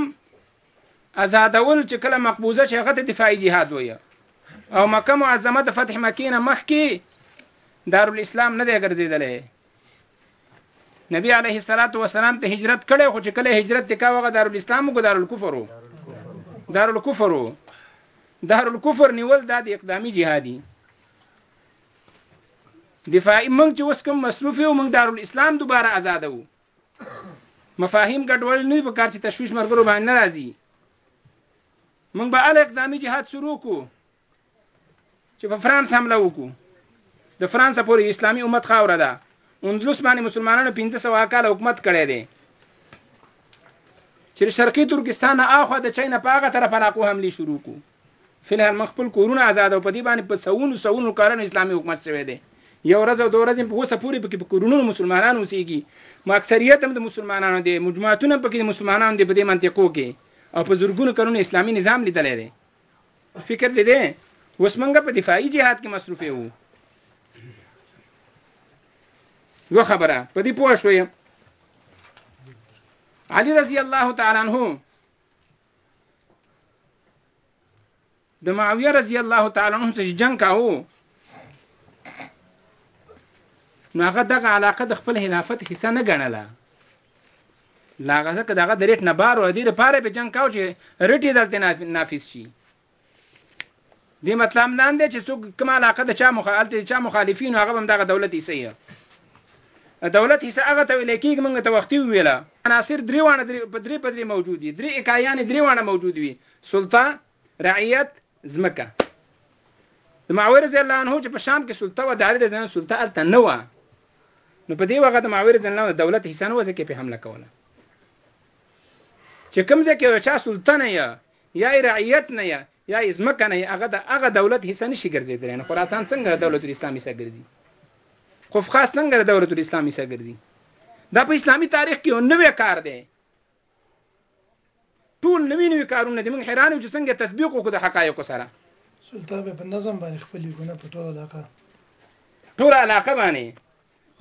آزادول چې کله مقبوضه شي هغه ته دفاعي جهاد وایي او مکه معظمه د فتح مکې نه مخکې دارالاسلام نه دی ګرځېدلی نبی علیه الصلاۃ والسلام ته هجرت کړي خو چې کله هجرت وکړ هغه دارالاسلام او دارالکفر وو دارالکفر وو دارالکفر نیول دا د اقدامي جهادي دفاعي موږ چې اوس کوم مصروف یو موږ دارالاسلام دوباره آزادو مفاهیم ګډوډ نه په کار چې تشویش مرګرو باندې ناراضي موږ به ال اقدامي جهاد شروع کو چې په فرانس حمله وکړو د فرانس پورې اسلامي امت خاوره ده اندلس باندې مسلمانانو 1500 کال حکومت کړی دی چې شرقي ترکستان اخوا د چین په هغه طرف علاقو حمله شروع کو فلحال من خپل کورونه آزاد او په دې باندې په سونو سونو کارن اسلامي حکومت شوی دی یو ورځ او دوه ورځې په اوسه پورې پکې په کورونو مسلمانان اوسېږي ما اکثریت هم د مسلمانانو دی مجموعاتونه پکې د مسلمانانو دی په دې منطقو کې او په زورګونو کلونو اسلامي نظام لیدلی دی فکر دې دی اوس مونږ په دفاعي جهاد کې مصروف یو یو خبره په دې پوه شوې علي رضی الله تعالی عنہ د معاویه رضی الله تعالی عنہ سره جنگ کاوه نو هغه دغه علاقه د خپل خلافت حصہ نه ګڼله لا هغه ځکه دغه د ریټ نه بار و دې لپاره به جنګ کاو چې ریټ یې دلته نافذ شي دې مطلب نه دی چې څوک کومه علاقه د چا مخالفت چا مخالفین هغه هم دغه دولت یې سي دولت هیڅ هغه ته ویل کېږي موږ ته وختي ویله عناصر درې وانه درې په درې په درې موجود دي درې اکایان درې وانه موجود وي سلطه رعیت ځمکه د معاویه رضی الله عنه چې په شام کې سلطه و د علی رضی الله سلطه هلته نه وه نو په دې وخت د معاویه رضی الله د دولت حصه نه وه ځکه په حمله کوله چې کوم ځای کې یو چا سلطه نه یا یا رعیت نه یا یا ځمکه نه هغه د هغه دولت حصه نشي ګرځېدلی نو خراسان څنګه د دولت الاسلام حصه ګرځي خفقاس څنګه د دولت الاسلام حصه ګرځي دا په اسلامي تاریخ کې یو نوی کار دی ټول نوی نوی کارونه دي موږ حیران یو چې څنګه تطبیق وکړو د حقایقو سره سلطان به په نظم باندې خپلې ګونه په ټوله علاقه ټوله علاقه باندې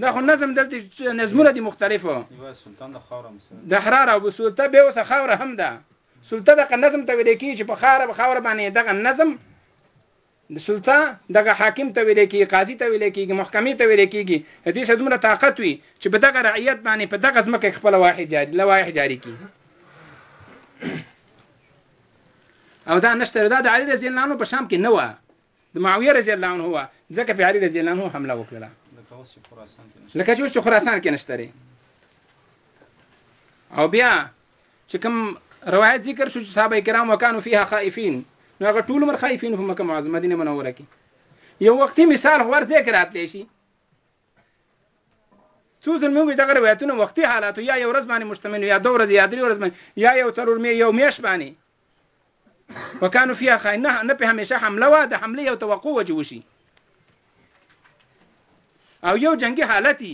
دا خو نظم دلته نظمونه دي مختلفو سلطان د خاور د حراره او سلطه به اوسه خاور هم ده سلطه د نظم ته ویل کیږي چې په خاور خاور باندې دغه نظم سلطه دغه حاکم ته ویل کېږي، قاضي ته ویل کېږي، محکمې ته ویل کېږي، د دوی سره دومره طاقت وي چې په دغه رعیت باندې په دغه ځمکه کې خپل لوایح جاري کړي. او دا نشته دا د علي رضی الله عنه په شام کې نه و د معاویه رضی الله عنه و ځکه په علي رضی الله عنه حمله وکړه لکه چې اوس خراسان کې نشته او بیا چې کوم روایت ذکر شو چې صحابه کرام وکانو فيها خائفين نو هغه ټول مر خائفين په مکه معظمه مدینه منوره کې یو وختي مثال هور ځای کې راتلی شي څو ځل موږ دغه روایتونه وختي حالات یا یو ورځ باندې مشتمل یا دوه ورځې یا درې ورځې باندې یا یو څلور می یو میش باندې وکانو فيها خائنه نه په همیشه حمله وا د حمله یو توقع وجه وشي او یو جنگي حالتي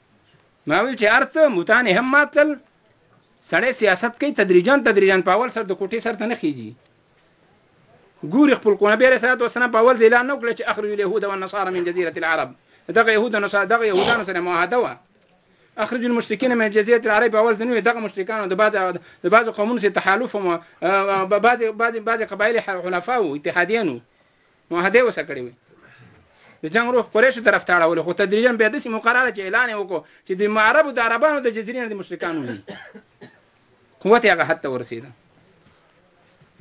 ما وی چې ارت متان هم ماتل سړی سیاست کوي تدریجان تدریجان په اول سر د کوټې سر ته نه خېږي ګوري خپل کونه بیر سره د وسنه په اول دی اعلان وکړ چې اخرج اليهود والنصارى من جزيره العرب دغه يهود او نصارا دغه يهودانو سره معاهده و اخرج المشرکین من جزیره العرب اول ځنوې دغه مشرکانو د بعض د بعض قومونو سره تحالف مو بعض بعض بعض قبایل حلفاو اتحادیانو معاهده وسه کړې وي د جنگ روح قریشو طرف ته اړول خو تدریجا بیا داسې مقرره چې اعلان وکړو چې د معرب د عربانو د جزیرې نه د مشرکانو وي قوت هغه حد ته ورسېده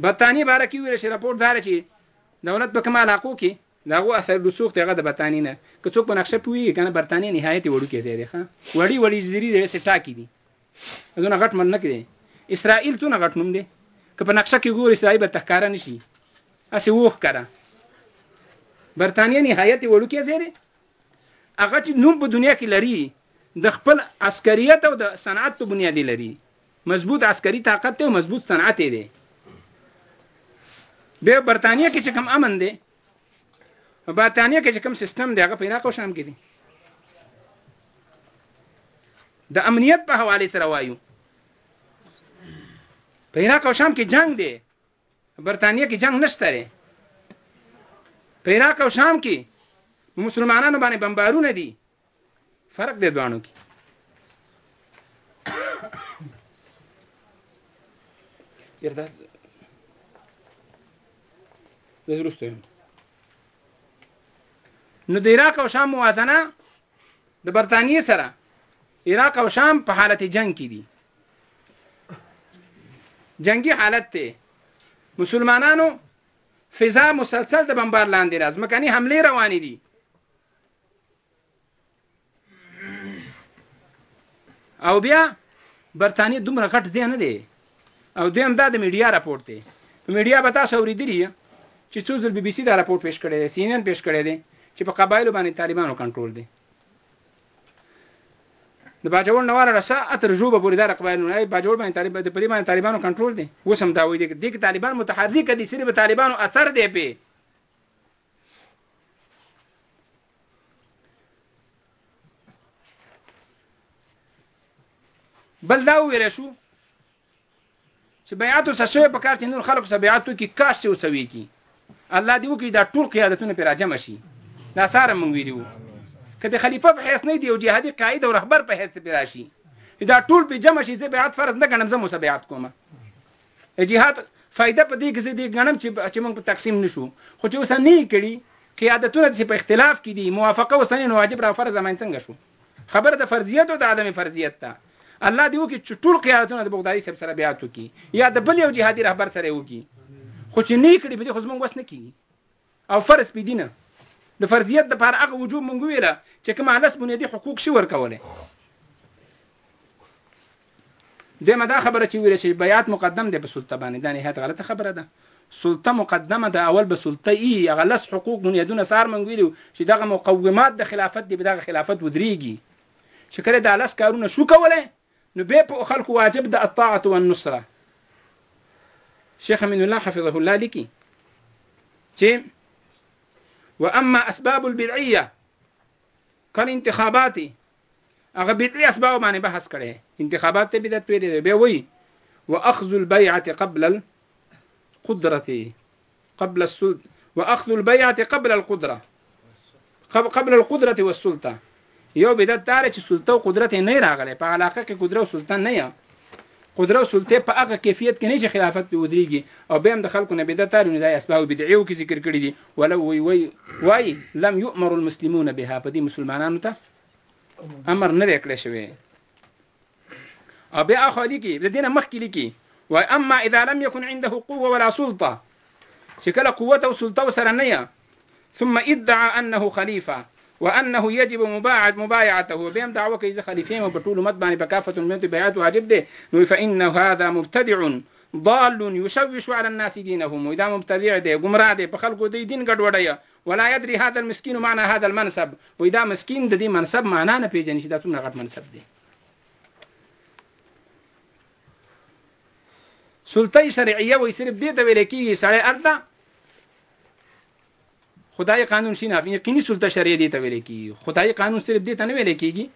بطاني باره کې ویل شي راپور دار چې دولت په کوم علاقو کې دا غو اثر د سوخت هغه د بطاني نه که څوک په نقشه پوي کنه برتاني نهایت وړو کې زیاده ښه وړي وړي جزیرې د سټا کې دي دونه غټ ملک دی اسرائیل تونه غټ نوم دی که په نقشه کې ګور اسرائیل به تخکاره نشي اسې وښ کړه برتانیه نهایت وړوکی ځای دی هغه چې نوم په دنیا کې لري د خپل عسکریت او د صنعت په بنیاد لري مضبوط عسکري طاقت ته مضبوط صنعت دی به برتانیه کې چې کوم امن دی برتانیه کې چې کوم سیستم دی هغه په عراق او شام کې دی د امنیت په حواله سره وایو په عراق او شام کې جنگ دی برتانیه کې جنگ نشته لري په عراق او شام کې مسلمانانو باندې بمبارونه دي فرق دی دوانو کې يردا د درسته یم نو د عراق او شام موازنه د برتانیې سره عراق او شام په حالت جنگ کې دي جنگي حالت ته مسلمانانو فضا مسلسل د بمبار لاندې راز مکاني حمله روانې دي او بیا برتانیې دومره غټ ځای نه دی او دویم دا د میډیا راپورټ دی په میډیا به تاسو اورېدلي چې څو ځل بي بي سي دا راپورټ پیش کړی دی سي ان پیش کړی دی چې په قبایلو باندې طالبانو کنټرول دی د باجوړ نوار رسا اتر جوبه پوری دار قبایلو نه باجوړ باندې طالب د پدی باندې طالبانو کنټرول دی وسم دا وایي دي چې طالبان متحرک دي صرف طالبانو اثر دی په بل دا ویل شو چې بیعت سره شوی په کار چې نور خلکو سره بیعت وکړي کاش چې وسوي کی الله دی وکړي دا ټول قیادتونه پر راجم شي دا ساره مونږ ویلو که د خلیفہ په حیث نه دی او جهادي قائد او رهبر په حیث پر راشي دا ټول په جمع شي زه بیعت فرض نه ګڼم زه مو سره بیعت کوم د جهاد فائده په دې کې زه دې غنم چې چې موږ په تقسیم نشو خو چې اوسه نه کړي قیادتونه چې په اختلاف کې دي موافقه اوسنۍ نو واجب را فرض زمين څنګه شو خبره د فرضیت او د عدم فرضیت ته الله دې وکړي چې ټول قیادتونه د بغدادي صاحب سره بیعت وکړي یا د بل یو جهادي رهبر سره وکړي خو چې نه کړي په دې خو زمونږ وس نه کیږي او فرض پی دینه د فرضیت د پاره هغه وجوب مونږ ویله چې کوم لس بنیادی حقوق شي ورکوله دمه دا خبره چې ویل شي بیات مقدم دی په سلطه باندې دا نهایت غلطه خبره ده سلطه مقدمه ده اول به سلطه ای هغه لس حقوق بنیادونه سار مونږ ویلو چې دغه مقومات د خلافت دی به دغه خلافت ودریږي چې کله دا لس کارونه شو کوله نو بیا په خلکو واجب ده الطاعة والنصرة. شیخ امین الله حفظه الله لیکي چې واما اسباب البدعیه کل انتخابات هغه بدعي اسباب باندې بحث کړي انتخابات ته بدعت ویلي دی بیا وایي واخذ البيعه قبل القدره قبل السلط واخذ البيعه قبل القدره قبل القدره والسلطه یو بدعت دار چې سلطه او قدرت نه راغلی په علاقه کې قدرت او سلطه نه یا قدرت او سلطه په هغه کیفیت کې نه چې خلافت په ودریږي او به هم د خلکو نه بدعت دار نه د اسباب بدعیو کې ذکر کړی دي ولو وی وی وای لم یؤمر المسلمون بها په دې مسلمانانو ته امر نه کړی شوی او بیا اخوا لیکي د دینه مخکې لیکي وای اما اذا لم يكن عنده قوه ولا سلطه چې کله قوت او سلطه سره نه ثم ادعى انه خليفه وانه يجب مباعد مبايعته بهم دعوه کوي زه خلیفې مې په ټول امت باندې په کافه امت بیعت واجب دی نو فان هذا مبتدع ضال يشوش على الناس دينهم دا مبتدع دی گمراه دی په خلکو دی دین ګډوډي ولا يدري هذا المسكين معنى هذا المنصب وای دا مسکین د دې منصب معنا نه پیژني چې دا څومره غټ منصب دی سلطه شرعیه وای صرف دې ته ویل کېږي سړی ارته خدای قانون شي نه یقیني سلطه شرعیه دې ته ویل کېږي خدای قانون صرف دې ته نه ویل کېږي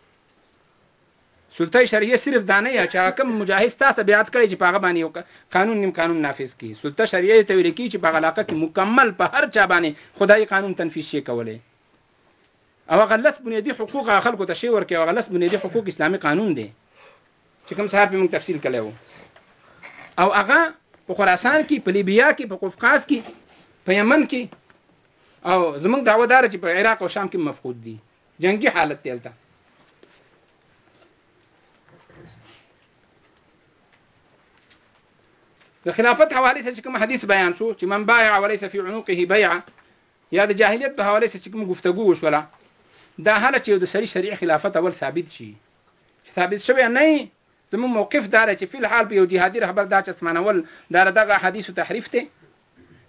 سلطه شرعیه صرف دا نه یا چې هغه کوم مجاهد ستا سره بیعت کړی چې په هغه باندې یو قانون نیم قانون نافذ کړي سلطه شرعیه دې ته ویل کېږي چې په هغه علاقه کې مکمل په هر چا باندې خدایي قانون تنفیذ شي کولی او هغه لس بنیادي حقوق هغه خلکو ته شی ورکوي هغه لس بنیادي حقوق اسلامي قانون دی چې کوم سهار پې موږ تفصیل کړی وو او هغه په خراسان کې په لیبیا کې په قفقاز کې په یمن کې او زمونږ دعوه دار چې په عراق او شام کې مفقود دي جنگي حالت دی هلته د خلافت حواله سره چې کوم حدیث بیان شو چې من بایع وليس فی عنقه بیع یا د جاهلیت په حواله سره چې کوم گفتگو وشوله دا هله چې د سری شریع خلافت اول ثابت شي چې ثابت شوی نه زمو موقف دار چې فل حال په یو جهادي رهبر دا چې اسمانول دا دغه حدیث تحریف ته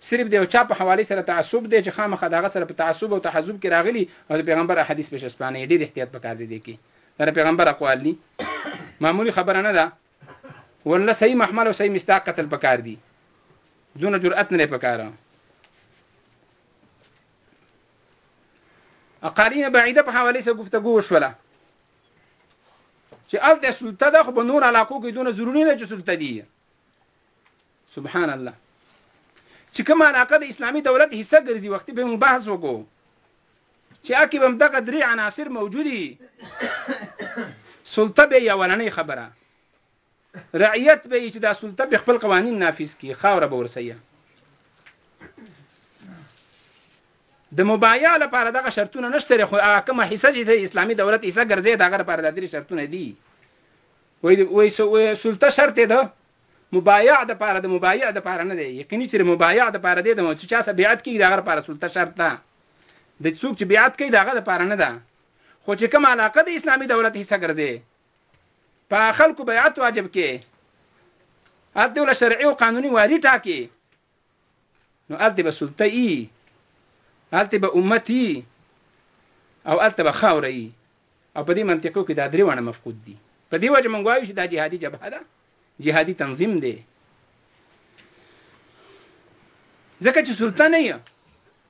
صرف د یو چا په حوالی سره تعصب دی چې خامخا د هغه سره په تعصب او تحزب کې راغلی او د پیغمبر احادیث پېش اسپانه یې ډېر احتیاط پکار دی دې کې دا د پیغمبر اقوال دي معمولی خبره نه ده ولله صحیح محمل او صحیح مستاق قتل پکار دي دونه جرأت نه پکار اقالین بعیده په حوالی سره گفتگو وشوله چې الته سلطه ده خو په نور علاقو کې دونه ضروري نه چې سلطه دي سبحان الله چې کوم علاقه د اسلامي دولت حصه ګرځي وخت به موږ بحث وکړو چې اکی بم دغه درې عناصر موجودي سلطه به یولنې خبره رعیت به چې دا سلطه به خپل قوانین نافذ کړي خاور به ورسیه د مبايع لپاره دغه شرطونه نشته خو هغه کومه حصہ چې د اسلامي دولت حصہ ګرځي دا غره لپاره د درې شرطونه دي وای وای سلطه شرط ده مبايع د پاره د مبايع د پاره نه دی یقیني چې د مبايع د پاره دی د چې چا سره بیعت کیږي دغه لپاره سلطه شرط ده د څوک چې بیعت کوي دغه د پاره نه ده خو چې کوم علاقه د اسلامي دولت حصہ ګرځي په خلکو بیعت واجب کې اته ول شرعي او قانوني واري ټاکي نو هلته به سلطه ای هلته به امت ای او هلته به خاوره ای او په دې منطقو کې دا درې واړه مفقود دي په دې وجه مونږ وایو چې دا جهادي جبهه ده جهادي تنظیم دی ځکه چې سلطان نه یې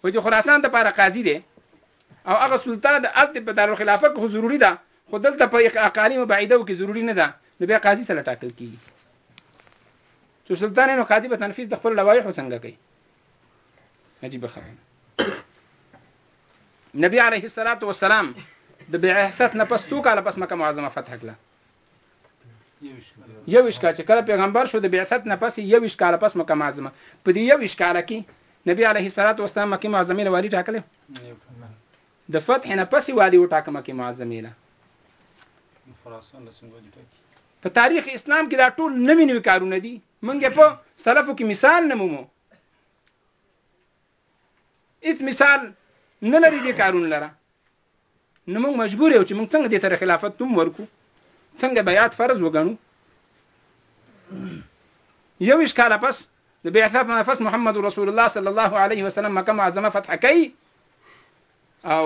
وای د خراسان د پاره قاضي دی او هغه سلطان د الته په دارو خلافت خو ضروری ده خو دلته په اقالیم بعیده کې ضروری نه ده نو بیا قاضي سره ټاکل کیږي چې سلطان نو قاضي به تنفيذ د خپل لوایح څنګه کوي عجیب خبره نبی علیه الصلاۃ والسلام د بعثت نه پس تو کاله پس مکه معظمه فتح کړه یو اشکال چې کله پیغمبر شو د بعثت نه پس یو اشکال پس مکه معظمه په دې یو اشکال کې نبی علیه الصلاۃ والسلام مکه معظمه له والی ټاکله د فتح نه پس والی وټاکه مکه معظمه له په تاریخ اسلام کې دا ټول نوي نوي کارونه دي مونږ په سلفو کې مثال نه مومو هیڅ مثال نه لري دې کارونه لره نو موږ مجبور یو چې موږ څنګه دې تر خلافت نوم ورکو څنګه بیعت فرض وګڼو یو ویش کاله پس د بیعت نه پس محمد رسول الله صلی الله علیه وسلم مکه معظمه فتح کوي او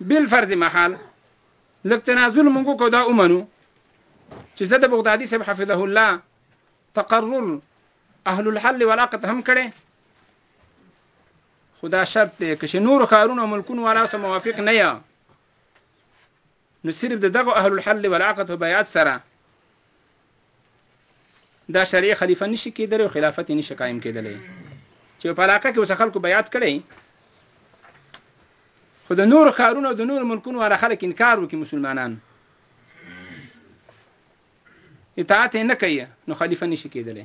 بل فرض محال لږ تنازل مونږ وکړو دا ومنو چې زه د بغدادي صاحب حفظه الله تقرر اهل الحل والعقد هم کړي خدا شرط دی که نور خارون او ملکون والا سره موافق نه یا نو صرف د دغو اهل الحل والعقد په بیعت سره دا شرعي خلیفه نشي کېدلی او خلافت یې نشي قایم کېدلی چې په علاقه کې اوس خلکو بیعت کړی خو د نور ښارونو او د نور ملکونو والا خلک انکار وکړي مسلمانان اطاعت یې نه کوي نو خلیفه نشي کېدلی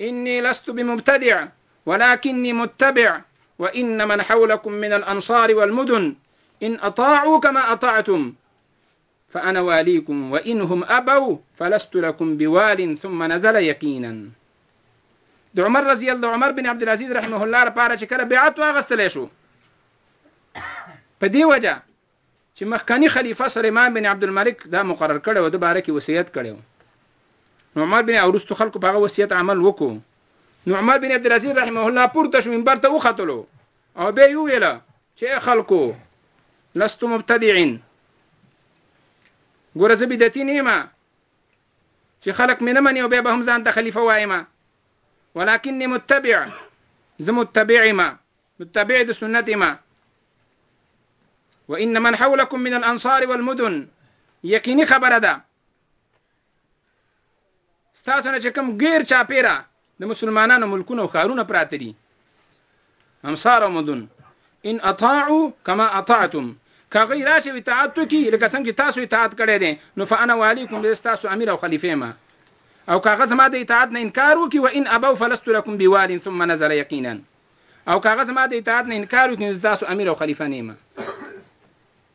إني لست بمبتدع ولكني متبع وإن من حولكم من الأنصار والمدن إن أطاعوا كما أطعتم فأنا واليكم وإنهم أبوا فلست لكم بوال ثم نزل يقينا دو عمر رضي الله عمر بن عبد العزيز رحمه الله رپاره چې کله بیعت واغستلی په دی وجه چې مخکني خلیفه سلیمان بن عبدالملک دا مقرر کړی و، ده باره کې وصیت کړی و، نو عمر بن او وروسته خلکو په هغه وصیت عمل وکړو، نو عمر بن عبدالعزیز رحمه الله پورته شو منبر ته وختلو او بیا یې وویل چې ای خلکو لست مبتدعین ګوره زه بدعتي نه یم چې خلک مې نه مني او بیا به هم ځان ته خلیفه وایم ولکني متبع زه متبع یم متبع د سنت ما وان من حولكم من الانصار والمدن یقیني خبره ده ستاسو نه چې کوم غیر چاپیره د مسلمانانو ملکونه او ښارونه پراته دي امصار او مدن ان اطاعوا كما اطعتم که غیر راشي اطاعت وکي لکه څنګه چې تاسو اطاعت کړی دی نو فانا والیکم زه تاسو امیر او خلیفه ما او کاغه زما د اطاعت نه انکار وکي و ان ابو فلست لكم بوال ثم نزل یقینا او که هغه زما د اطاعت نه انکار وکړي نو تاسو امیر او خلیفه نه یم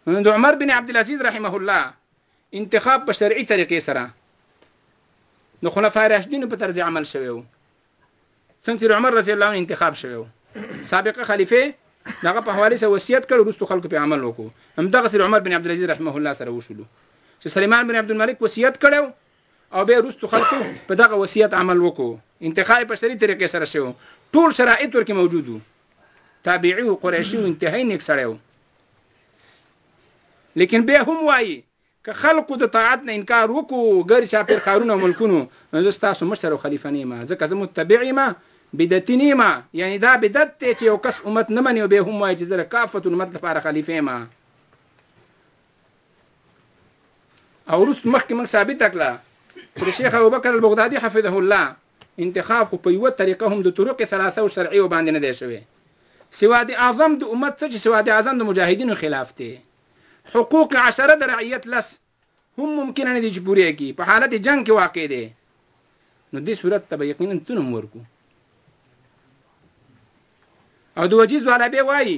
نو د عمر بن عبد العزيز رحمه الله انتخاب په شرعي طریقې سره د خلفای راشدینو په طرز عمل شوی وو څنګه چې عمر رضی الله عنه انتخاب شوی وو سابقه خلیفه دغه په حواله سره وصیت کړ وروسته خلکو په عمل وکړو همدغه سره عمر بن عبد العزيز رحمه الله سره وشولو چې سليمان بن عبد الملک وصیت کړو او بیا وروسته خلکو په دغه وصیت عمل وکړو انتخاع په شرعي طریقې سره شوی ټول شرایط ورکې موجود وو تابعي او قریشي او انتهایي نیک سړی و لیکن بیا هم وایي که خلکو د طاعت نه انکار وکړو ګر چا پر خارونه ملکونو نو زه ستاسو مشر او خلیفه نه یم ځکه زه متبع یم بدعتي نه یم یعنی دا بدعت دی چې یو کس امت نه مني او بیا هم وایي چې زه د کافت امت لپاره خلیفه یم او وروسته مخکې موږ ثابته کړه چې د شیخ ابوبکر البغدادي حفظه الله انتخاب خو په یوه طریقه هم د طرق ثلاثه او شرعیو باندې نه دی شوی سواد اعظم د امت څه چې سواد اعظم د مجاهدینو خلاف دی حقوق عشره د رعیت لس هم ممکن نه دي چې پوره کی په حالت جنگ کې واقع دي نو دې صورت ته به یقینا تنم ورکو او د وجیز والا به وایي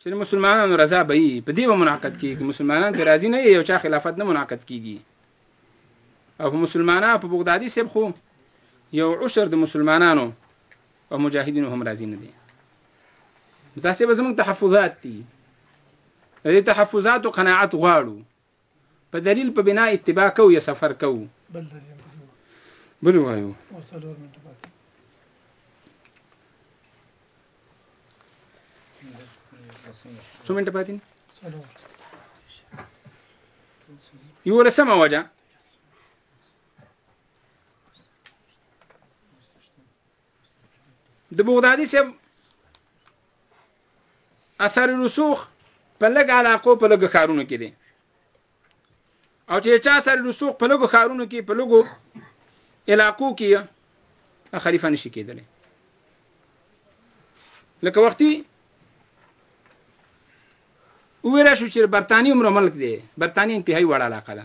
چې مسلمانانو رضا به یي په دې به منعقد کیږي مسلمانان په راضي نه یو چا خلافت نه منعقد کیږي او مسلمانانو په بغدادي سب خو یو عشر د مسلمانانو او مجاهدینو هم راضي نه دي تاسو به زموږ تحفظات دي دې تحفظات او قناعت غواړو په دلیل په بنا اتباع کوو یا سفر کوو بل دلیل بل وایو او څلور منټه پاتې څو منټه پاتې یو لسمه وجه د بغدادي صاحب اثر رسوخ په لږ علاقو په لږ ښارونو کې دی او چې چا سره رسوخ په لږو ښارونو کې په لږو علاقو کې خلیفه نشي کېدلی لکه وختي وویل شو چې برتانیې عمر ملک دی برتانیې انتهایی وړه علاقه ده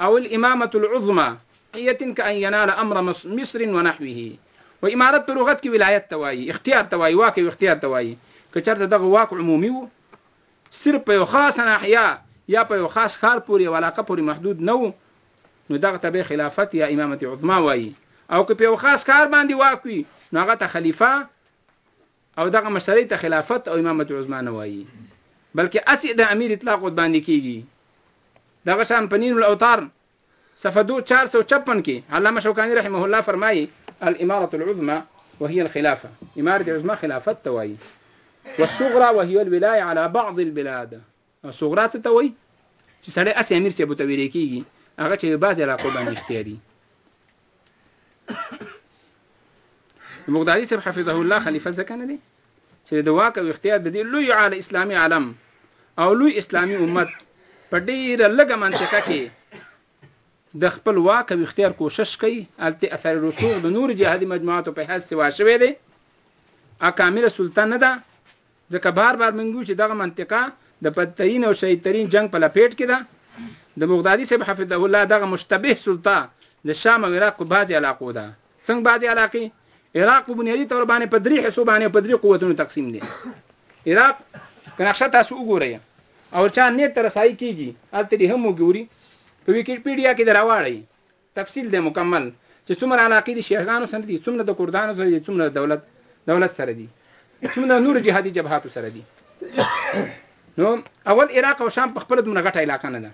او الامامة العظمى قية كأن ينال امر مصر ونحوه و امارت په لغت کې ولايت ته وايي اختيار ته وايي واک او اختيار ته وايي که چرته دغه واک عمومي وو صرف په یو خاصه ناحیه یا په یو خاص ښار پورې او علاقه پورې محدود نه وو نو دغه ته به خلافت یا امامت عظما وایي او که په یو خاص کار باندې واک وي نو هغه ته خلیفه او دغه مشرۍ ته خلافت او امامت عظما نه وایي بلکې اسې د امیر اطلاق ورباندې کیږي دغه شان په نین الاوتار صفحه 456 کې علامه شوکانی رحمه الله فرمایي الاماره العظمى وهي الخلافه اماره عظمى خلافت توایي والصغرى وهي الولايه على بعض البلاد او صغرا څه ته وایي چې سړی اسې امیر صاحب ته ویلې کېږي هغه چې بعضې علاقو باندې اختیاري بغدادي صاحب حفظه الله خلیفه ځکه نه دی چې د واک او اختیار د دې لوی عال اسلامي عالم او لوی اسلامي امت په ډیره لږه منطقه کې د خپل واک او اختیار کوشش کوي الته اثر رسوخ د نور جهادي مجموعاتو په حیث سوا شوی دی اکامل سلطان نه ده ځکه بار بار موږ ویو چې دغه منطقه د بدترین او شدید ترین جنګ په لپیټ کې ده د بغدادي صاحب حفظه الله دغه مشتبه سلطه د شام او عراق په بعضې علاقو ده څنګه بعضې علاقې عراق په بنیادي تور باندې په درې حصو باندې په درې قوتونو تقسیم دي عراق که نقشه تاسو وګورئ او چا نیت ته رسایي کېږي هلته دې هم وګوري په ویکیپیډیا کې د راواړئ تفصیل دی مکمل چه څومره علاقی دی شیعهګانو سره دی څومره د کردانو سره دی څومره دولت دولت سره دی څومره نور جهادی جبهاتو سره دی نو اول عراق او شام په خپل دومره غټه علاقه نه ده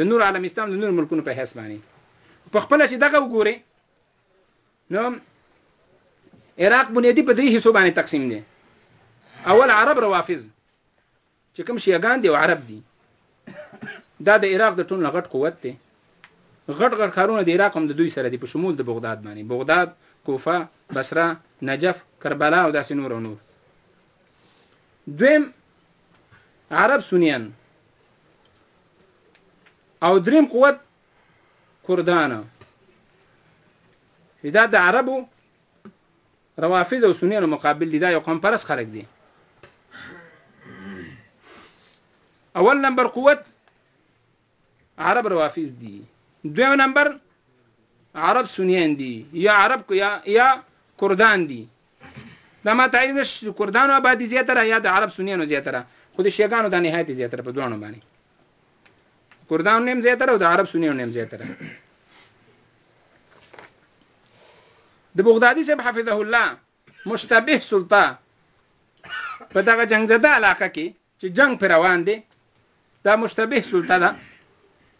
د نور عالم اسلام د نور ملکونو په حساب باندې په خپل چې دغه وګوره نو عراق بنیادی په درې حصو باندې تقسیم دی اول عرب روافض چې کوم شیعه ګان دي او عرب دي دا د عراق د ټولو نه غټ قوت دی غټ غټ ښارونه د عراق هم د دوی سره دي په شمول د بغداد باندې بغداد کوفه بصره نجف کربلا او داسې نور او نور دویم عرب سنیان او دریم قوت کردان دا د عربو روافض او سنیانو مقابل دي دا یو قوم پرس خلک دي اول نمبر قوت عرب روافض دي دویم نمبر عرب سنیان دي یا عرب یا یا کردان دي دا ما تعریف نش کردانو آبادی زیاتره یا د عرب سنیانو زیاتره خو د شیګانو د نهایت زیاتره په دوانو باندې کردانو نیم زیاتره او د عرب سنیو نیم زیاتره د بغدادي صاحب حفظه الله مشتبه سلطه په دغه جنگ زده علاقه کې چې جنگ پر روان دی دا مشتبه سلطه ده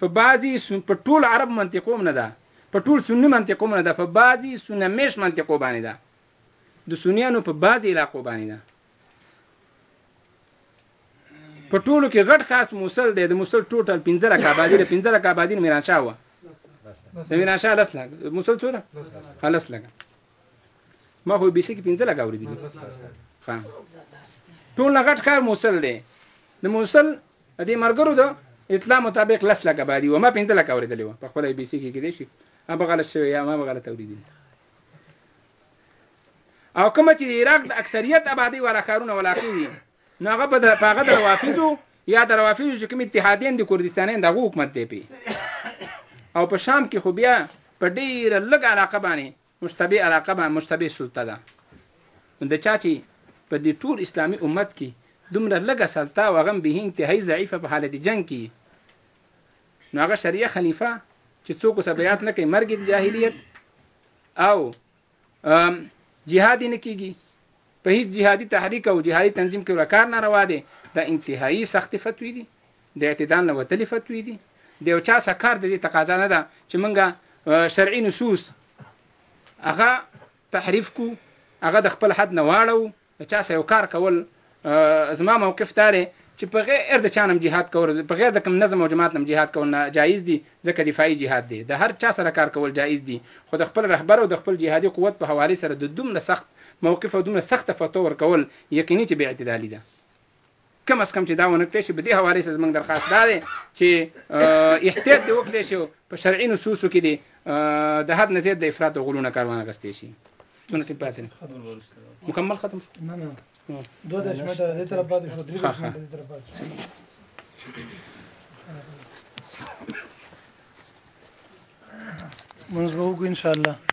په بعضي په ټول عرب منطقو نه ده په ټول سنی منطقو نه ده په بعضي سنمیش منطقو باندې ده د سنیانو په بعضي علاقو باندې ده په ټولو کې غټ خاص موصل دی د موصل ټوټل 15 رکعه باندې 15 رکعه باندې میران شاه و د میران شاه لس لګ موصل څوره خلاص لګ ما خو بیسه کې 15 لګ اوریدل ها ټول غټ کار موصل دی د موصل د مرګرو د اطلاع مطابق لس لګ باندې و ما 15 لګ اوریدل و په خپل بیسه کې کې دي شي هغه غلط شوی یا ما غلط اوریدل او کومه چې د عراق د اکثریت ابادۍ والا ښارونه ولاقې دي نو هغه په د په هغه د روافضو یا د روافضو چې کوم اتحادین دي کردستانیان د هغو حکومت دی پی او په شام کې خو بیا په ډیره لږ علاقه باندې مشتبه علاقه باندې مشتبه سلطه ده د چا چې په دې ټول اسلامي امت کې دومره لږه سلطه او هغه به انتهایی ضعیفه په حالت جنگ کې نو هغه شریعه خلیفه چې څوک سبیات نه کوي مرګ د جاهلیت او جهاد نه کیږي په هیڅ جهادي تحریک او جهادي تنظیم کې ورکار ناروا دی دا انتهایی سخت فتوی دي د اعتدال نه وتلې فتوی دي د یو چا سکار د دې تقاضا نه ده چې مونږه شرعي نصوص هغه تحریف کو هغه د خپل حد نه واړو د چا سره یو کار کول زما موقف دا دی چې په غیر د چا نه هم جهاد کول، په غیر د کوم نظم او جماعت نه هم جهاد کول نا جایز دي، ځکه دفاعي جهاد دی. د هر چا سره کار کول جایز دي، خو د خپل رهبر او د خپل جهادي قوت په حوالې سره د دومره سخت موقف او دومره سخته فتوا ورکول یقیني چې بې اعتدالي ده. کم از کم چې دا ونه کړی شي په دې حواله سره زمونږ درخواست دا دی چې احتیاط دې وکړي شي په شرعي نصوصو کې دی د حد نه زیات د افراط او غلو نه کار وانه غستې شي څونه کې پاتې نه مکمل ختم شو نه نه دوه د شمه ته دې تر پاتې شو درې شمه ته دې تر پاتې شو منځ به وګو ان شاء الله